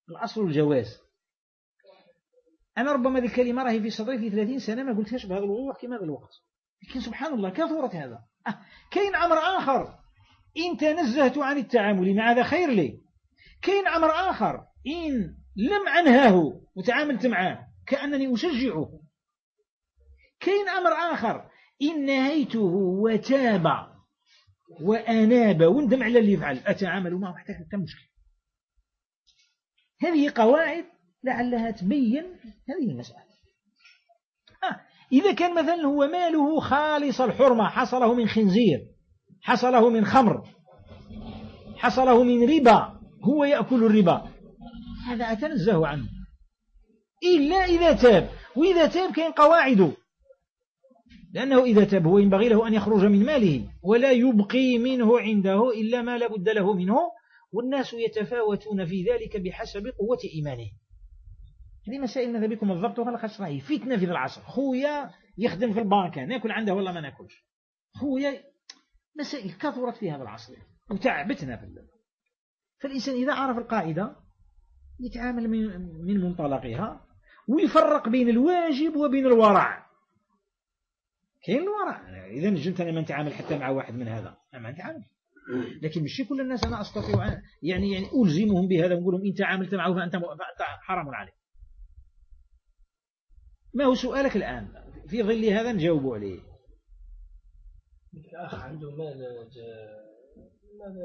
الأصل الجواز. أنا ربما هذه الكلمة راهي في صدري في 30 سنة ما قلتهاش بهذا الوضوح كما هذا الوقت. لكن سبحان الله كثرت هذا. أه كاين أمر آخر. إن تنزهت عن التعامل مع هذا خير لي. كاين أمر آخر. إن لم أنهاه وتعاملت معه كأنني أشجعه. كاين أمر آخر. إن نهيته وتاب وأناب وندم على اللي يفعل. أتعامل معه؟ حتى حتى مشكلة؟ هذه قواعد لعلها تبين هذه المسألة. آه إذا كان مثلا هو ماله خالص الحرمة حصله من خنزير حصله من خمر حصله من ربا هو يأكل الربا. هذا أتنزه عنه. إلا إذا تاب. وإذا تاب كاين قواعده. لأنه إذا تاب هو ينبغي له أن يخرج من ماله ولا يبقي منه عنده إلا ما لابد له منه والناس يتفاوتون في ذلك بحسب قوة إيمانه. هذه مسائل ماذا بكم الضبط ولا خاص فتنة في العصر. خويا يخدم في البنكة ناكل عنده ولا ما ناكلش. خويا مسائل كثرت في هذا العصر. وتعبتنا في الليل. فالإنسان إذا عرف القاعدة يتعامل من منطلقها ويفرق بين الواجب وبين الورع. كاين الورع إذا نجمت أنا ما نتعامل حتى مع واحد من هذا. ما نتعامل. لكن مش كل الناس أنا أستطيع يعني يعني ألزمهم بهذا ونقول لهم إن تعاملت معه فأنت, فأنت حرام عليك. ما هو سؤالك الآن؟ في ظل هذا نجاوب عليه. الأخ عنده مال مال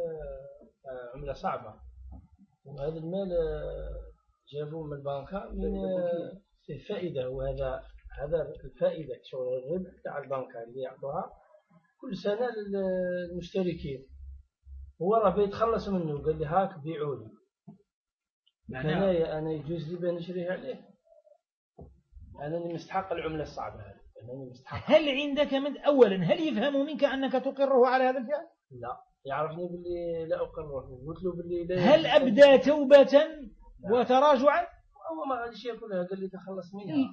عملة صعبة. وهذا المال جابوه من البنكة من فيه فائدة وهذا هذا الفائدة شغل الربح تاع البنكة اللي يعطوها. كل سنة للمشتركين هو راه بيتخلص منه قال لي هاك بيعوا لي أنا أنا يجوز لي بأن نشريه عليه. أنني مستحق العملة الصعبة أنني مستحق. هل عندك من أولا هل يفهم منك أنك تقره على هذا الفعل؟ لا. يعرفني باللي لا أقره. قلت له باللي لا هل أبدى توبة وتراجعا؟ هو ما غاديش ياكلها قال لي تخلص منها.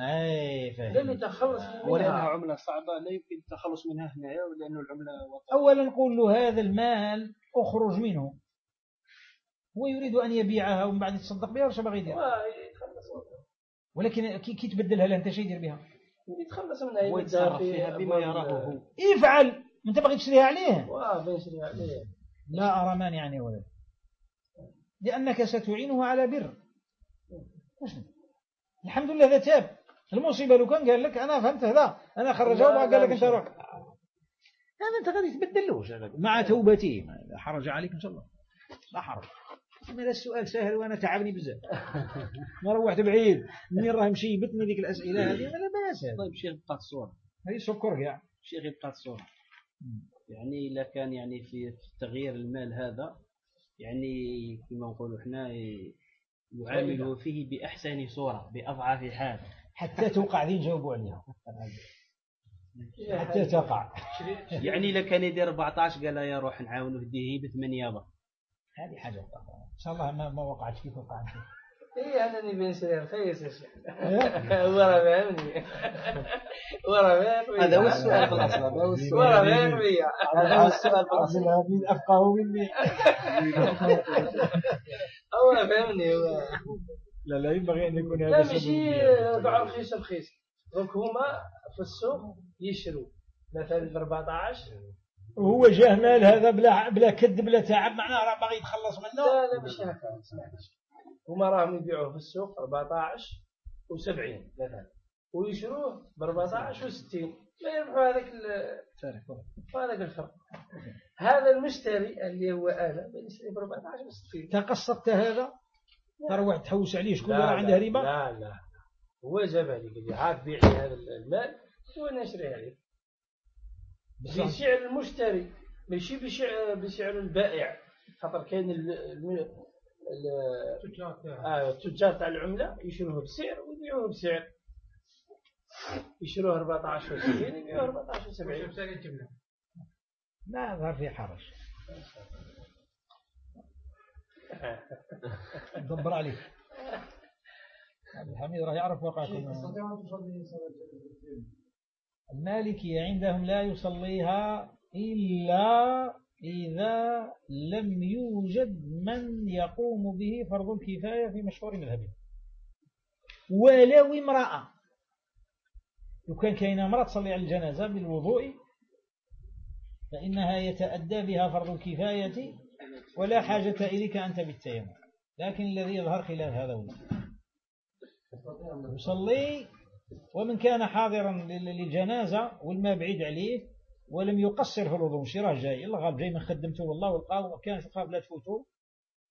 أي منها. ولأنها عملة صعبة لا يمكن التخلص منها هنايا لأنه العملة اولا نقول له هذا المال اخرج منه. هو يريد أن يبيعها ومن بعد يتصدق بها وش باغي يدير؟ ولكن كي, تبدلها له أنت شي يدير بها؟ يتخلص منها ويتصرف فيها بما يراه هو افعل! أنت باغي تشريها عليه؟ واه باغي نشريها عليه. لا أرى مانع يعني ولد. لأنك ستعينه على بر. الحمد لله ذا تاب. المصيبة لو كان قال لك أنا فهمت هذا أنا خرجه وقال لك أنت روح. هذا أنت غادي تبدل مع توبته لا حرج عليك إن شاء الله. لا حرج. هذا السؤال سهل وأنا تعبني بزاف. ما روحت بعيد. منين راه مشيبتني ذيك الأسئلة هذه. لا بأس طيب شيخ بقات الصورة هذه سكر كاع. شيخ بقات الصورة يعني إلا كان يعني في تغيير المال هذا يعني كما نقولوا إحنا يعامله فيه بأحسن صورة بأضعف حال. حتى توقع ذي نجاوبوا عليها حتى تقع يعني إذا كان يدير 14 قال يا روح نعاونوا في بثمانية يابا هذه حاجة إن شاء الله ما, ما وقعت فيك وقعت. فيك إيه أنني بن سليم خيس. يا شيخ هو راه فاهمني هو راه فاهمني هذا هو السؤال في الأصل هذا هو السؤال. فاهمني هذا هو السؤال في الأصل. أفقه مني. هو فاهمني هو. لا لا ينبغي أن يكون هذا لا ماشي باع رخيص رخيص دونك هما في السوق يشروا. مثلا ب 14 وهو جاه مال هذا بلا بلا كد بلا تعب معناه راه باغي يتخلص منه. لا لا مش هكا هما راهم يبيعوه في السوق 14 و70 مثلا. ويشروه ب 14 و60 لا يربحوا هذاك هذاك الفرق. هذا المشتري اللي هو أنا بالنسبة ب 14 60 تقصدت هذا؟ تروح تحوس عليه شكون راه عنده ربا؟ لا لا هو جاب لي قال لي عاد بيع لي هذا المال وأنا نشريها لك بسعر المشتري ماشي بسعر بسعر البائع. خاطر كاين آه، التجار تاع العملة يشروه بسعر ويبيعوه بسعر. يشروه 14 و70 يبيعوه 14 و70 لا ظهر في حرج. دبر عليك. عبد الحميد راه يعرف واقعكم المالكية عندهم لا يصليها إلا إذا لم يوجد من يقوم به فرض الكفاية في مشهور مذهبه ولو امرأة. لو كان كاين امرأة تصلي على الجنازة بالوضوء فإنها يتأدى بها فرض الكفاية ولا حاجة إليك أنت بالتيمم. لكن الذي يظهر خلاف هذا هو. يصلي ومن كان حاضرا للجنازة والماء بعيد عليه ولم يقصر في الوضوء ماشي راه جاي يلا غالب جاي من خدمته والله ولقاه كان شوفها بلا تفوتو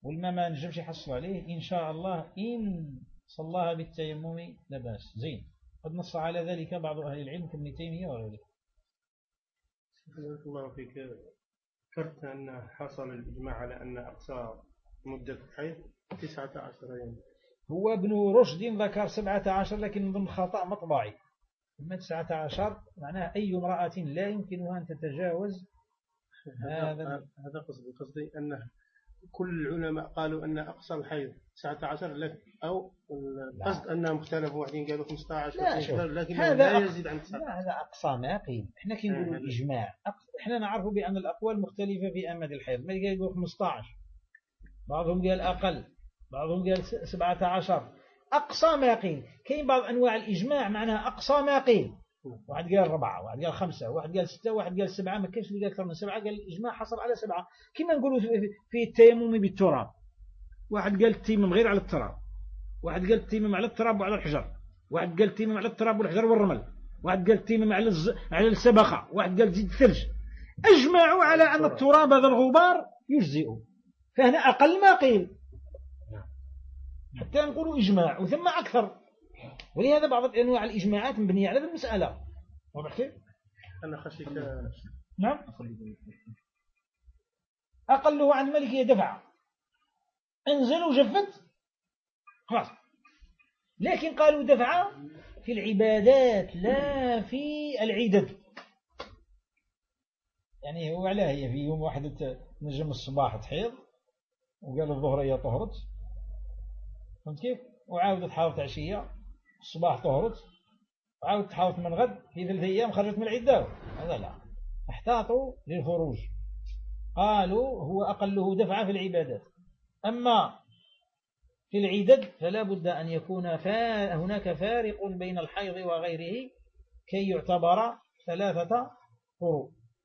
والماء ما نجمش يحصل عليه إن شاء الله إن صلاها بالتيمم لا بأس. زين. قد نص على ذلك بعض أهل العلم كابن تيمية وغيره. الله فيك. ذكرت أن حصل الإجماع على أن أقصى مدة الحيض 19 يوم هو ابن رشد ذكر 17 لكن ضمن خطأ مطبعي. أما 19 معناها أي امرأة لا يمكنها أن تتجاوز هذا هذا قصدي قصدي أن كل العلماء قالوا أن أقصى الحيض 19 لك أو القصد أنهم اختلفوا واحدين قالوا 15 لا لكن هذا لا يزيد عن 19 هذا أقصى ما قيل. إحنا كي نقولوا الإجماع إحنا نعرف بأن الأقوال مختلفة في أمد الحيض. ما يقول 15 بعضهم قال أقل. بعضهم قال 17 أقصى ما قيل. كاين بعض أنواع الإجماع معناها أقصى ما قيل. واحد قال أربعة واحد قال خمسة واحد قال ستة واحد قال سبعة ما كاينش اللي قال أكثر من سبعة. قال الإجماع حصل على سبعة. كما نقولوا في التيمم بالتراب. واحد قال التيمم غير على التراب. واحد قال التيمم على التراب وعلى الحجر. واحد قال التيمم على التراب والحجر والرمل. واحد قال التيمم على الز... على السبخة. واحد قال زيد الثلج. أجمعوا على أن التراب. هذا الغبار يجزئ فهنا أقل ما قيل. حتى نقولوا إجماع وثم أكثر. ولهذا بعض أنواع الإجماعات مبنية على هذه المسألة. واضح كيف؟ أنا خشيت نعم. أقله عن الملكية دفع انزل وجفت خلاص. لكن قالوا دفع في العبادات لا في العدد. يعني هو علاه هي في يوم واحد نجم الصباح تحيض وقال الظهر هي طهرت. فهمت كيف؟ وعاودت حاضت عشية الصباح طهرت. وعاودت حاضت من غد في ثلاث أيام خرجت من العدة. هذا لا. احتاطوا للخروج. قالوا هو أقله دفع في العبادات. أما في العدد فلا بد أن يكون هناك فارق بين الحيض وغيره كي يعتبر ثلاثة قروء